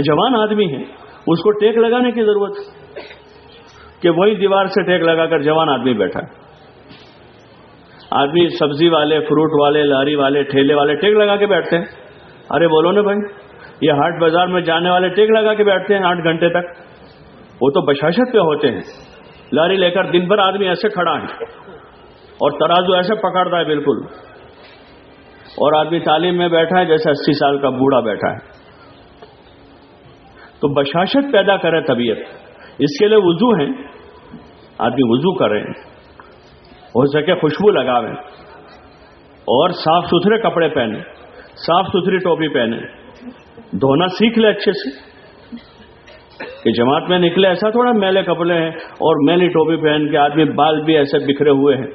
جوان آدمی ہے اس کو ٹیک لگانے کی ضرورت کہ وہی دیوار سے ٹیک لگا کر جوان آدمی بیٹھا ہے۔ آدمی سبزی والے، فروٹ والے، لاری والے، ٹھیلے والے ٹیک لگا کے بیٹھتے ہیں۔ ارے بولو نا بھائی، یہ ہاٹ بازار میں جانے والے ٹیک لگا کے بیٹھتے ہیں آٹھ گھنٹے تک۔ وہ تو بشاشت پہ ہوتے ہیں۔ لاری لے کر دن بھر آدمی ایسے کھڑا ہے۔ اور ترازو ایسے پکڑتا ہے بالکل۔ اور آدمی تعلیم میں بیٹھا ہے، جیسے اسی سال کا بوڑھا بیٹھا ہے۔ تو بشاشت پیدا کرے طبیعت۔ اس کے لیے وضو ہیں آدمی وضو کریں ہو سکے خوشبو لگاویں اور صاف ستھرے کپڑے پہنے، صاف ستھری ٹوپی پہنے۔ دھونا سیکھ لے اچھے سے۔ کہ جماعت میں نکلے ایسا تھوڑا میلے کپڑے ہیں اور میلی ٹوپی پہن کے آدمی بال بھی ایسے بکھرے ہوئے ہیں،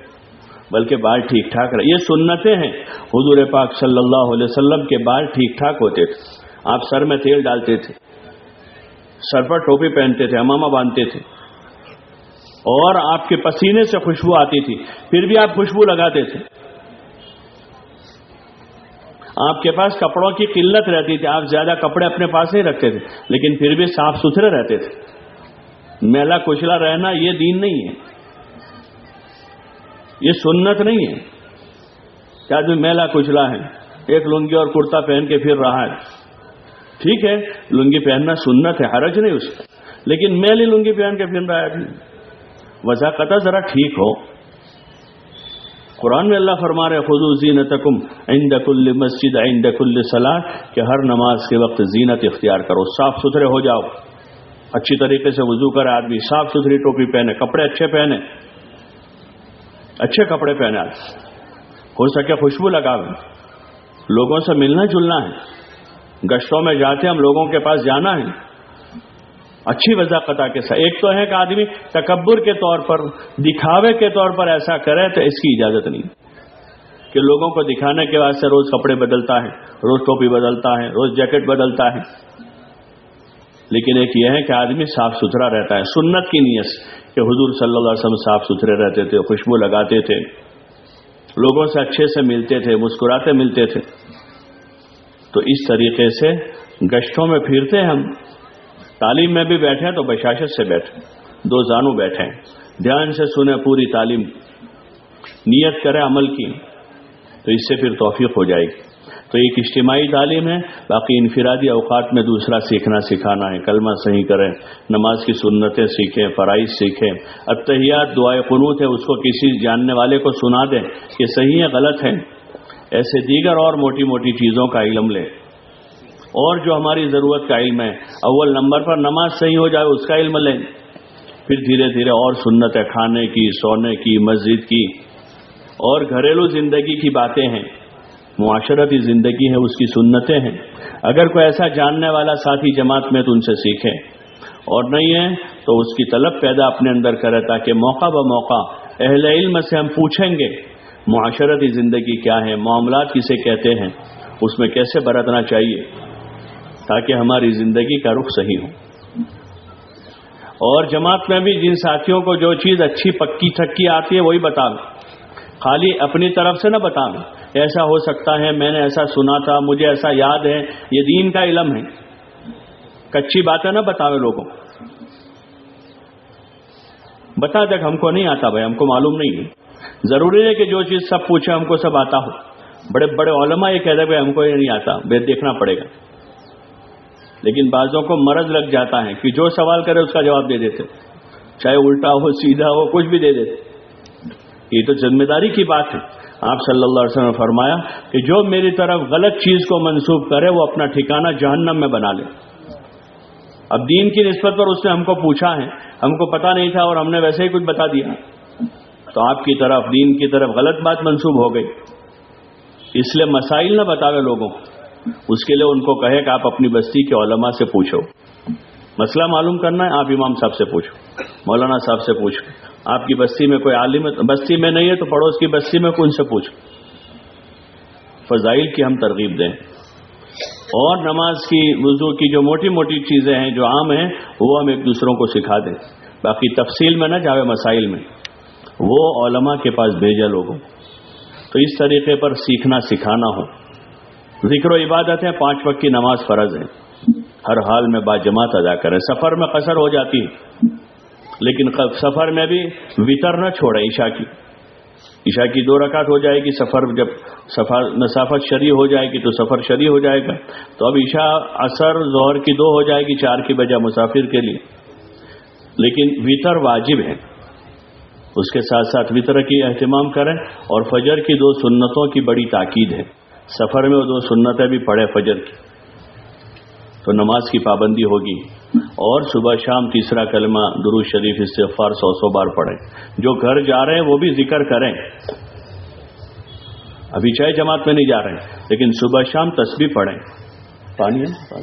بلکہ بال ٹھیک ٹھاک رہے۔ یہ سنتیں ہیں۔ حضور پاک صلی اللہ علیہ وسلم کے بال ٹھیک ٹھاک ہوتے تھے۔ آپ سر میں تیل ڈالتے تھے، سر پر ٹوپی پہنتے تھے، امامہ باندھتے تھے۔ اور آپ کے پسینے سے خوشبو آتی تھی، پھر بھی آپ خوشبو لگاتے تھے۔ آپ کے پاس کپڑوں کی قلت رہتی تھی، آپ زیادہ کپڑے اپنے پاس نہیں رکھتے تھے، لیکن پھر بھی صاف ستھرے رہتے تھے۔ میلا کچلا رہنا یہ دین نہیں ہے۔ یہ سنت نہیں ہے۔ کہ آدمی میلا کچلا ہے، ایک لنگی اور کرتا پہن کے پھر رہا ہے۔ ٹھیک ہے، لنگی پہننا سنت ہے، حرج نہیں اس کا۔ لیکن میلی لنگی پہن کے پھر رہا ہے۔ وضاقت ذرا ٹھیک ہو۔ قرآن میں اللہ فرما رہے خود زینت عند کل مسجد، عند کل صلاح کہ ہر نماز کے وقت زینت اختیار کرو، صاف ستھرے ہو جاؤ۔ اچھی طریقے سے وضو کرے آدمی، صاف ستھری ٹوپی پہنے، کپڑے اچھے پہنے۔ اچھے کپڑے پہنے ہو سکے خوشبو لگاوے لوگوں سے ملنا جلنا ہے۔ گشتوں میں جاتے ہم لوگوں کے پاس جانا ہے۔ اچھی وضاقت کے ساتھ۔ ایک تو ہے کہ آدمی تکبر کے طور پر، دکھاوے کے طور پر ایسا کرے تو اس کی اجازت نہیں۔ کہ لوگوں کو دکھانے کے واسطے روز کپڑے بدلتا ہے، روز ٹوپی بدلتا ہے، روز جیکٹ بدلتا ہے۔ لیکن ایک یہ ہے کہ آدمی صاف ستھرا رہتا ہے۔ سنت کی نیت کہ حضور صلی اللہ علیہ وسلم صاف ستھرے رہتے تھے، خوشبو لگاتے تھے۔ لوگوں سے اچھے سے ملتے تھے، مسکراتے ملتے تھے۔ تو اس طریقے سے گشتوں میں پھرتے ہم۔ تعلیم میں بھی بیٹھے تو بشاشت سے بیٹھے دو زانو بیٹھے دھیان سے سنیں پوری تعلیم۔ نیت کرے عمل کی۔ تو اس سے پھر توفیق ہو جائے گی۔ تو ایک اجتماعی تعلیم ہے۔ باقی انفرادی اوقات میں دوسرا سیکھنا سکھانا ہے۔ کلمہ صحیح کریں۔ نماز کی سنتیں سیکھیں، فرائض سیکھیں۔ اتحیات، دعائے قنوت ہے اس کو کسی جاننے والے کو سنا دیں۔ کہ صحیح ہے غلط ہے ایسے دیگر اور موٹی موٹی چیزوں کا علم لیں۔ اور جو ہماری ضرورت کا علم ہے۔ اول نمبر پر نماز صحیح ہو جائے، اس کا علم لیں۔ پھر دھیرے دھیرے اور سنت ہے، کھانے کی، سونے کی، مسجد کی۔ اور گھریلو زندگی کی باتیں ہیں۔ معاشرتی زندگی ہے، اس کی سنتیں ہیں۔ اگر کوئی ایسا جاننے والا ساتھی جماعت میں تو ان سے سیکھے۔ اور نہیں ہے تو اس کی طلب پیدا اپنے اندر کرے تاکہ موقع ب موقع اہل علم سے ہم پوچھیں گے، معاشرتی زندگی کیا ہے، معاملات کسے کہتے ہیں، اس میں کیسے برتنا چاہیے۔ تاکہ ہماری زندگی کا رخ صحیح ہو۔ اور جماعت میں بھی جن ساتھیوں کو جو چیز اچھی پکی تھکی آتی ہے وہی بتا خالی اپنی طرف سے نہ بتا ایسا ہو سکتا ہے، میں نے ایسا سنا تھا، مجھے ایسا یاد ہے۔ یہ دین کا علم ہے۔ کچی باتیں نہ بتاوے لوگوں۔ بتا دے ہم کو نہیں آتا بھائی، ہم کو معلوم نہیں ہے۔ ضروری ہے کہ جو چیز سب پوچھے، ہم کو سب آتا ہو۔ بڑے بڑے علماء یہ کہہ دے بھائی ہم کو یہ نہیں آتا، بے دیکھنا پڑے گا۔ لیکن بعضوں کو مرض لگ جاتا ہے کہ جو سوال کرے اس کا جواب دے دیتے چاہے الٹا ہو، سیدھا ہو، کچھ بھی دے دیتے۔ یہ تو ذمہ داری کی بات ہے۔ آپ صلی اللہ علیہ وسلم نے فرمایا کہ جو میری طرف غلط چیز کو منسوخ کرے، وہ اپنا ٹھکانہ جہنم میں بنا لے۔ اب دین کی نسبت پر اس نے ہم کو پوچھا ہے۔ ہم کو پتا نہیں تھا اور ہم نے ویسے ہی کچھ بتا دیا۔ تو آپ کی طرف، دین کی طرف غلط بات منسوب ہو گئی۔ اس لیے مسائل نہ بتاوے لوگوں کو۔ اس کے لیے ان کو کہے کہ آپ اپنی بستی کے علماء سے پوچھو۔ مسئلہ معلوم کرنا ہے، آپ امام صاحب سے پوچھو۔ مولانا صاحب سے پوچھو۔ آپ کی بستی میں کوئی عالم بستی میں نہیں ہے تو پڑوس کی بستی میں کون سے پوچھ فضائل کی ہم ترغیب دیں۔ اور نماز کی، وضو کی جو موٹی موٹی چیزیں ہیں، جو عام ہیں، وہ ہم ایک دوسروں کو سکھا دیں۔ باقی تفصیل میں نہ جاوے مسائل میں۔ وہ علماء کے پاس بھیجا لوگوں تو اس طریقے پر سیکھنا سکھانا ہو۔ ذکر و عبادت ہے پانچ وقت کی نماز فرض ہے ہر حال میں با جماعت ادا کریں۔ سفر میں قصر ہو جاتی ہے۔ لیکن سفر میں بھی وطر نہ چھوڑے عشاء کی۔ عشاء کی دو رکعت ہو جائے گی، سفر جب سفر مسافت شریع ہو جائے گی تو سفر شریع ہو جائے گا۔ تو اب عشاء اثر ظہر کی دو ہو جائے گی، چار کی بجائے مسافر کے لیے۔ لیکن وطر واجب ہے۔ اس کے ساتھ ساتھ وطر کی اہتمام کریں اور فجر کی دو سنتوں کی بڑی تاکید ہے۔ سفر میں وہ دو سنتیں بھی پڑھے فجر کی۔ تو نماز کی پابندی ہوگی۔ اور صبح شام تیسرا کلمہ درو شریف، استغفار سو سو بار پڑھیں۔ جو گھر جا رہے ہیں وہ بھی ذکر کریں۔ ابھی چاہے جماعت میں نہیں جا رہے ہیں، لیکن صبح شام تسبیح پڑھیں۔ پانی ہے؟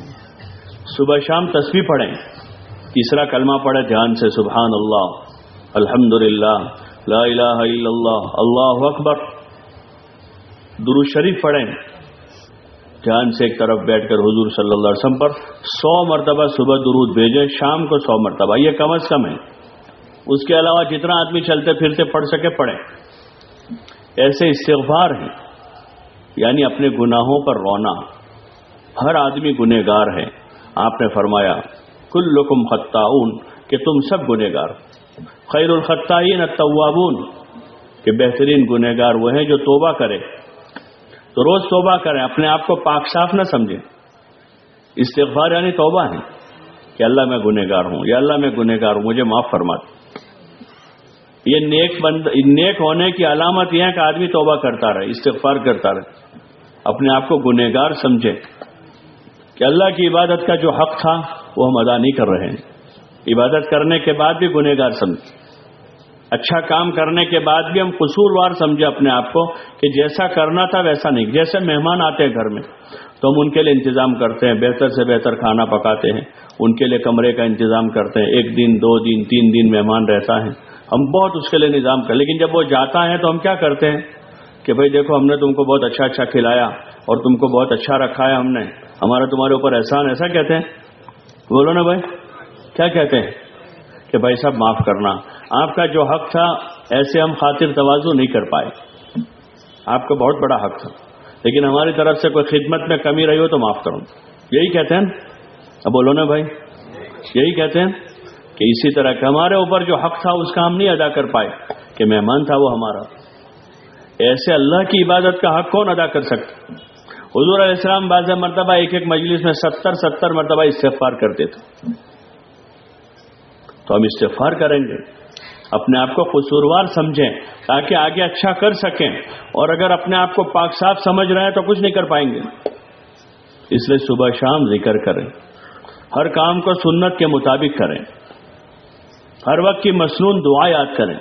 صبح شام تسبیح پڑھیں۔ تیسرا کلمہ پڑھے دھیان سے، سبحان اللہ الحمد للہ لا الہ الا اللہ اللہ اکبر۔ درو شریف پڑھیں۔ دھیان سے ایک طرف بیٹھ کر حضور صلی اللہ علیہ وسلم پر سو مرتبہ صبح درود بھیجے شام کو سو مرتبہ۔ یہ کم از کم ہے۔ اس کے علاوہ جتنا آدمی چلتے پھرتے پڑھ سکے پڑھے ایسے استغفار ہیں۔ یعنی اپنے گناہوں پر رونا۔ ہر آدمی گنہ گار ہے۔ آپ نے فرمایا کل لکم خطاون کہ تم سب گنہ گار خیر الخطائین التوابون، کہ بہترین گنہ گار وہ ہیں جو توبہ کرے۔ تو روز توبہ کریں، اپنے آپ کو پاک صاف نہ سمجھیں۔ استغفار یعنی توبہ ہے کہ اللہ میں گنہ گار ہوں، یا اللہ میں گنہ گار ہوں، مجھے معاف فرما یہ نیک بند نیک ہونے کی علامت یہ ہے کہ آدمی توبہ کرتا رہے، استغفار کرتا رہے۔ اپنے آپ کو گنہ گار سمجھے۔ کہ اللہ کی عبادت کا جو حق تھا، وہ ہم ادا نہیں کر رہے ہیں۔ عبادت کرنے کے بعد بھی گنہ گار سمجھے۔ اچھا کام کرنے کے بعد بھی ہم قصوروار سمجھے اپنے آپ کو کہ جیسا کرنا تھا ویسا نہیں۔ جیسے مہمان آتے ہیں گھر میں، تو ہم ان کے لیے انتظام کرتے ہیں، بہتر سے بہتر کھانا پکاتے ہیں۔ ان کے لیے کمرے کا انتظام کرتے ہیں۔ ایک دن، دو دن، تین دن مہمان رہتا ہے۔ ہم بہت اس کے لیے نظام کر، لیکن جب وہ جاتا ہے تو ہم کیا کرتے ہیں؟ کہ بھائی دیکھو، ہم نے تم کو بہت اچھا اچھا کھلایا اور تم کو بہت اچھا رکھا ہے ہم نے۔ ہمارا تمہارے اوپر احسان، ایسا کہتے ہیں؟ بولو نا بھائی، کیا کہتے ہیں؟ کہ بھائی صاحب، معاف کرنا۔ آپ کا جو حق تھا، ایسے ہم خاطر توازو نہیں کر پائے۔ آپ کا بہت بڑا حق تھا۔ لیکن ہماری طرف سے کوئی خدمت میں کمی رہی ہو تو معاف کروں یہی کہتے ہیں۔ اب بولو نا بھائی۔ یہی کہتے ہیں کہ اسی طرح کہ ہمارے اوپر جو حق تھا، اس کا ہم نہیں ادا کر پائے۔ کہ مہمان تھا وہ ہمارا۔ ایسے اللہ کی عبادت کا حق کون ادا کر سکتا؟ حضور علیہ السلام باز مرتبہ ایک ایک مجلس میں ستر ستر مرتبہ استغفار کرتے تھے۔ تو ہم استغفار کریں گے۔ اپنے آپ کو قصوروار سمجھیں تاکہ آگے اچھا کر سکیں۔ اور اگر اپنے آپ کو پاک صاف سمجھ رہے ہیں تو کچھ نہیں کر پائیں گے۔ اس لیے صبح شام ذکر کریں۔ ہر کام کو سنت کے مطابق کریں۔ ہر وقت کی مصنون دعا یاد کریں۔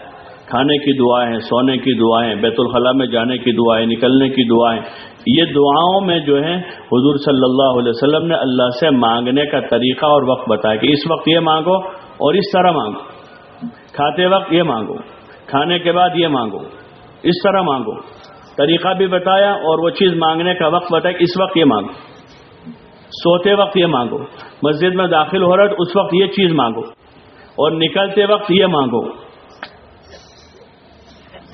کھانے کی دعائیں سونے کی دعائیں بیت الخلاء میں جانے کی دعائیں نکلنے کی دعائیں یہ دعاؤں میں جو ہے حضور صلی اللہ علیہ وسلم نے اللہ سے مانگنے کا طریقہ اور وقت بتایا کہ اس وقت یہ مانگو اور اس طرح مانگو۔ کھاتے وقت یہ مانگو، کھانے کے بعد یہ مانگو، اس طرح مانگو۔ طریقہ بھی بتایا اور وہ چیز مانگنے کا وقت بتایا، اس وقت یہ مانگو۔ سوتے وقت یہ مانگو، مسجد میں داخل ہو رہا تو اس وقت یہ چیز مانگو۔ اور نکلتے وقت یہ مانگو۔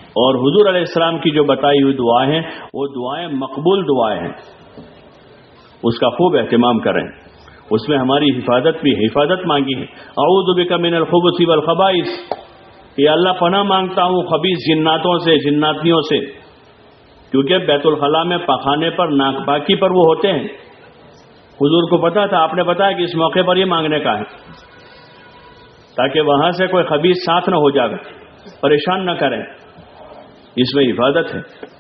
اور حضور علیہ السلام کی جو بتائی ہوئی دعائیں ہیں، وہ دعائیں مقبول دعائیں ہیں۔ اس کا خوب اہتمام کریں۔ اس میں ہماری حفاظت بھی حفاظت مانگی ہے۔ اعوذ بک من الخبث والخبائث۔ یہ اللہ، پناہ مانگتا ہوں خبیص جناتوں سے، جناتیوں سے۔ کیونکہ بیت الخلاء میں پخانے پر، ناک باقی پر وہ ہوتے ہیں۔ حضور کو پتا تھا، آپ نے بتایا کہ اس موقع پر یہ مانگنے کا ہے۔ تاکہ وہاں سے کوئی خبیص ساتھ نہ ہو جائے پریشان نہ کریں۔ اس میں حفاظت ہے۔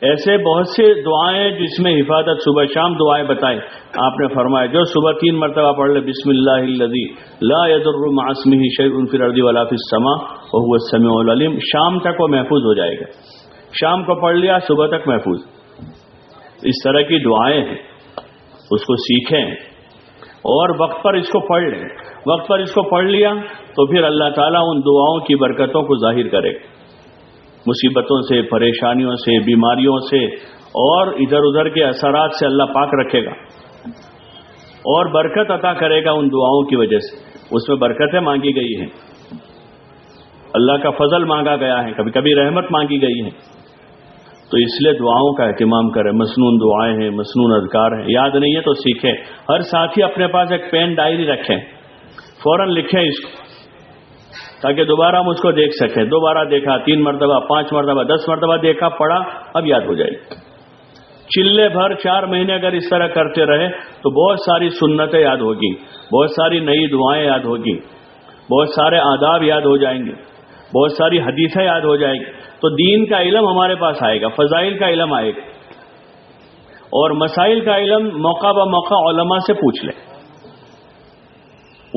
ایسے بہت سے دعائیں جس میں حفاظت صبح شام دعائیں بتائیں۔ آپ نے فرمایا، جو صبح تین مرتبہ پڑھ لے، بسم اللہ لا معصمی فی الارض ولا فی السماء وهو السمیع العلیم۔ شام تک وہ محفوظ ہو جائے گا۔ شام کو پڑھ لیا، صبح تک محفوظ۔ اس طرح کی دعائیں ہیں۔ اس کو سیکھیں۔ اور وقت پر اس کو پڑھ لیں۔ وقت پر اس کو پڑھ لیا تو پھر اللہ تعالیٰ ان دعاؤں کی برکتوں کو ظاہر کرے۔ گا مصیبتوں سے، پریشانیوں سے، بیماریوں سے اور ادھر ادھر کے اثرات سے اللہ پاک رکھے گا۔ اور برکت عطا کرے گا ان دعاؤں کی وجہ سے۔ اس میں برکتیں مانگی گئی ہیں۔ اللہ کا فضل مانگا گیا ہے۔ کبھی کبھی رحمت مانگی گئی ہے۔ تو اس لیے دعاؤں کا اہتمام کریں۔ مصنون دعائیں ہیں، مصنون اذکار ہیں۔ یاد نہیں ہے تو سیکھیں۔ ہر ساتھی اپنے پاس ایک پین ڈائری رکھیں۔ فوراً لکھیں اس کو۔ تاکہ دوبارہ ہم اس کو دیکھ سکیں دوبارہ دیکھا، تین مرتبہ، پانچ مرتبہ، دس مرتبہ دیکھا، پڑھا، اب یاد ہو جائے۔ گی چلے بھر چار مہینے اگر اس طرح کرتے رہے تو بہت ساری سنتیں یاد ہوگی۔ بہت ساری نئی دعائیں یاد ہوگی۔ بہت سارے آداب یاد ہو جائیں گے۔ بہت ساری حدیثیں یاد ہو جائیں گی۔ تو دین کا علم ہمارے پاس آئے گا، فضائل کا علم آئے گا۔ اور مسائل کا علم موقع ب موقع علماء سے پوچھ لیں۔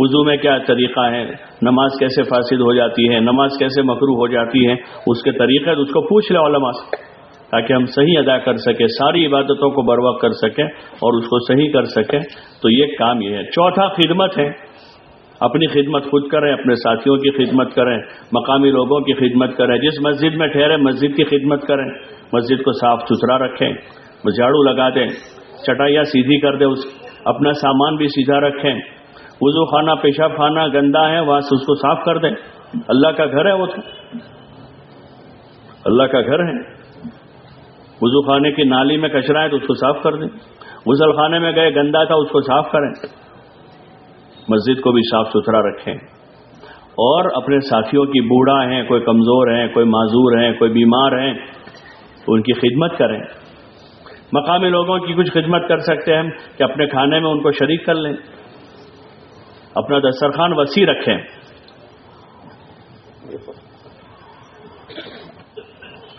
وضو میں کیا طریقہ ہے؟ نماز کیسے فاسد ہو جاتی ہے؟ نماز کیسے مکرو ہو جاتی ہے؟ اس کے طریقے اس کو پوچھ لے علماء سے، تاکہ ہم صحیح ادا کر سکیں، ساری عبادتوں کو بروق کر سکیں اور اس کو صحیح کر سکیں۔ تو یہ کام یہ ہے۔ چوتھا خدمت ہے۔ اپنی خدمت خود کریں، اپنے ساتھیوں کی خدمت کریں، مقامی لوگوں کی خدمت کریں، جس مسجد میں ٹھہرے، مسجد کی خدمت کریں۔ مسجد کو صاف ستھرا رکھیں، جھاڑو لگا دیں، چٹائیاں سیدھی کر دیں، اس اپنا سامان بھی سیدھا رکھیں۔ وضو خانہ، پیشاب خانہ گندا ہے وہاں سے اس کو صاف کر دیں۔ اللہ کا گھر ہے وہ تو۔ اللہ کا گھر ہے۔ وضو خانے کی نالی میں کچرا ہے تو اس کو صاف کر دیں۔ غسل خانے میں گئے گندا تھا، اس کو صاف کریں۔ مسجد کو بھی صاف ستھرا رکھیں۔ اور اپنے ساتھیوں کی بوڑھا ہیں، کوئی کمزور ہیں، کوئی معذور ہیں، کوئی بیمار ہیں، تو ان کی خدمت کریں۔ مقامی لوگوں کی کچھ خدمت کر سکتے ہیں کہ اپنے کھانے میں ان کو شریک کر لیں۔ اپنا دسترخوان وسیع رکھیں۔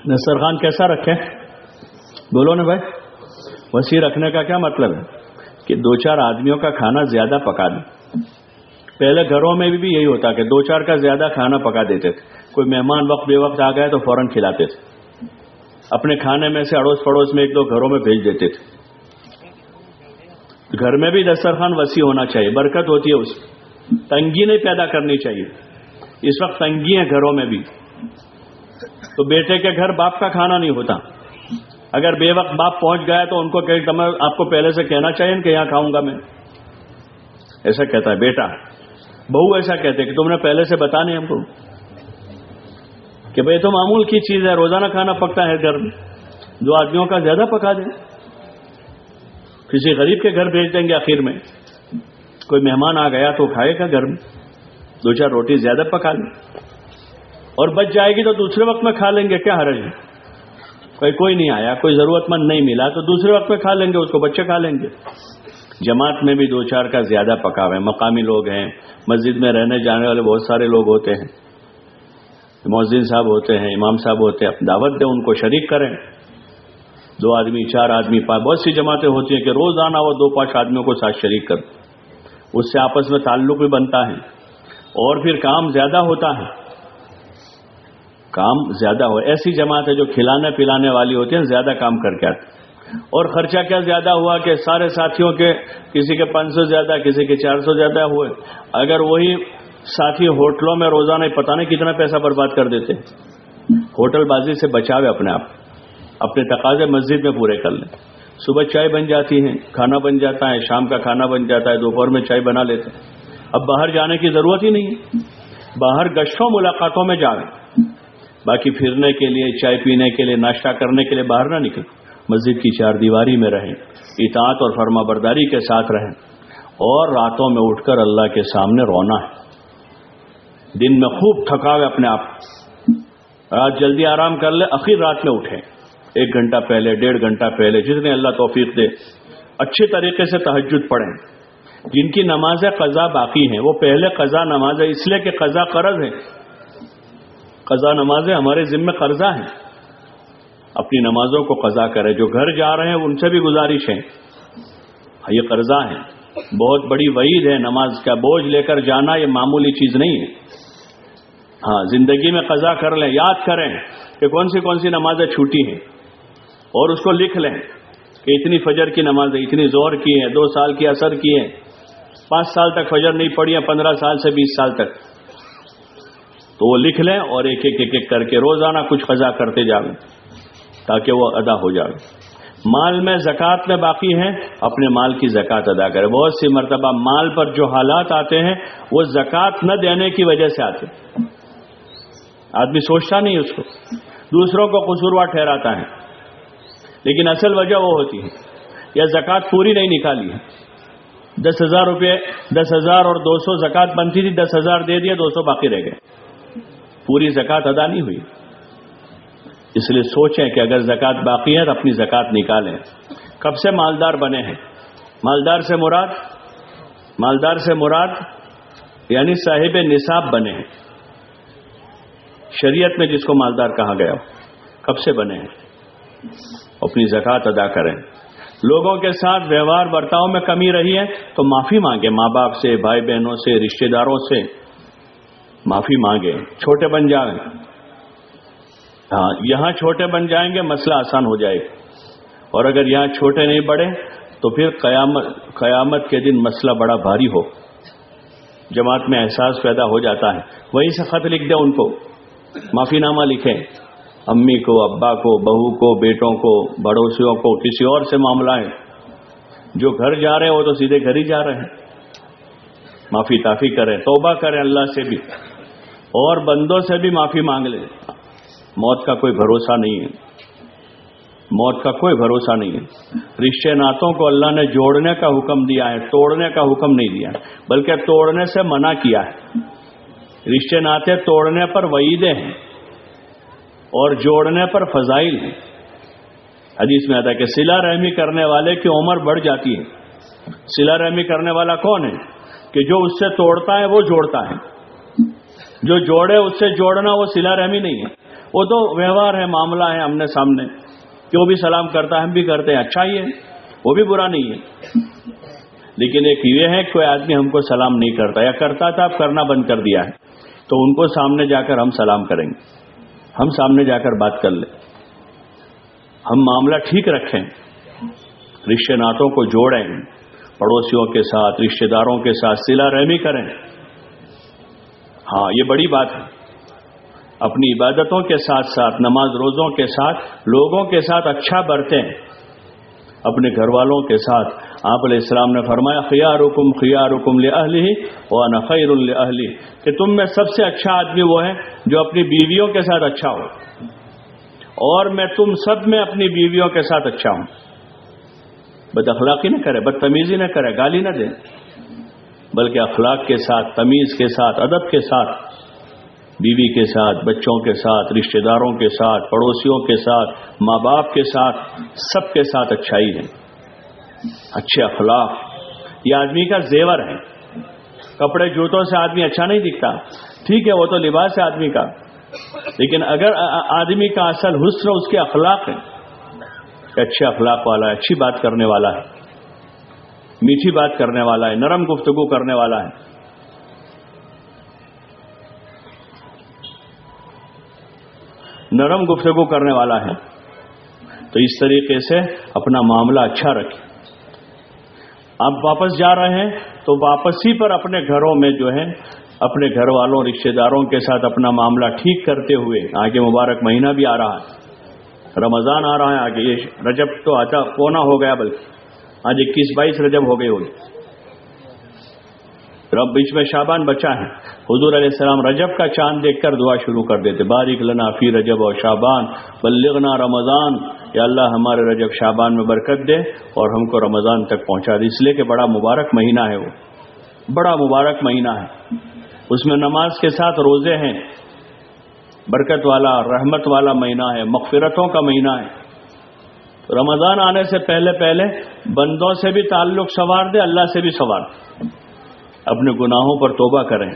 دسترخوان کیسا رکھیں؟ بولو نا بھائی۔ وسیع رکھنے کا کیا مطلب ہے؟ کہ دو چار آدمیوں کا کھانا زیادہ پکا دیں۔ پہلے گھروں میں بھی یہی ہوتا کہ دو چار کا زیادہ کھانا پکا دیتے تھے۔ کوئی مہمان وقت بے وقت آ گئے تو فوراً کھلاتے تھے۔ اپنے کھانے میں سے اڑوس پڑوس میں ایک دو گھروں میں بھیج دیتے تھے۔ گھر میں بھی دسترخوان وسیع ہونا چاہیے، برکت ہوتی ہے اس تنگی نہیں پیدا کرنی چاہیے۔ اس وقت تنگی ہے گھروں میں بھی۔ تو بیٹے کے گھر باپ کا کھانا نہیں ہوتا۔ اگر بے وقت باپ پہنچ گیا تو ان کو کہ آپ کو پہلے سے کہنا چاہیے کہ یہاں کھاؤں گا میں۔ ایسا کہتا ہے بیٹا۔ بہو ایسا کہتے کہ تم نے پہلے سے بتا نہیں ہم کو۔ کہ بھائی تو معمول کی چیز ہے، روزانہ کھانا پکتا ہے گھر میں۔ دو آدمیوں کا زیادہ پکا دیں کسی غریب کے گھر بھیج دیں گے آخر میں۔ کوئی مہمان آ گیا تو کھائے گا گھر میں دو چار روٹی زیادہ پکا لیں۔ اور بچ جائے گی تو دوسرے وقت میں کھا لیں گے۔ کیا حرج ہے؟ کوئی کوئی نہیں آیا، کوئی ضرورت مند نہیں ملا تو دوسرے وقت میں کھا لیں گے، اس کو بچے کھا لیں گے۔ جماعت میں بھی دو چار کا زیادہ پکا ہوئے۔ مقامی لوگ ہیں، مسجد میں رہنے جانے والے بہت سارے لوگ ہوتے ہیں۔ مؤذن صاحب ہوتے ہیں، امام صاحب ہوتے ہیں۔ دعوت دیں ان کو، شریک کریں۔ دو آدمی، چار آدمی پانچ بہت سی جماعتیں ہوتی ہیں کہ روز آنا وہ دو پانچ آدمیوں کو ساتھ شریک کر اس سے آپس میں تعلق بھی بنتا ہے۔ اور پھر کام زیادہ ہوتا ہے۔ کام زیادہ ہو، ایسی جماعت ہے جو کھلانے پلانے والی ہوتی ہیں، زیادہ کام کر کے آتے اور خرچہ کیا زیادہ ہوا کہ سارے ساتھیوں کے، کسی کے پانچ سو زیادہ، کسی کے چار سو زیادہ ہوئے۔ اگر وہی ساتھی ہوٹلوں میں روزانہ پتہ نہیں کتنا پیسہ برباد کر دیتے۔ ہوٹل بازی سے بچاوے اپنے آپ۔ اپنے تقاضے مسجد میں پورے کر لیں۔ صبح چائے بن جاتی ہے کھانا بن جاتا ہے، شام کا کھانا بن جاتا ہے، دوپہر میں چائے بنا لیتے ہیں۔ اب باہر جانے کی ضرورت ہی نہیں ہے۔ باہر گشتوں، ملاقاتوں میں جائیں باقی پھرنے کے لیے، چائے پینے کے لیے، ناشتہ کرنے کے لیے باہر نہ نکلیں۔ مسجد کی چار دیواری میں رہیں۔ اطاعت اور فرما برداری کے ساتھ رہیں۔ اور راتوں میں اٹھ کر اللہ کے سامنے رونا ہے۔ دن میں خوب تھکاوے اپنے آپ رات جلدی آرام کر لے اخیر رات میں اٹھیں۔ ایک گھنٹہ پہلے، ڈیڑھ گھنٹہ پہلے، جتنے اللہ توفیق دے، اچھے طریقے سے تحجد پڑھیں۔ جن کی نمازیں قضا باقی ہیں، وہ پہلے قضا نماز ہے، اس لیے کہ قضا قرض ہے۔ قضا نمازیں ہمارے ذمے قرضہ ہیں۔ اپنی نمازوں کو قضا کرے جو گھر جا رہے ہیں، ان سے بھی گزارش ہے۔ ہاں، یہ قرضہ ہے بہت بڑی وعید ہے نماز کا۔ بوجھ لے کر جانا یہ معمولی چیز نہیں ہے۔ ہاں زندگی میں قضا کر لیں، یاد کریں کہ کون سی کون سی نمازیں چھوٹی ہیں۔ اور اس کو لکھ لیں کہ اتنی فجر کی نمازیں اتنی زور کی ہیں دو سال کی اثر کی ہیں پانچ سال تک فجر نہیں پڑی ہیں، پندرہ سال سے بیس سال تک۔ تو وہ لکھ لیں اور ایک ایک ایک ایک کر کے روزانہ کچھ قضا کرتے جائیں تاکہ وہ ادا ہو جائے مال میں زکوٰۃ میں باقی ہیں، اپنے مال کی زکوٰۃ ادا کرے بہت سی مرتبہ مال پر جو حالات آتے ہیں، وہ زکوٰۃ نہ دینے کی وجہ سے آتے آدمی سوچتا نہیں اس کو۔ دوسروں کو قصوروار ٹھہراتا ہے۔ لیکن اصل وجہ وہ ہوتی ہے یا زکوٰۃ پوری نہیں نکالی ہے۔ دس ہزار روپے، دس ہزار اور دو سو زکوٰۃ بنتی تھی، دس ہزار دے دیا، دو سو باقی رہ گئے۔ پوری زکوٰۃ ادا نہیں ہوئی۔ اس لیے سوچیں کہ اگر زکوٰۃ باقی ہے تو اپنی زکوٰۃ نکالیں۔ کب سے مالدار بنے ہیں؟ مالدار سے مراد، مالدار سے مراد یعنی صاحب نصاب بنے ہیں۔ شریعت میں جس کو مالدار کہا گیا، کب سے بنے ہیں؟ اپنی زکوٰۃ ادا کریں۔ لوگوں کے ساتھ ویوہار برتاؤ میں کمی رہی ہے، تو معافی مانگے ماں باپ سے، بھائی بہنوں سے، رشتہ داروں سے معافی مانگے چھوٹے بن جائیں۔ ہاں یہاں چھوٹے بن جائیں گے، مسئلہ آسان ہو جائے اور اگر یہاں چھوٹے نہیں بڑھے تو پھر قیامت قیامت کے دن مسئلہ بڑا بھاری ہو۔ جماعت میں احساس پیدا ہو جاتا ہے۔ وہیں سے خط لکھ دیں ان کو۔ معافی نامہ لکھیں۔ امی کو، ابا کو، بہو کو، بیٹوں کو پڑوسیوں کو، کسی اور سے معاملہ ہے۔ جو گھر جا رہے ہیں، وہ تو سیدھے گھر ہی جا رہے ہیں۔ معافی تافی کریں، توبہ کریں اللہ سے بھی۔ اور بندوں سے بھی معافی مانگ لیں۔ موت کا کوئی بھروسہ نہیں ہے۔ موت کا کوئی بھروسہ نہیں ہے۔ رشتے ناتوں کو اللہ نے جوڑنے کا حکم دیا ہے، توڑنے کا حکم نہیں دیا بلکہ توڑنے سے منع کیا ہے۔ رشتے ناطے توڑنے پر وعیدیں ہیں۔ اور جوڑنے پر فضائل ہیں۔ حدیث میں آتا ہے کہ سلا رحمی کرنے والے کی عمر بڑھ جاتی ہے۔ سلا رحمی کرنے والا کون ہے؟ کہ جو اس سے توڑتا ہے وہ جوڑتا ہے۔ جو جوڑے اس سے جوڑنا وہ سلا رحمی نہیں ہے۔ وہ تو ویوہار ہے، معاملہ ہے ہم نے سامنے۔ کہ وہ بھی سلام کرتا ہے، ہم بھی کرتے ہیں۔ اچھا ہی ہے، وہ بھی برا نہیں ہے۔ لیکن ایک یہ ہے کہ کوئی آدمی ہم کو سلام نہیں کرتا، یا کرتا تھا، اب کرنا بند کر دیا ہے۔ تو ان کو سامنے جا کر ہم سلام کریں گے۔ ہم سامنے جا کر بات کر لیں۔ ہم معاملہ ٹھیک رکھیں۔ رشتے ناتوں کو جوڑیں۔ پڑوسیوں کے ساتھ رشتے داروں کے ساتھ سلا رحمی کریں۔ ہاں یہ بڑی بات ہے۔ اپنی عبادتوں کے ساتھ ساتھ، نماز روزوں کے ساتھ، لوگوں کے ساتھ اچھا برتیں۔ اپنے گھر والوں کے ساتھ۔ آپ علیہ السلام نے فرمایا خیار حکم خیار حکم لہلی و نخیر الہلی کہ تم میں سب سے اچھا آدمی وہ ہے جو اپنی بیویوں کے ساتھ اچھا ہو۔ اور میں تم سب میں اپنی بیویوں کے ساتھ اچھا ہوں۔ بد اخلاقی نہ کرے بدتمیزی نہ کرے، گالی نہ دے۔ بلکہ اخلاق کے ساتھ، تمیز کے ساتھ، ادب کے ساتھ بیوی کے ساتھ، بچوں کے ساتھ، رشتہ داروں کے ساتھ، پڑوسیوں کے ساتھ، ماں باپ کے ساتھ، سب کے ساتھ اچھائی ہے۔ اچھے اخلاق۔ یہ آدمی کا زیور ہے۔ کپڑے جوتوں سے آدمی اچھا نہیں دکھتا۔ ٹھیک ہے، وہ تو لباس ہے آدمی کا۔ لیکن اگر آدمی کا اصل حسن اس کے اخلاق ہے اچھے اخلاق والا ہے، اچھی بات کرنے والا ہے۔ میٹھی بات کرنے والا ہے، نرم گفتگو کرنے والا ہے۔ نرم گفتگو کرنے والا ہے۔ تو اس طریقے سے اپنا معاملہ اچھا رکھیں۔ آپ واپس جا رہے ہیں تو واپسی پر اپنے گھروں میں جو ہے، اپنے گھر والوں رشتے داروں کے ساتھ اپنا معاملہ ٹھیک کرتے ہوئے آگے مبارک مہینہ بھی آ رہا ہے۔ رمضان آ رہا ہے آگے۔ یہ رجب تو آتا کونا ہو گیا بلکہ۔ آج اکیس بائیس رجب ہو گئی ہوگی رب بیچ میں شابان بچا ہے۔ حضور علیہ السلام رجب کا چاند دیکھ کر دعا شروع کر دیتے باریک لنا فی رجب اور شابان، بلغنا رمضان۔ یا اللہ ہمارے رجب شابان میں برکت دے اور ہم کو رمضان تک پہنچا دے۔ اس لیے کہ بڑا مبارک مہینہ ہے وہ۔ بڑا مبارک مہینہ ہے۔ اس میں نماز کے ساتھ روزے ہیں۔ برکت والا، رحمت والا مہینہ ہے۔ مغفرتوں کا مہینہ ہے۔ رمضان آنے سے پہلے پہلے بندوں سے بھی تعلق سنوار دے، اللہ سے بھی سنوار دے۔ اپنے گناہوں پر توبہ کریں۔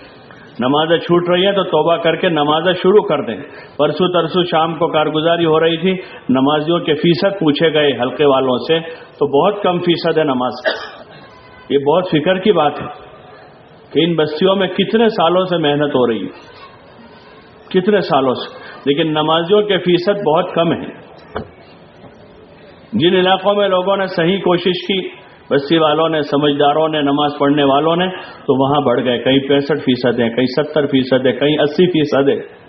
نمازیں چھوٹ رہی ہیں تو توبہ کر کے نمازیں شروع کر دیں۔ پرسوں ترسو شام کو کارگزاری ہو رہی تھی، نمازیوں کے فیصد پوچھے گئے ہلکے والوں سے، تو بہت کم فیصد ہے نماز یہ بہت فکر کی بات ہے کہ ان بستیوں میں کتنے سالوں سے محنت ہو رہی ہے۔ کتنے سالوں سے۔ لیکن نمازیوں کے فیصد بہت کم ہے جن علاقوں میں لوگوں نے صحیح کوشش کی بستی والوں نے، سمجھداروں نے، نماز پڑھنے والوں نے تو وہاں بڑھ گئے۔ کہیں پینسٹھ فیصد ہیں، کہیں ستر فیصد ہے کہیں اسی فیصد ہے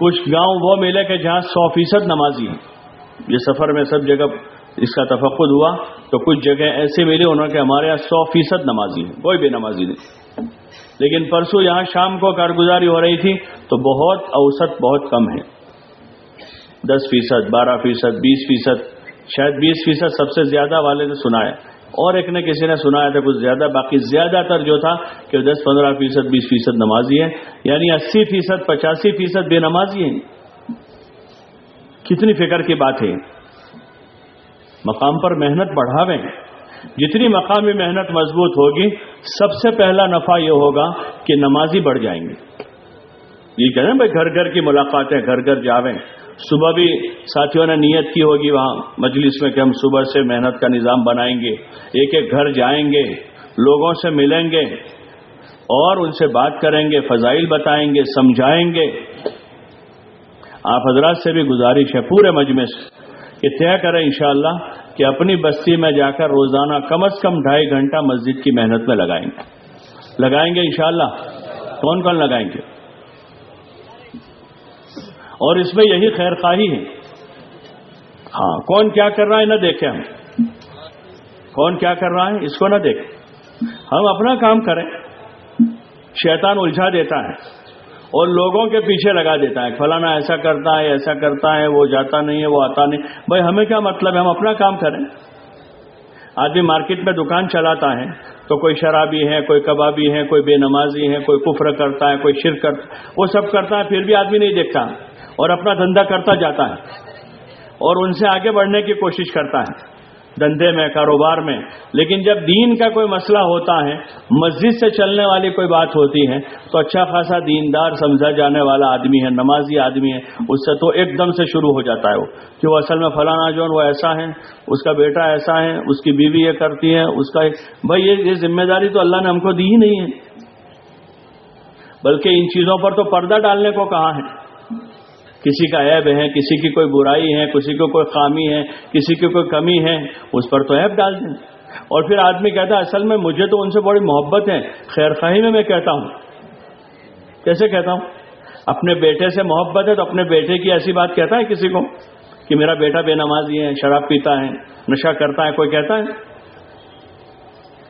کچھ گاؤں وہ ملے کہ جہاں سو فیصد نمازی ہیں۔ یہ سفر میں سب جگہ اس کا تفقد ہوا تو کچھ جگہ ایسے ملی انہوں نے ہمارے یہاں سو فیصد نمازی ہیں۔ کوئی بھی نمازی نہیں۔ لیکن پرسوں یہاں شام کو کارگزاری ہو رہی تھی تو بہت اوسط بہت کم ہے۔ دس فیصد، بارہ فیصد، بیس فیصد، شاید بیس فیصد سب سے زیادہ والے نے سنا ہے۔ اور ایک نے کسی نے سنایا تھا کچھ زیادہ، باقی زیادہ تر جو تھا کہ دس، پندرہ فیصد، بیس فیصد نمازی ہے یعنی اسی فیصد، پچاسی فیصد بے نمازی ہیں۔ کتنی فکر کی بات ہے۔ مقام پر محنت بڑھاویں جتنی مقامی محنت مضبوط ہوگی، سب سے پہلا نفع یہ ہوگا کہ نمازی بڑھ جائیں گے۔ یہ کہہ رہے ہیں بھائی، گھر گھر کی ملاقاتیں، گھر گھر جاویں۔ صبح بھی ساتھیوں نے نیت کی ہوگی وہاں مجلس میں کہ ہم صبح سے محنت کا نظام بنائیں گے، ایک ایک گھر جائیں گے، لوگوں سے ملیں گے اور ان سے بات کریں گے، فضائل بتائیں گے، سمجھائیں گے۔ آپ حضرات سے بھی گزارش ہے پورے مجمع سے کہ طے کریں انشاءاللہ کہ اپنی بستی میں جا کر روزانہ کم از کم ڈھائی گھنٹہ مسجد کی محنت میں لگائیں گے۔ لگائیں گے انشاءاللہ۔ کون کون لگائیں گے؟ اور اس میں یہی خیر خواہی ہے۔ ہاں کون کیا کر رہا ہے نہ دیکھیں ہم۔ کون کیا کر رہا ہے؟ اس کو نہ دیکھیں۔ ہم اپنا کام کریں۔ شیطان الجھا دیتا ہے اور لوگوں کے پیچھے لگا دیتا ہے۔ فلانا ایسا کرتا ہے، ایسا کرتا ہے، وہ جاتا نہیں ہے، وہ آتا نہیں۔ بھائی، ہمیں کیا مطلب ہے؟ ہم اپنا کام کریں۔ آدمی مارکیٹ میں دکان چلاتا ہے تو کوئی شرابی ہے، کوئی کبابی ہے، کوئی بے نمازی ہے، کوئی کفر کرتا ہے، کوئی شرک کرتا وہ سب کرتا ہے، پھر بھی آدمی نہیں دیکھتا۔ اور اپنا دھندا کرتا جاتا ہے اور ان سے آگے بڑھنے کی کوشش کرتا ہے دندے میں، کاروبار میں۔ لیکن جب دین کا کوئی مسئلہ ہوتا ہے، مسجد سے چلنے والی کوئی بات ہوتی ہے، تو اچھا خاصا دیندار سمجھا جانے والا آدمی ہے، نمازی آدمی ہے، اس سے تو ایک دم سے شروع ہو جاتا ہے وہ کہ وہ اصل میں فلانا جو وہ ایسا ہے، اس کا بیٹا ایسا ہے، اس کی بیوی یہ کرتی ہے، اس کا بھائی یہ ذمہ داری تو اللہ نے ہم کو دی ہی نہیں ہے۔ بلکہ ان چیزوں پر تو پردہ ڈالنے کو کہا ہے۔ کسی کا عیب ہے، کسی کی کوئی برائی ہے، کسی کو کوئی خامی ہے، کسی کی کوئی کمی ہے، اس پر تو عیب ڈال دیں۔ اور پھر آدمی کہتا ہے، اصل میں مجھے تو ان سے بڑی محبت ہے۔ خیر خواہی میں میں کہتا ہوں۔ کیسے کہتا ہوں؟ اپنے بیٹے سے محبت ہے تو اپنے بیٹے کی ایسی بات کہتا ہے کسی کو؟ کہ میرا بیٹا بے نمازی ہے، شراب پیتا ہے، نشہ کرتا ہے، کوئی کہتا ہے؟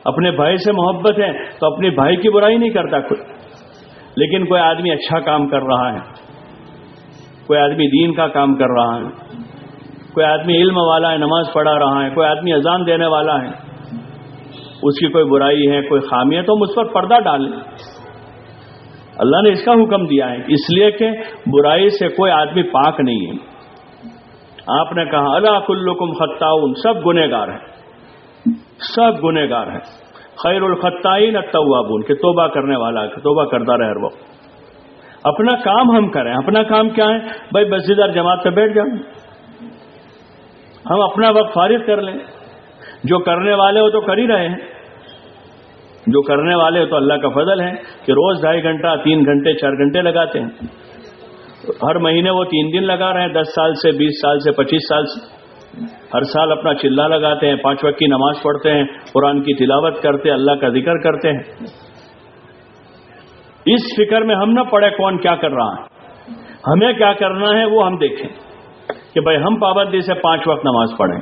اپنے بھائی سے محبت ہے تو اپنی بھائی کی برائی نہیں کرتا کوئی۔ لیکن کوئی آدمی اچھا کام کر رہا ہے۔ کوئی آدمی دین کا کام کر رہا ہے، کوئی آدمی علم والا ہے، نماز پڑھا رہا ہے، کوئی آدمی اذان دینے والا ہے، اس کی کوئی برائی ہے، کوئی خامی ہے، تو ہم اس پر پردہ ڈالیں۔ اللہ نے اس کا حکم دیا ہے، اس لیے کہ برائی سے کوئی آدمی پاک نہیں ہے۔ آپ نے کہا اللہ کلکم خطاؤن، سب گنہ گار ہیں۔ سب گنہ گار ہیں۔ خیر الخطائین التوابون، کہ توبہ کرنے والا کہ توبہ کرتا رہے ہر وقت اپنا کام ہم کریں، اپنا کام کیا ہے؟ بھائی بسیدار جماعت پہ بیٹھ جاؤں۔ ہم اپنا وقت فارغ کر لیں۔ جو کرنے والے ہو تو کر ہی رہے ہیں۔ جو کرنے والے ہو تو اللہ کا فضل ہے کہ روز ڈھائی گھنٹہ، تین گھنٹے، چار گھنٹے لگاتے ہیں۔ ہر مہینے وہ تین دن لگا رہے ہیں، دس سال سے، بیس سال سے، پچیس سال سے۔ ہر سال اپنا چلا لگاتے ہیں، پانچ وقت کی نماز پڑھتے ہیں، قرآن کی تلاوت کرتے ہیں، اللہ کا ذکر کرتے ہیں۔ اس فکر میں ہم نہ پڑے کون کیا کر رہا ہے۔ ہمیں کیا کرنا ہے وہ ہم دیکھیں کہ بھائی ہم پابندی سے پانچ وقت نماز پڑھیں۔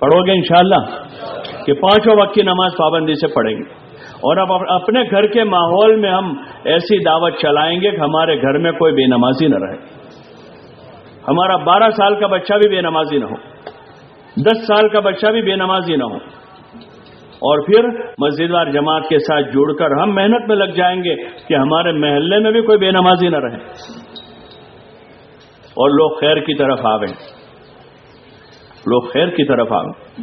پڑھو گے انشاءاللہ کہ پانچوں وقت کی نماز پابندی سے پڑھیں گے۔ اور اب اپنے گھر کے ماحول میں ہم ایسی دعوت چلائیں گے کہ ہمارے گھر میں کوئی بے نمازی نہ رہے۔ ہمارا بارہ سال کا بچہ بھی بے نمازی نہ ہو۔ دس سال کا بچہ بھی بے نمازی نہ ہو۔ اور پھر مسجد وار جماعت کے ساتھ جڑ کر ہم محنت میں لگ جائیں گے کہ ہمارے محلے میں بھی کوئی بے نمازی نہ رہے اور لوگ خیر کی طرف آویں۔ لوگ خیر کی طرف آویں۔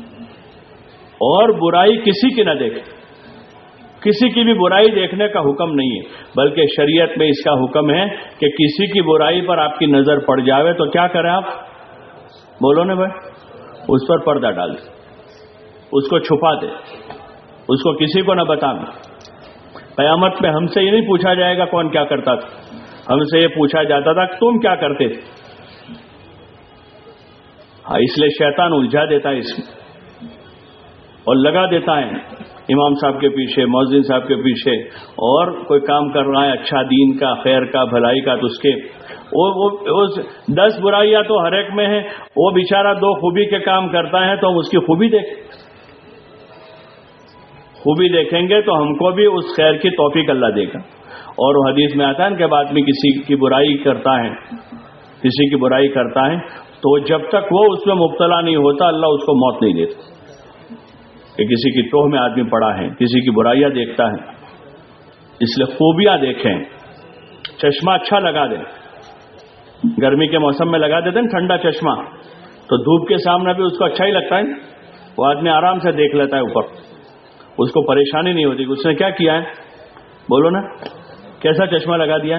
اور برائی کسی کی نہ دیکھیں۔ کسی کی بھی برائی دیکھنے کا حکم نہیں ہے، بلکہ شریعت میں اس کا حکم ہے کہ کسی کی برائی پر آپ کی نظر پڑ جاوے تو کیا کریں آپ؟ بولو نا بھائی، اس پر پردہ ڈال دیں۔ اس کو چھپا دے۔ اس کو کسی کو نہ بتانا۔ قیامت میں ہم سے یہ نہیں پوچھا جائے گا کون کیا کرتا تھا۔ ہم سے یہ پوچھا جاتا تھا تم کیا کرتے تھے۔ ہاں اس لیے شیطان الجھا دیتا ہے اس میں۔ اور لگا دیتا ہے۔ امام صاحب کے پیچھے، مؤذن صاحب کے پیچھے۔ اور کوئی کام کر رہا ہے اچھا دین کا، خیر کا، بھلائی کا، تو اس کے۔ وہ دس برائیاں تو ہر ایک میں ہے وہ بیچارہ دو خوبی کے کام کرتا ہے تو ہم اس کی خوبی دیکھیں۔ خوبی دیکھیں گے تو ہم کو بھی اس خیر کی توفیق اللہ دے گا۔ اور وہ حدیث میں آتا ہے کہ بعد میں کسی کی برائی کرتا ہے، کسی کی برائی کرتا ہے، تو جب تک وہ اس میں مبتلا نہیں ہوتا، اللہ اس کو موت نہیں دیتا۔ کہ کسی کی ٹوہ میں آدمی پڑا ہے، کسی کی برائیاں دیکھتا ہے۔ اس لیے خوبیاں دیکھیں۔ چشمہ اچھا لگا دیں۔ گرمی کے موسم میں لگا دیتے ہیں ٹھنڈا چشمہ۔ تو دھوپ کے سامنے بھی اس کو اچھا ہی لگتا ہے۔ وہ آدمی آرام سے دیکھ لیتا ہے اوپر۔ اس کو پریشانی نہیں ہوتی، اس نے کیا کیا ہے؟ بولو نا، کیسا چشمہ لگا دیا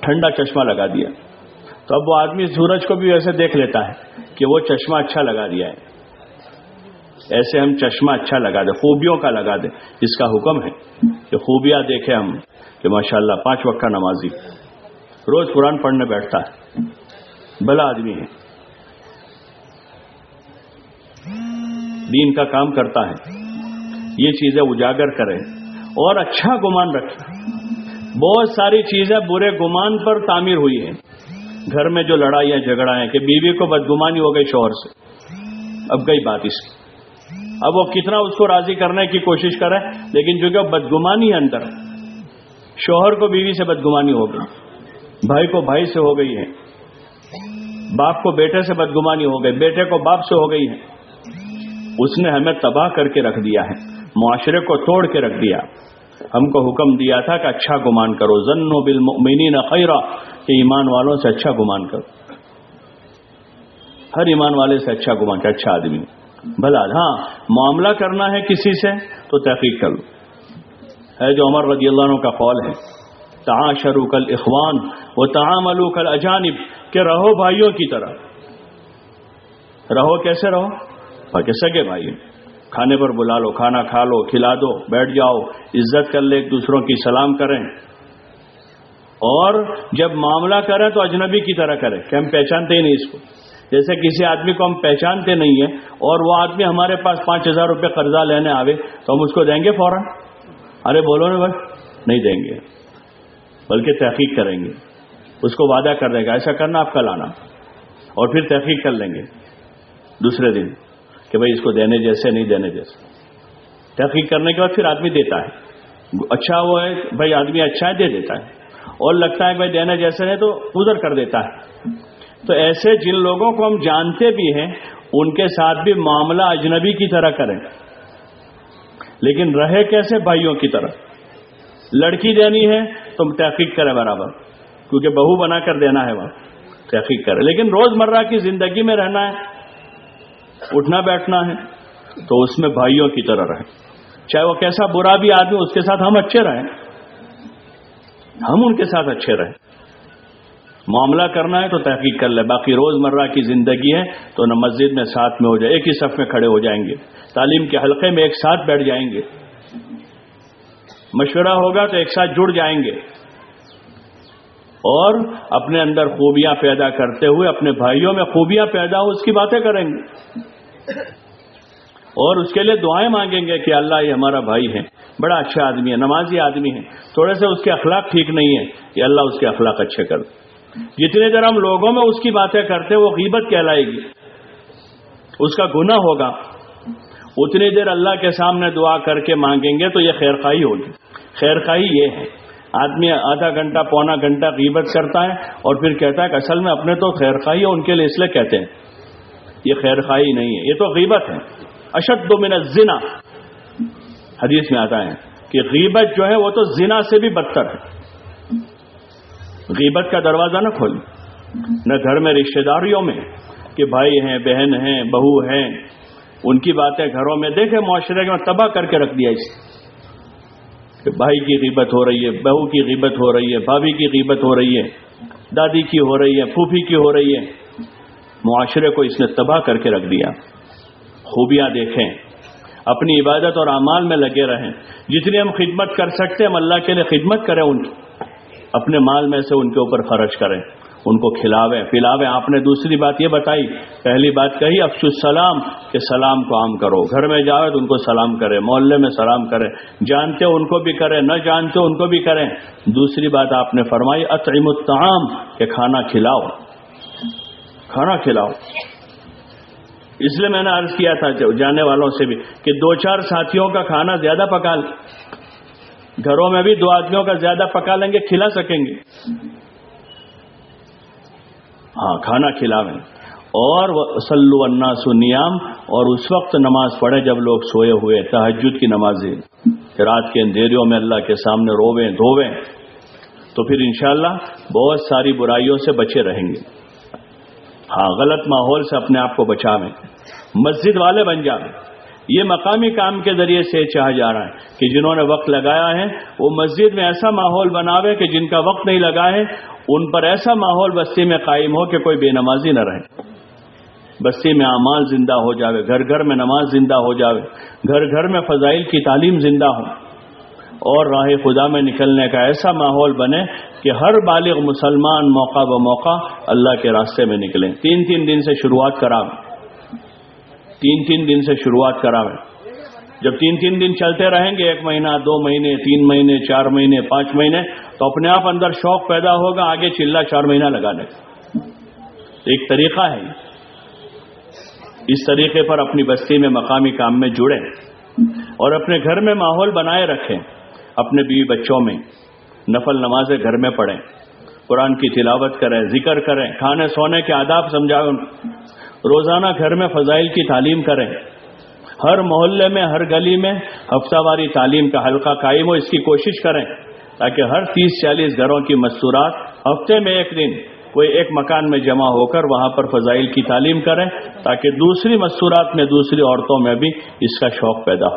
ٹھنڈا چشمہ لگا دیا۔ تو اب وہ آدمی سورج کو بھی ویسے دیکھ لیتا ہے کہ وہ چشمہ اچھا لگا دیا ہے۔ ایسے ہم چشمہ اچھا لگا دیں، خوبیوں کا لگا دیں۔ اس کا حکم ہے کہ خوبیاں دیکھیں ہم کہ ماشاءاللہ پانچ وقت کا نمازی روز قرآن پڑھنے بیٹھتا ہے۔ بلا آدمی ہے۔ دین کا کام کرتا ہے۔ یہ چیزیں اجاگر کریں اور اچھا گمان رکھیں۔ بہت ساری چیزیں برے گمان پر تعمیر ہوئی ہیں۔ گھر میں جو لڑائیاں جھگڑا ہیں کہ بیوی کو بدگمانی ہو گئی شوہر سے۔ اب گئی بات اس کی۔ اب وہ کتنا اس کو راضی کرنے کی کوشش کرے، لیکن جو کہ بدگمانی ہے اندر، شوہر کو بیوی سے بدگمانی ہو گئی، بھائی کو بھائی سے ہو گئی ہے، باپ کو بیٹے سے بدگمانی ہو گئی، بیٹے کو باپ سے ہو گئی ہے۔ اس نے ہمیں تباہ کر کے رکھ دیا ہے۔ معاشرے کو توڑ کے رکھ دیا۔ ہم کو حکم دیا تھا کہ اچھا گمان کرو۔ زن و بالمؤمنین خیرہ کہ ایمان والوں سے اچھا گمان کرو۔ ہر ایمان والے سے اچھا گمان کہ اچھا آدمی۔ بھلا ہاں معاملہ کرنا ہے کسی سے تو تحقیق کر لو۔ ہے جو عمر رضی اللہ عنہ کا قول ہے تعاشروا کل اخوان و تعاملوا کل اجانب کہ رہو بھائیوں کی طرح۔ رہو کیسے رہو؟ سگے بھائی کھانے پر بلا لو، کھانا کھا لو، کھلا دو، بیٹھ جاؤ، عزت کر لے، ایک دوسروں کی سلام کریں۔ اور جب معاملہ کریں تو اجنبی کی طرح کریں، کہ ہم پہچانتے ہی نہیں اس کو۔ جیسے کسی آدمی کو ہم پہچانتے نہیں ہیں اور وہ آدمی ہمارے پاس پانچ ہزار روپے قرضہ لینے آوے، تو ہم اس کو دیں گے فوراً؟ ارے بولو نا بس، نہیں دیں گے، بلکہ تحقیق کریں گے۔ اس کو وعدہ کر دیں گے، ایسا کرنا آپ کل آنا اور پھر تحقیق کر لیں گے۔ دوسرے دن۔ کہ بھائی اس کو دینے جیسے نہیں دینے جیسے۔ تحقیق کرنے کے بعد پھر آدمی دیتا ہے۔ اچھا وہ ہے، بھائی آدمی اچھا ہے، دے دیتا ہے۔ اور لگتا ہے بھائی دینے جیسے نہیں تو ادھر کر دیتا ہے۔ تو ایسے جن لوگوں کو ہم جانتے بھی ہیں، ان کے ساتھ بھی معاملہ اجنبی کی طرح کریں۔ لیکن رہے کیسے بھائیوں کی طرح؟ لڑکی دینی ہے تو تحقیق کرے برابر، کیونکہ بہو بنا کر دینا ہے وہاں۔ تحقیق کرے۔ لیکن روز مرہ کی زندگی میں رہنا ہے اٹھنا بیٹھنا ہے تو اس میں بھائیوں کی طرح رہیں۔ چاہے وہ کیسا برا بھی آدمی اس کے ساتھ ہم اچھے رہیں۔ ہم ان کے ساتھ اچھے رہیں۔ معاملہ کرنا ہے تو تحقیق کر لے۔ باقی روز مرہ کی زندگی ہے تو نہ مسجد میں ساتھ میں ہو جائے، ایک ہی صف میں کھڑے ہو جائیں گے۔ تعلیم کے حلقے میں ایک ساتھ بیٹھ جائیں گے۔ مشورہ ہوگا تو ایک ساتھ جڑ جائیں گے۔ اور اپنے اندر خوبیاں پیدا کرتے ہوئے اپنے بھائیوں میں خوبیاں پیدا ہو اس کی باتیں کریں گے۔ اور اس کے لیے دعائیں مانگیں گے کہ اللہ یہ ہمارا بھائی ہے، بڑا اچھا آدمی ہے، نمازی آدمی ہے۔ تھوڑے سے اس کے اخلاق ٹھیک نہیں ہے کہ اللہ اس کے اخلاق اچھے کر جتنے دیر ہم لوگوں میں اس کی باتیں کرتے وہ غیبت کہلائے گی۔ اس کا گناہ ہوگا۔ اتنی دیر اللہ کے سامنے دعا کر کے مانگیں گے تو یہ خیر خواہی ہوگی۔ خیر خواہی یہ ہے۔ آدمی آدھا گھنٹہ پونا گھنٹہ غیبت کرتا ہے اور پھر کہتا ہے کہ اصل میں اپنے تو خیر خواہی ہے، ان کے لیے اس لیے کہتے ہیں۔ یہ خیر خواہی نہیں ہے، یہ تو غیبت ہے۔ اشد دو منت زنا حدیث میں آتا ہے کہ غیبت جو ہے وہ تو زنا سے بھی بدتر ہے۔ غیبت کا دروازہ نہ کھول، نہ گھر میں رشتے داریوں میں کہ بھائی ہیں، بہن ہیں، بہو ہیں۔ ان کی باتیں گھروں میں دیکھے، معاشرے میں تباہ کر کے رکھ دیا اسے کہ بھائی کی غیبت ہو رہی ہے، بہو کی غیبت ہو رہی ہے، بھابھی کی غیبت ہو رہی ہے، دادی کی ہو رہی ہے، پھوپھی کی ہو رہی ہے۔ معاشرے کو اس نے تباہ کر کے رکھ دیا۔ خوبیاں دیکھیں۔ اپنی عبادت اور اعمال میں لگے رہیں۔ جتنی ہم خدمت کر سکتے ہم اللہ کے لیے خدمت کریں، ان کی اپنے مال میں سے ان کے اوپر خرچ کریں۔ ان کو کھلاویں، پلاویں۔ آپ نے دوسری بات یہ بتائی، پہلی بات کہی افس السلام کہ سلام کو عام کرو۔ گھر میں جاؤ تو ان کو سلام کرے محلے میں سلام کرے جانتے ان کو بھی کریں، نہ جانتے ان کو بھی کریں۔ دوسری بات آپ نے فرمائی اطعم الطعام، کہ کھانا کھلاؤ۔ کھانا کھلاؤ۔ اس لیے میں نے عرض کیا تھا جانے والوں سے بھی، کہ دو چار ساتھیوں کا کھانا زیادہ پکا لیں۔ گھروں میں بھی دو آدمیوں کا زیادہ پکا لیں گے، کھلا سکیں گے۔ ہاں کھانا کھلاویں۔ اور سلو سنیام اور اس وقت نماز پڑھے جب لوگ سوئے ہوئے تحجد کی نمازیں۔ رات کے اندھیریوں میں اللہ کے سامنے روویں، دھوویں۔ تو پھر انشاءاللہ بہت ساری برائیوں سے بچے رہیں گے۔ ہاں غلط ماحول سے اپنے آپ کو بچاویں۔ مسجد والے بن جائیں یہ مقامی کام کے ذریعے سے چاہ جا رہا ہے کہ جنہوں نے وقت لگایا ہے، وہ مسجد میں ایسا ماحول بناوے کہ جن کا وقت نہیں لگا ہے، ان پر ایسا ماحول بستی میں قائم ہو کہ کوئی بے نمازی نہ رہے۔ بستی میں اعمال زندہ ہو جاوے، گھر گھر میں نماز زندہ ہو جاوے، گھر گھر میں فضائل کی تعلیم زندہ ہو۔ اور راہ خدا میں نکلنے کا ایسا ماحول بنے کہ ہر بالغ مسلمان موقع ب موقع اللہ کے راستے میں نکلیں۔ تین تین دن سے شروعات کراویں تین تین دن سے شروعات کراویں جب تین تین دن چلتے رہیں گے، ایک مہینہ، دو مہینے، تین مہینے، چار مہینے، پانچ مہینے، تو اپنے آپ اندر شوق پیدا ہوگا، آگے چلا چار مہینہ لگانے کا۔ ایک طریقہ ہے۔ اس طریقے پر اپنی بستی میں، مقامی کام میں جڑیں۔ اور اپنے گھر میں ماحول بنائے رکھیں۔ اپنے بیوی بچوں میں نفل نمازیں گھر میں پڑھیں۔ قرآن کی تلاوت کریں، ذکر کریں، کھانے سونے کے آداب سمجھائیں۔ روزانہ گھر میں فضائل کی تعلیم کریں۔ ہر محلے میں، ہر گلی میں ہفتہ واری تعلیم کا حلقہ قائم ہو، اس کی کوشش کریں تاکہ ہر تیس چالیس گھروں کی مستورات ہفتے میں ایک دن وہ ایک مکان میں جمع ہو کر وہاں پر فضائل کی تعلیم کریں تاکہ دوسری مستورات میں دوسری عورتوں میں بھی اس کا شوق پیدا ہو۔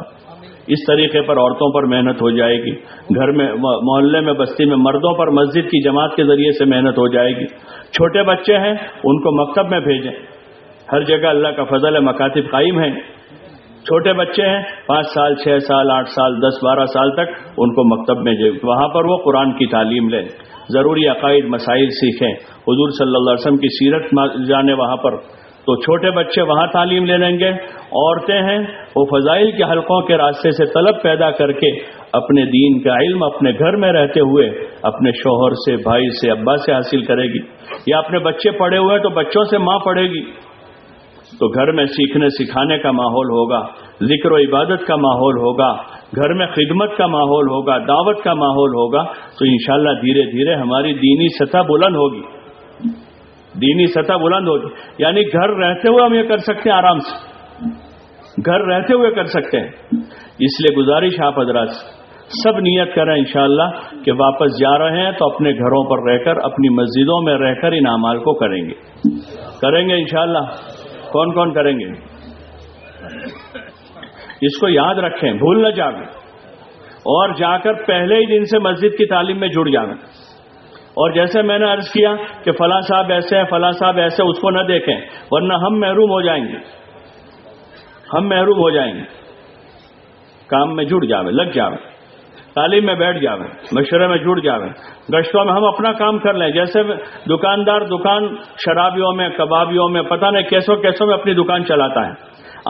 اس طریقے پر عورتوں پر محنت ہو جائے گی۔ گھر میں، محلے میں بستی میں مردوں پر مسجد کی جماعت کے ذریعے سے محنت ہو جائے گی۔ چھوٹے بچے ہیں، ان کو مکتب میں بھیجیں۔ ہر جگہ اللہ کا فضل مکاتب قائم ہے چھوٹے بچے ہیں، پانچ سال، چھ سال، آٹھ سال، دس، بارہ سال تک ان کو مکتب میں جائے وہاں پر وہ قرآن کی تعلیم لیں۔ ضروری عقائد، مسائل سیکھیں۔ حضور صلی اللہ علیہ وسلم کی سیرت جانے وہاں پر۔ تو چھوٹے بچے وہاں تعلیم لے لیں گے۔ عورتیں ہیں، وہ فضائل کے حلقوں کے راستے سے طلب پیدا کر کے اپنے دین کا علم اپنے گھر میں رہتے ہوئے اپنے شوہر سے، بھائی سے، ابا سے حاصل کرے گی۔ یا اپنے بچے پڑھے ہوئے تو بچوں سے ماں پڑھے گی۔ تو گھر میں سیکھنے سکھانے کا ماحول ہوگا، ذکر و عبادت کا ماحول ہوگا، گھر میں خدمت کا ماحول ہوگا، دعوت کا ماحول ہوگا، تو انشاءاللہ دھیرے دھیرے ہماری دینی سطح بلند ہوگی۔ دینی سطح بلند ہوگی۔ یعنی گھر رہتے ہوئے ہم یہ کر سکتے ہیں آرام سے۔ گھر رہتے ہوئے کر سکتے ہیں۔ اس لیے گزارش آپ حضرات، سب نیت کریں انشاءاللہ کہ واپس جا رہے ہیں تو اپنے گھروں پر رہ کر، اپنی مسجدوں میں رہ کر ان اعمال کو کریں گے۔ کریں گے انشاءاللہ۔ کون کون کریں گے؟ اس کو یاد رکھیں، بھول نہ جاویں۔ اور جا کر پہلے ہی دن سے مسجد کی تعلیم میں جڑ جاویں۔ اور جیسے میں نے عرض کیا کہ فلاں صاحب ایسے ہیں، فلاں صاحب ایسے اس کو نہ دیکھیں، ورنہ ہم محروم ہو جائیں گے۔ ہم محروم ہو جائیں گے۔ کام میں جڑ جاویں، لگ جاویں۔ تعلیم میں بیٹھ جاویں، مشورے میں جڑ جاویں۔ گشتوں میں ہم اپنا کام کر لیں، جیسے دکاندار دکان شرابیوں میں، کبابیوں میں، پتہ نہیں کیسوں کیسوں میں اپنی دکان چلاتا ہے۔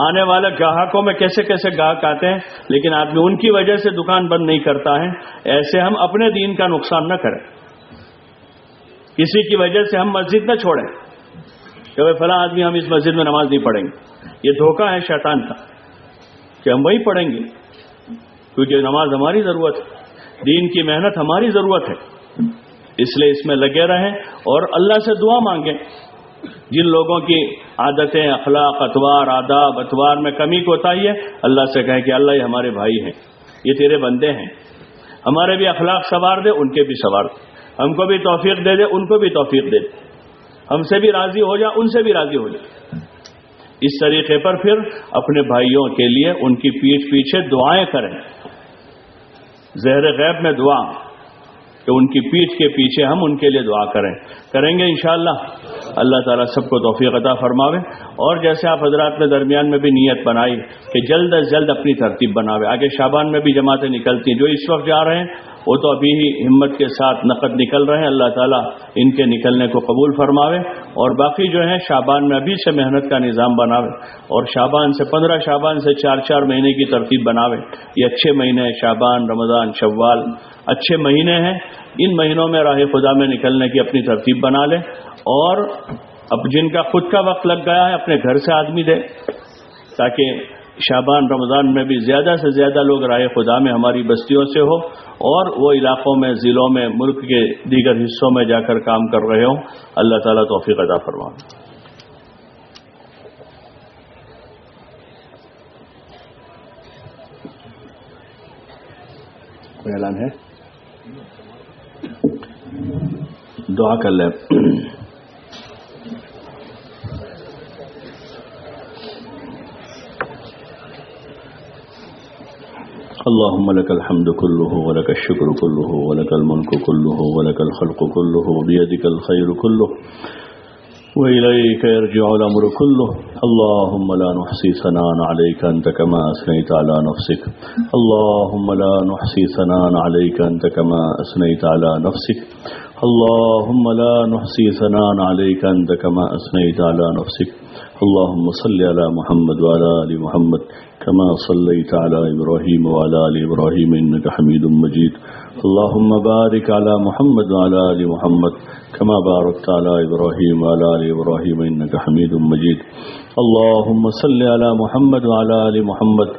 آنے والے گاہکوں میں کیسے کیسے گاہک آتے ہیں، لیکن آدمی ان کی وجہ سے دکان بند نہیں کرتا ہے۔ ایسے ہم اپنے دین کا نقصان نہ کریں۔ کسی کی وجہ سے ہم مسجد نہ چھوڑیں۔ کہ بھائی فلاں آدمی ہم اس مسجد میں نماز نہیں پڑھیں گے۔ یہ دھوکہ ہے شیطان کا کہ ہم وہی پڑھیں گے۔ کیونکہ نماز ہماری ضرورت ہے۔ دین کی محنت ہماری ضرورت ہے۔ اس لیے اس میں لگے رہیں اور اللہ سے دعا مانگیں۔ جن لوگوں کی عادتیں، اخلاق اتوار آداب اتوار میں کمی کو ہے، اللہ سے کہیں کہ اللہ یہ ہمارے بھائی ہیں، یہ تیرے بندے ہیں۔ ہمارے بھی اخلاق سوار دے، ان کے بھی سوار دے۔ ہم کو بھی توفیق دے دے، ان کو بھی توفیق دے دے۔ ہم سے بھی راضی ہو جا، ان سے بھی راضی ہو جائے اس طریقے پر پھر اپنے بھائیوں کے لیے ان کی پیٹھ پیچھے دعائیں کریں۔ زہر غیب میں دعا کہ ان کی پیٹھ کے پیچھے ہم ان کے لیے دعا کریں۔ کریں گے انشاءاللہ۔ اللہ تعالیٰ سب کو توفیق عطا فرماوے۔ اور جیسے آپ حضرات نے درمیان میں بھی نیت بنائی کہ جلد از جلد اپنی ترتیب بناوے۔ آگے شابان میں بھی جماعتیں نکلتی ہیں جو اس وقت جا رہے ہیں وہ تو ابھی ہی ہمت کے ساتھ نقد نکل رہے ہیں۔ اللہ تعالیٰ ان کے نکلنے کو قبول فرماوے۔ اور باقی جو ہیں شابان میں ابھی سے محنت کا نظام بناوے۔ اور شابان سے پندرہ شابان سے چار چار مہینے کی ترتیب بناوے۔ یہ اچھے مہینے شابان رمضان، شوال۔ اچھے مہینے ہیں۔ ان مہینوں میں راہ خدا میں نکلنے کی اپنی ترتیب بنا لیں اور اب جن کا خود کا وقت لگ گیا ہے، اپنے گھر سے آدمی دے۔ تاکہ شابان رمضان میں بھی زیادہ سے زیادہ لوگ رائے خدا میں ہماری بستیوں سے ہو اور وہ علاقوں میں، ضلعوں میں، ملک کے دیگر حصوں میں جا کر کام کر رہے ہوں۔ اللہ تعالیٰ توفیق ادا فرما اعلان ہے؟ دعا کر لیں۔ اللهم لك الحمد كله ولك الشكر كله ولك الملك كله ولك الخلق كله بيدك الخير كله وإليك يرجع الأمر كله اللهم لا نحصي ثناء عليك أنت كما أثنيت على نفسك اللهم لا نحصي ثناء عليك أنت كما أثنيت على نفسك اللهم لا نحصي ثناء عليك أنت كما أثنيت على نفسك اللهم صل على محمد وعلى آل محمد كما صليت على إبراهيم وعلى آل إبراهيم إنك حميد مجيد. اللهم بارك على محمد وعلى آل محمد كما باركت على إبراهيم وعلى آل إبراهيم إنك حميد مجيد. اللهم صل على محمد وعلى آل محمد.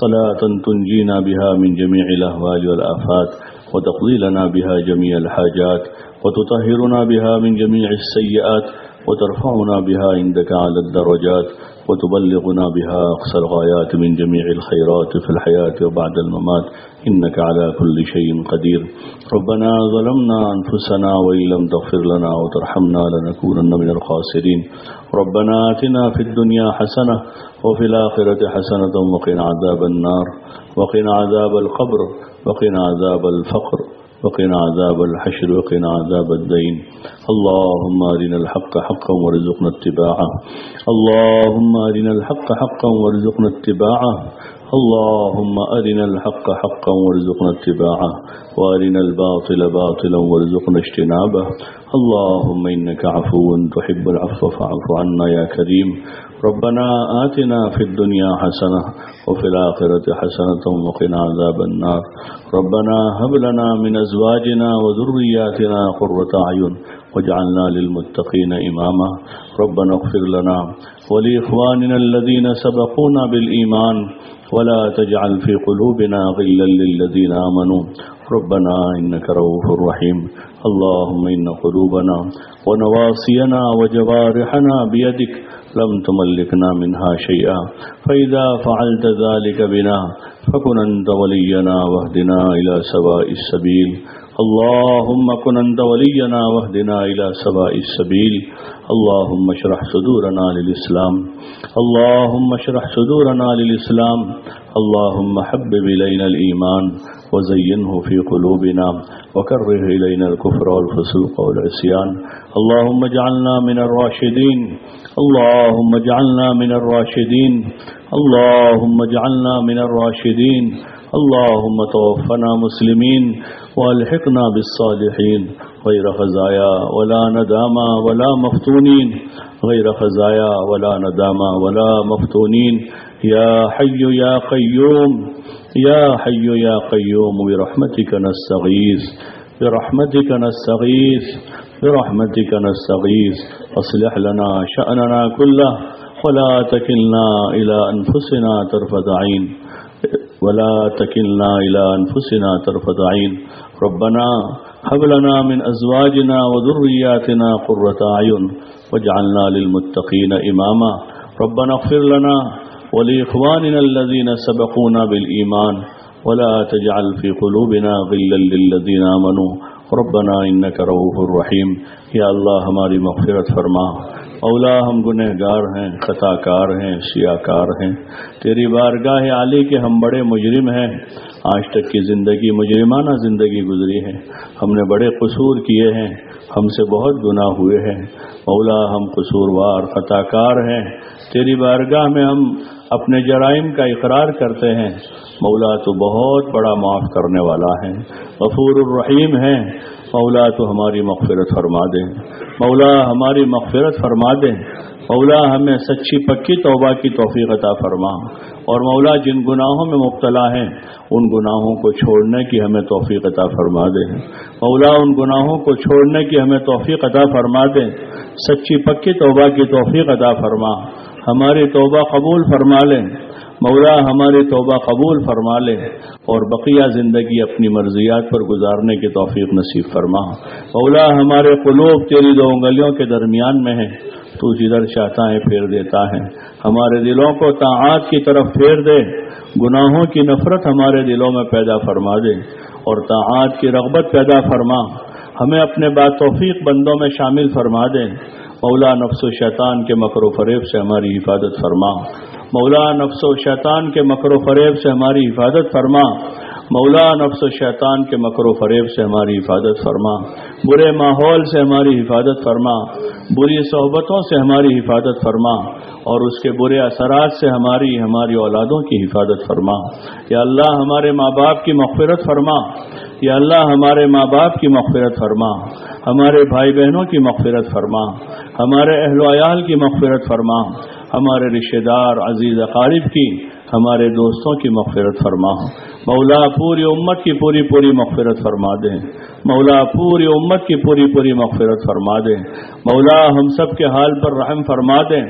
صلاة تنجينا بها من جميع الأهوال والآفات وتقضي لنا بها جميع الحاجات وتطهرنا بها من جميع السيئات وترفعنا بها عندك على الدرجات وتبلغنا بها أقصى الغايات من جميع الخيرات في الحياة وبعد الممات. إنك على كل شيء قدير. ربنا ظلمنا أنفسنا وإن لم تغفر لنا وترحمنا لنكونن من الخاسرين. ربنا آتنا في الدنيا حسنة وفي الآخرة حسنة وقنا عذاب النار. وقنا عذاب القبر وقنا عذاب الفقر. وقنا عذاب الحشر وقنا عذاب الدين. اللهم أرنا الحق حقا وارزقنا اتباعه. اللهم أرنا الحق حقا وارزقنا اتباعه. اللهم أرنا الحق حقا وارزقنا اتباعه وأرنا الباطل باطلا وارزقنا اجتنابه. اللهم إنك عفو تحب العفو فاعف عنا يا كريم. ربنا آتنا في الدنيا حسنة وفي الآخرة حسنة وقنا عذاب النار. ربنا هب لنا من أزواجنا وذرياتنا قرة أعين واجعلنا للمتقين إماما. ربنا اغفر لنا ولإخواننا الذين سبقونا بالإيمان. ولا تجعل في قلوبنا غلا للذين آمنوا. ربنا إنك رؤوف رحيم. اللهم إن قلوبنا ونواصينا وجوارحنا بيدك لم تملكنا منها شيئا. فإذا فعلت ذلك بنا فكن أنت ولينا واهدنا إلى سواء السبيل. اللهم كن أنت ولينا واهدنا إلى سواء السبيل. اللهم اشرح صدورنا للإسلام. اللهم اشرح صدورنا للإسلام. اللهم حبب إلينا الإيمان وزينه في قلوبنا وكره إلينا الكفر والفسوق والعصيان. اللهم اجعلنا من الراشدين. اللهم اجعلنا من الراشدين. اللهم اجعلنا من الراشدين. اللهم توفنا مسلمين والحقنا بالصالحين. غير خزايا ولا نداما ولا مفتونين. غير خزايا ولا نداما ولا مفتونين. يا حي يا قيوم يا حي يا قيوم برحمتك نستغيث برحمتك نستغيث برحمتك نستغيث. أصلح لنا شأننا كله ولا تكلنا إلى أنفسنا طرفة عين. ولا تكلنا إلى أنفسنا طرفة عين. ربنا هب لنا من أزواجنا وذرياتنا قرة أعين واجعلنا للمتقين إماما. ربنا اغفر لنا ولإخواننا الذين سبقونا بالإيمان. ولا تجعل في قلوبنا غلا للذين آمنوا. ربنا إنك رؤوف رحيم. یا اللہ ہماری مغفرت فرما. اولا ہم گنہ گار ہیں خطا کار ہیں سیاہ کار ہیں۔ تیری بارگاہ علی کے ہم بڑے مجرم ہیں۔ آج تک کی زندگی مجرمانہ زندگی گزری ہے۔ ہم نے بڑے قصور کیے ہیں۔ ہم سے بہت گناہ ہوئے ہیں۔ مولا ہم قصوروار خطا کار ہیں۔ تیری بارگاہ میں ہم اپنے جرائم کا اقرار کرتے ہیں۔ مولا تو بہت بڑا معاف کرنے والا ہے۔ غفور الرحیم ہے۔ مولا تو ہماری مغفرت فرما دے۔ مولا ہماری مغفرت فرما دے۔ مولا ہمیں سچی پکی توبہ کی توفیق عطا فرما۔ اور مولا جن گناہوں میں مبتلا ہیں، ان گناہوں کو چھوڑنے کی ہمیں توفیق عطا فرما دے۔ مولا ان گناہوں کو چھوڑنے کی ہمیں توفیق عطا فرما دے۔ سچی پکی توبہ کی توفیق عطا فرما۔ ہماری توبہ قبول فرما لیں مولا ہماری توبہ قبول فرما لے اور بقیہ زندگی اپنی مرضیات پر گزارنے کی توفیق نصیب فرما۔ مولا ہمارے قلوب تیری دو انگلیوں کے درمیان میں ہے، تو جدھر چاہتا ہے پھیر دیتا ہے۔ ہمارے دلوں کو تعات کی طرف پھیر دے، گناہوں کی نفرت ہمارے دلوں میں پیدا فرما دے اور تعات کی رغبت پیدا فرما۔ ہمیں اپنے بات توفیق بندوں میں شامل فرما دے۔ مولا نفس و شیطان کے مکر و فریب سے ہماری حفاظت فرما۔ مولا نفس و شیطان کے مکر و فریب سے ہماری حفاظت فرما۔ مولا نفس و شیطان کے مکر و فریب سے ہماری حفاظت فرما۔ برے ماحول سے ہماری حفاظت فرما۔ بری صحبتوں سے ہماری حفاظت فرما۔ اور اس کے برے اثرات سے ہماری ہماری اولادوں کی حفاظت فرما۔ یا اللہ ہمارے ماں باپ کی مغفرت فرما۔ یا اللہ ہمارے ماں باپ کی مغفرت فرما۔ ہمارے بھائی بہنوں کی مغفرت فرما۔ ہمارے اہل و عیال کی مغفرت فرما۔ ہمارے رشتہ دار عزیز اقارب کی، ہمارے دوستوں کی مغفرت فرما۔ مولا پوری امت کی پوری پوری مغفرت فرما دیں مولا پوری امت کی پوری پوری مغفرت فرما دیں مولا ہم سب کے حال پر رحم فرما دیں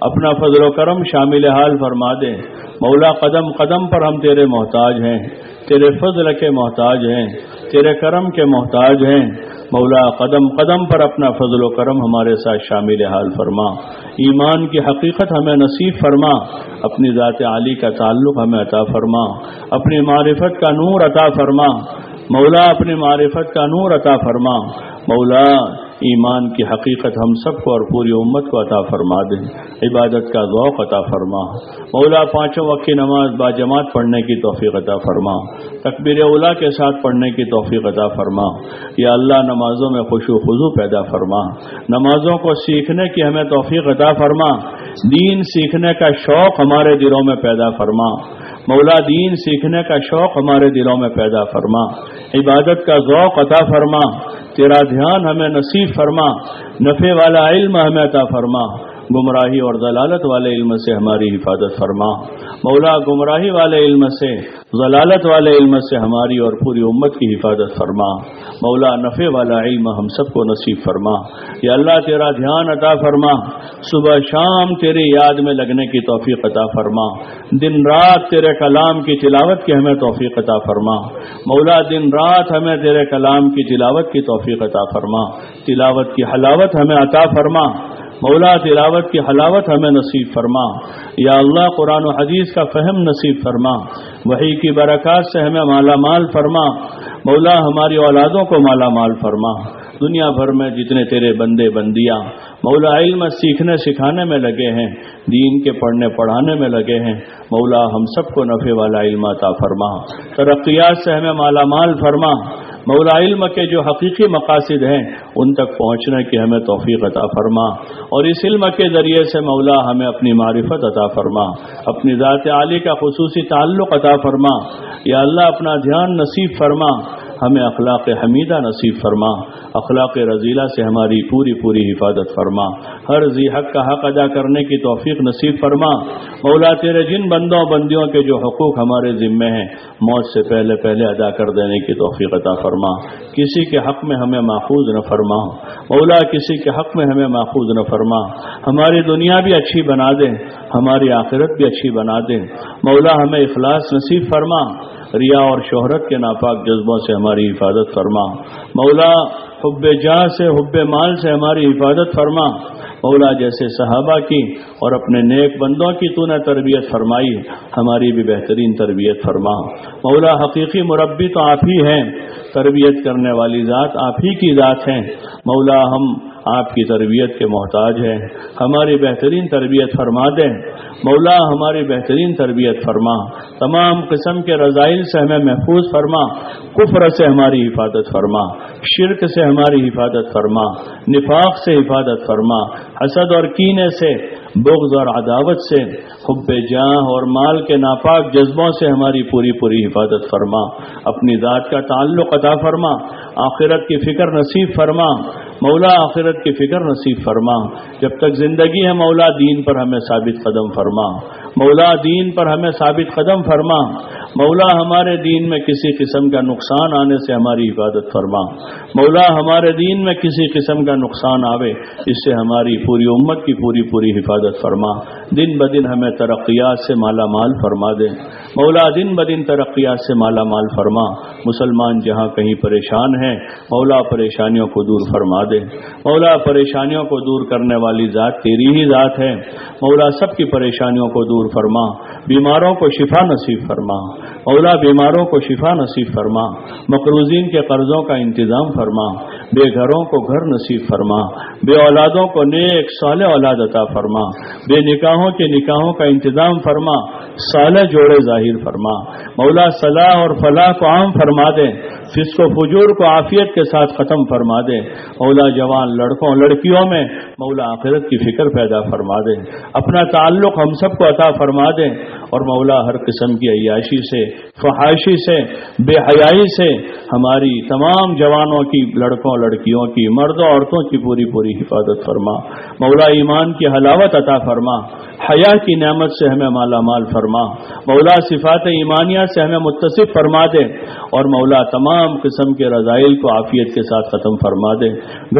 اپنا فضل و کرم شامل حال فرما دیں مولا قدم قدم پر ہم تیرے محتاج ہیں۔ تیرے فضل کے محتاج ہیں۔ تیرے کرم کے محتاج ہیں۔ مولا قدم قدم پر اپنا فضل و کرم ہمارے ساتھ شامل حال فرما۔ ایمان کی حقیقت ہمیں نصیب فرما۔ اپنی ذات عالی کا تعلق ہمیں عطا فرما۔ اپنی معرفت کا نور عطا فرما۔ مولا اپنے معرفت کا نور عطا فرما۔ مولا ایمان کی حقیقت ہم سب کو اور پوری امت کو عطا فرما دے۔ عبادت کا ذوق عطا فرما۔ مولا پانچوں وقت کی نماز با جماعت پڑھنے کی توفیق عطا فرما۔ تکبیر اولا کے ساتھ پڑھنے کی توفیق عطا فرما۔ یا اللہ نمازوں میں خوش و خضو پیدا فرما۔ نمازوں کو سیکھنے کی ہمیں توفیق عطا فرما۔ دین سیکھنے کا شوق ہمارے دلوں میں پیدا فرما۔ مولا دین سیکھنے کا شوق ہمارے دلوں میں پیدا فرما۔ عبادت کا ذوق عطا فرما۔ تیرا دھیان ہمیں نصیب فرما نفے والا علم ہمیں عطا فرما۔ گمراہی اور ضلالت والے علم سے ہماری حفاظت فرما۔ مولا، گمراہی والے علم سے، ضلالت والے علم سے ہماری اور پوری امت کی حفاظت فرما۔ مولا نفے والا علم ہم سب کو نصیب فرما۔ یا اللہ، تیرا دھیان عطا فرما۔ صبح شام تیری یاد میں لگنے کی توفیق عطا فرما۔ دن رات تیرے کلام کی تلاوت کی ہمیں توفیق عطا فرما۔ مولا، دن رات ہمیں تیرے کلام کی تلاوت کی توفیق عطا فرما۔ تلاوت کی حلاوت ہمیں عطا فرما۔ مولا تلاوت کی حلاوت ہمیں نصیب فرما۔ یا اللہ، قرآن و حدیث کا فہم نصیب فرما۔ وہی کی برکات سے ہمیں مالا مال فرما۔ مولا، ہماری اولادوں کو مالا مال فرما۔ دنیا بھر میں جتنے تیرے بندے بندیاں مولا علم سیکھنے سکھانے میں لگے ہیں، دین کے پڑھنے پڑھانے میں لگے ہیں، مولا ہم سب کو نفے والا علم عطا فرما۔ ترقیات سے ہمیں مالا مال فرما۔ مولا علم کے جو حقیقی مقاصد ہیں، ان تک پہنچنے کی ہمیں توفیق عطا فرما۔ اور اس علم کے ذریعے سے مولا ہمیں اپنی معرفت عطا فرما۔ اپنی ذات عالی کا خصوصی تعلق عطا فرما۔ یا اللہ، اپنا دھیان نصیب فرما۔ ہمیں اخلاق حمیدہ نصیب فرما، اخلاق رضیلہ سے ہماری پوری پوری حفاظت فرما۔ ہر ذی حق کا حق ادا کرنے کی توفیق نصیب فرما۔ مولا تیرے جن بندوں بندیوں کے جو حقوق ہمارے ذمے ہیں، موت سے پہلے پہلے ادا کر دینے کی توفیق عطا فرما۔ کسی کے حق میں ہمیں محفوظ نہ فرما۔ مولا کسی کے حق میں ہمیں محفوظ نہ فرما۔ ہماری دنیا بھی اچھی بنا دے، ہماری آخرت بھی اچھی بنا دے۔ مولا ہمیں اخلاص نصیب فرما۔ ریا اور شہرت کے ناپاک جذبوں سے ہماری حفاظت فرما۔ مولا حب جاہ سے حب مال سے ہماری حفاظت فرما۔ مولا جیسے صحابہ کی اور اپنے نیک بندوں کی تو نے تربیت فرمائی، ہماری بھی بہترین تربیت فرما۔ مولا حقیقی مربی تو آپ ہی ہیں، تربیت کرنے والی ذات آپ ہی کی ذات ہیں۔ مولا ہم آپ کی تربیت کے محتاج ہیں، ہماری بہترین تربیت فرما دیں۔ مولا ہماری بہترین تربیت فرما۔ تمام قسم کے رضائل سے ہمیں محفوظ فرما۔ کفر سے ہماری حفاظت فرما۔ شرک سے ہماری حفاظت فرما۔ نفاق سے حفاظت فرما۔ حسد اور کینے سے بغض اور عداوت سے حب جاں اور مال کے ناپاک جذبوں سے ہماری پوری پوری حفاظت فرما، اپنی ذات کا تعلق عطا فرما، آخرت کی فکر نصیب فرما، مولا آخرت کی فکر نصیب فرما، جب تک زندگی ہے مولا دین پر ہمیں ثابت قدم فرما، مولا دین پر ہمیں ثابت قدم فرما، مولا ہمارے دین میں کسی قسم کا نقصان آنے سے ہماری حفاظت فرما، مولا ہمارے دین میں کسی قسم کا نقصان آوے، اس سے ہماری پوری امت کی پوری پوری حفاظت فرما۔ دن بدن ہمیں ترقیات سے مالا مال فرما دے۔ مولا، دن بدن ترقیات سے مالا مال فرما۔ مسلمان جہاں کہیں پریشان ہیں، مولا پریشانیوں کو دور فرما دے۔ مولا، پریشانیوں کو دور کرنے والی ذات تیری ہی ذات ہے۔ مولا، سب کی پریشانیوں کو دور فرما۔ بیماروں کو شفا نصیب فرما۔ اولا بیماروں کو شفا نصیب فرما۔ مقروضین کے قرضوں کا انتظام فرما۔ بے گھروں کو گھر نصیب فرما۔ بے اولادوں کو نیک، صالح اولاد عطا فرما۔ بے نکاح نکاحوں کے نکاحوں کا انتظام فرما، صالح جوڑے ظاہر فرما۔ مولا صلاح اور فلاح کو عام فرما دے، فسق و فجور کو عافیت کے ساتھ ختم فرما دے۔ مولا جوان لڑکوں، لڑکیوں میں مولا آخرت کی فکر پیدا فرما دے۔ اپنا تعلق ہم سب کو عطا فرما دے۔ اور مولا ہر قسم کی عیاشی سے، فحاشی سے، بے حیائی سے ہماری تمام جوانوں کی، لڑکوں، لڑکیوں کی، مردوں، عورتوں کی پوری پوری حفاظت فرما۔ مولا ایمان کی حلاوت عطا فرما۔ حیا کی نعمت سے ہمیں مالا مال فرما۔ مولا صفات ایمانیہ سے ہمیں متصف فرما دے اور مولا تمام قسم کے رضائل کو عافیت کے ساتھ ختم فرما دے۔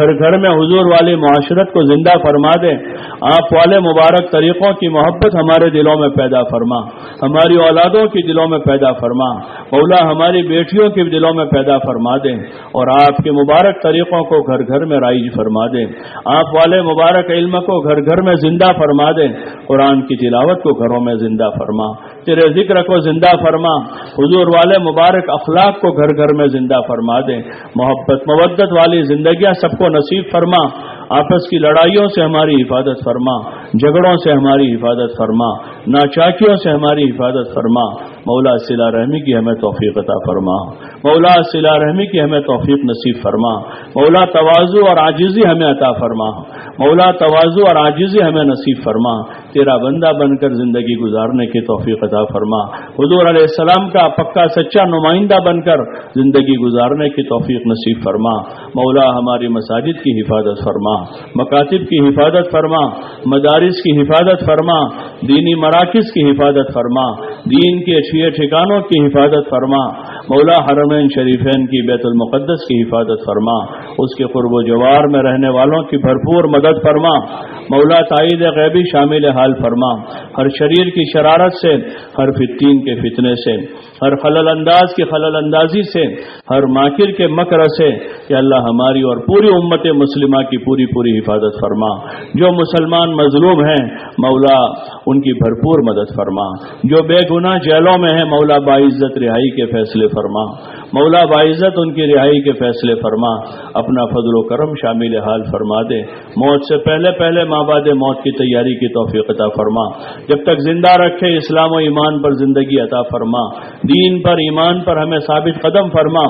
گھر گھر میں حضور والی معاشرت کو زندہ فرما دے۔ آپ والے مبارک طریقوں کی محبت ہمارے دلوں میں پیدا فرما۔ ہماری اولادوں کی دلوں میں پیدا فرما۔ مولا ہماری بیٹیوں کے دلوں میں پیدا فرما دیں اور آپ کے مبارک طریقوں کو گھر گھر میں رائج فرما دیں آپ والے مبارک علم کو گھر گھر میں زندہ فرما دیں قرآن کی تلاوت کو گھروں میں زندہ فرما۔ تیرے ذکر کو زندہ فرما۔ حضور والے مبارک اخلاق کو گھر گھر میں زندہ فرما دیں محبت، مودت والی زندگیاں سب کو نصیب فرما۔ آپس کی لڑائیوں سے ہماری حفاظت فرما۔ جھگڑوں سے ہماری حفاظت فرما۔ ناچاکیوں سے ہماری حفاظت فرما۔ مولا سلا رحمی کی ہمیں توفیق عطا فرما۔ مولا سلا رحمی کی ہمیں توفیق نصیب فرما۔ مولا توازو اور عاجزی ہمیں عطا فرما۔ مولا توازو اور عاجزی ہمیں نصیب فرما۔ تیرا بندہ بن کر زندگی گزارنے کی توفیق عطا فرما۔ حضور علیہ السلام کا پکا سچا نمائندہ بن کر زندگی گزارنے کی توفیق نصیب فرما۔ مولا ہماری مساجد کی حفاظت فرما، مکاتب کی حفاظت فرما، مدارس کی حفاظت فرما، دینی مراکز کی حفاظت فرما، دین کے اچھے ٹھکانوں کی حفاظت فرما۔ مولا حرمین شریفین کی بیت المقدس کی حفاظت فرما۔ اس کے قرب و جوار میں رہنے والوں کی بھرپور مدد فرما۔ مولا تائید غیبی شامل حال فرما۔ ہر شریر کی شرارت سے ہر فتین کے فتنے سے، ہر خلل انداز کی خلل اندازی سے، ہر ماکر کے مکر سے کہ اللہ ہماری اور پوری امت مسلمہ کی پوری پوری حفاظت فرما۔ جو مسلمان مظلوم ہیں، مولا ان کی بھرپور مدد فرما۔ جو بے گناہ جیلوں میں ہیں، مولا باعزت رہائی کے فیصلے فرما۔ مولا باعزت ان کی رہائی کے فیصلے فرما۔ اپنا فضل و کرم شامل حال فرما دے۔ موت سے پہلے پہلے ماباد موت کی تیاری کی توفیق عطا فرما۔ جب تک زندہ رکھے اسلام و ایمان پر زندگی عطا فرما۔ دین پر ایمان پر ہمیں ثابت قدم فرما۔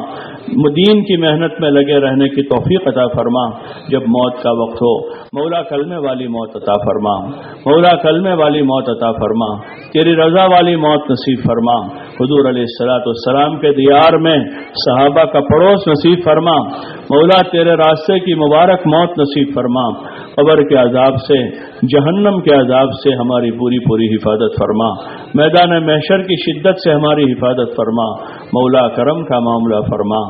دین کی محنت میں لگے رہنے کی توفیق عطا فرما، جب موت کا وقت ہو۔ مولا کلمے والی موت عطا فرما۔ مولا کلمے والی موت عطا فرما۔ تیری رضا والی موت نصیب فرما۔ حضور علیہ السلاۃ السلام کے دیار میں صحابہ کا پڑوس نصیب فرما۔ مولا تیرے راستے کی مبارک موت نصیب فرما۔ قبر کے عذاب سے، جہنم کے عذاب سے ہماری پوری پوری حفاظت فرما۔ میدان محشر کی شدت سے ہماری حفاظت فرما۔ مولا کرم کا معاملہ فرما۔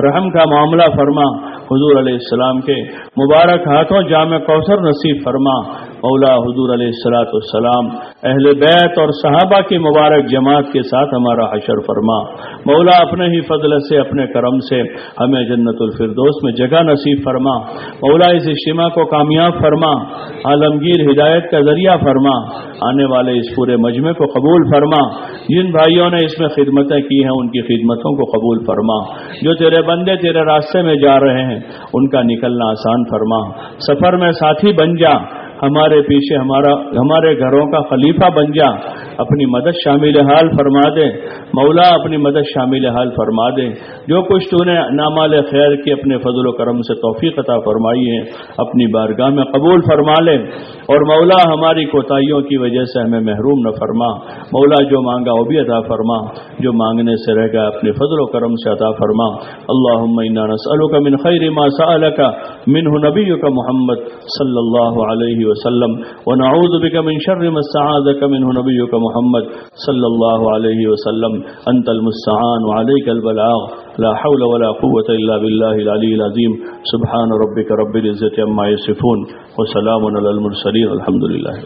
رحم کا معاملہ فرما۔ حضور علیہ السلام کے مبارک ہاتھوں جامع کوثر نصیب فرما۔ مولا حضور علیہ السلاۃ السلام اہل بیت اور صحابہ کی مبارک جماعت کے ساتھ ہمارا حشر فرما۔ مولا اپنے ہی فضل سے، اپنے کرم سے ہمیں جنت الفردوس میں جگہ نصیب فرما۔ مولا اس اجتماع کو کامیاب فرما۔ عالمگیر ہدایت کا ذریعہ فرما۔ آنے والے اس پورے مجمع کو قبول فرما۔ جن بھائیوں نے اس میں خدمتیں کی ہیں، ان کی خدمتوں کو قبول فرما۔ جو تیرے بندے تیرے راستے میں جا رہے ہیں، ان کا نکلنا آسان فرما۔ سفر میں ساتھی بن جا۔ ہمارے پیچھے ہمارا ہمارے گھروں کا خلیفہ بن جا، اپنی مدد شامل حال فرما دے۔ مولا اپنی مدد شامل حال فرما دے۔ جو کچھ تو نے نامال خیر کی اپنے فضل و کرم سے توفیق عطا فرمائی ہے، اپنی بارگاہ میں قبول فرما لے۔ اور مولا ہماری کوتاہیوں کی وجہ سے ہمیں محروم نہ فرما۔ مولا جو مانگا وہ بھی عطا فرما۔ جو مانگنے سے رہ گیا اپنے فضل و کرم سے عطا فرما۔ اللہ نسألك من خیر ما سألك منه نبيك محمد صلی اللہ علیہ وسلم ونعوذ بك من شر ما استعاذك منه نبيك محمد صلی اللہ علیہ وسلم. أنت المستعان وعليك البلاغ. لا حول ولا قوة إلا بالله العلي العظيم. سبحان ربك رب العزة عما يصفون. وسلام على المرسلين. الحمد لله.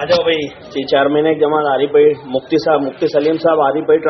آ جاؤ بھائی تین چار مہینے کے جماعت آ رہی پڑی، مفتی صاحب، مفتی سلیم صاحب آ رہی پڑی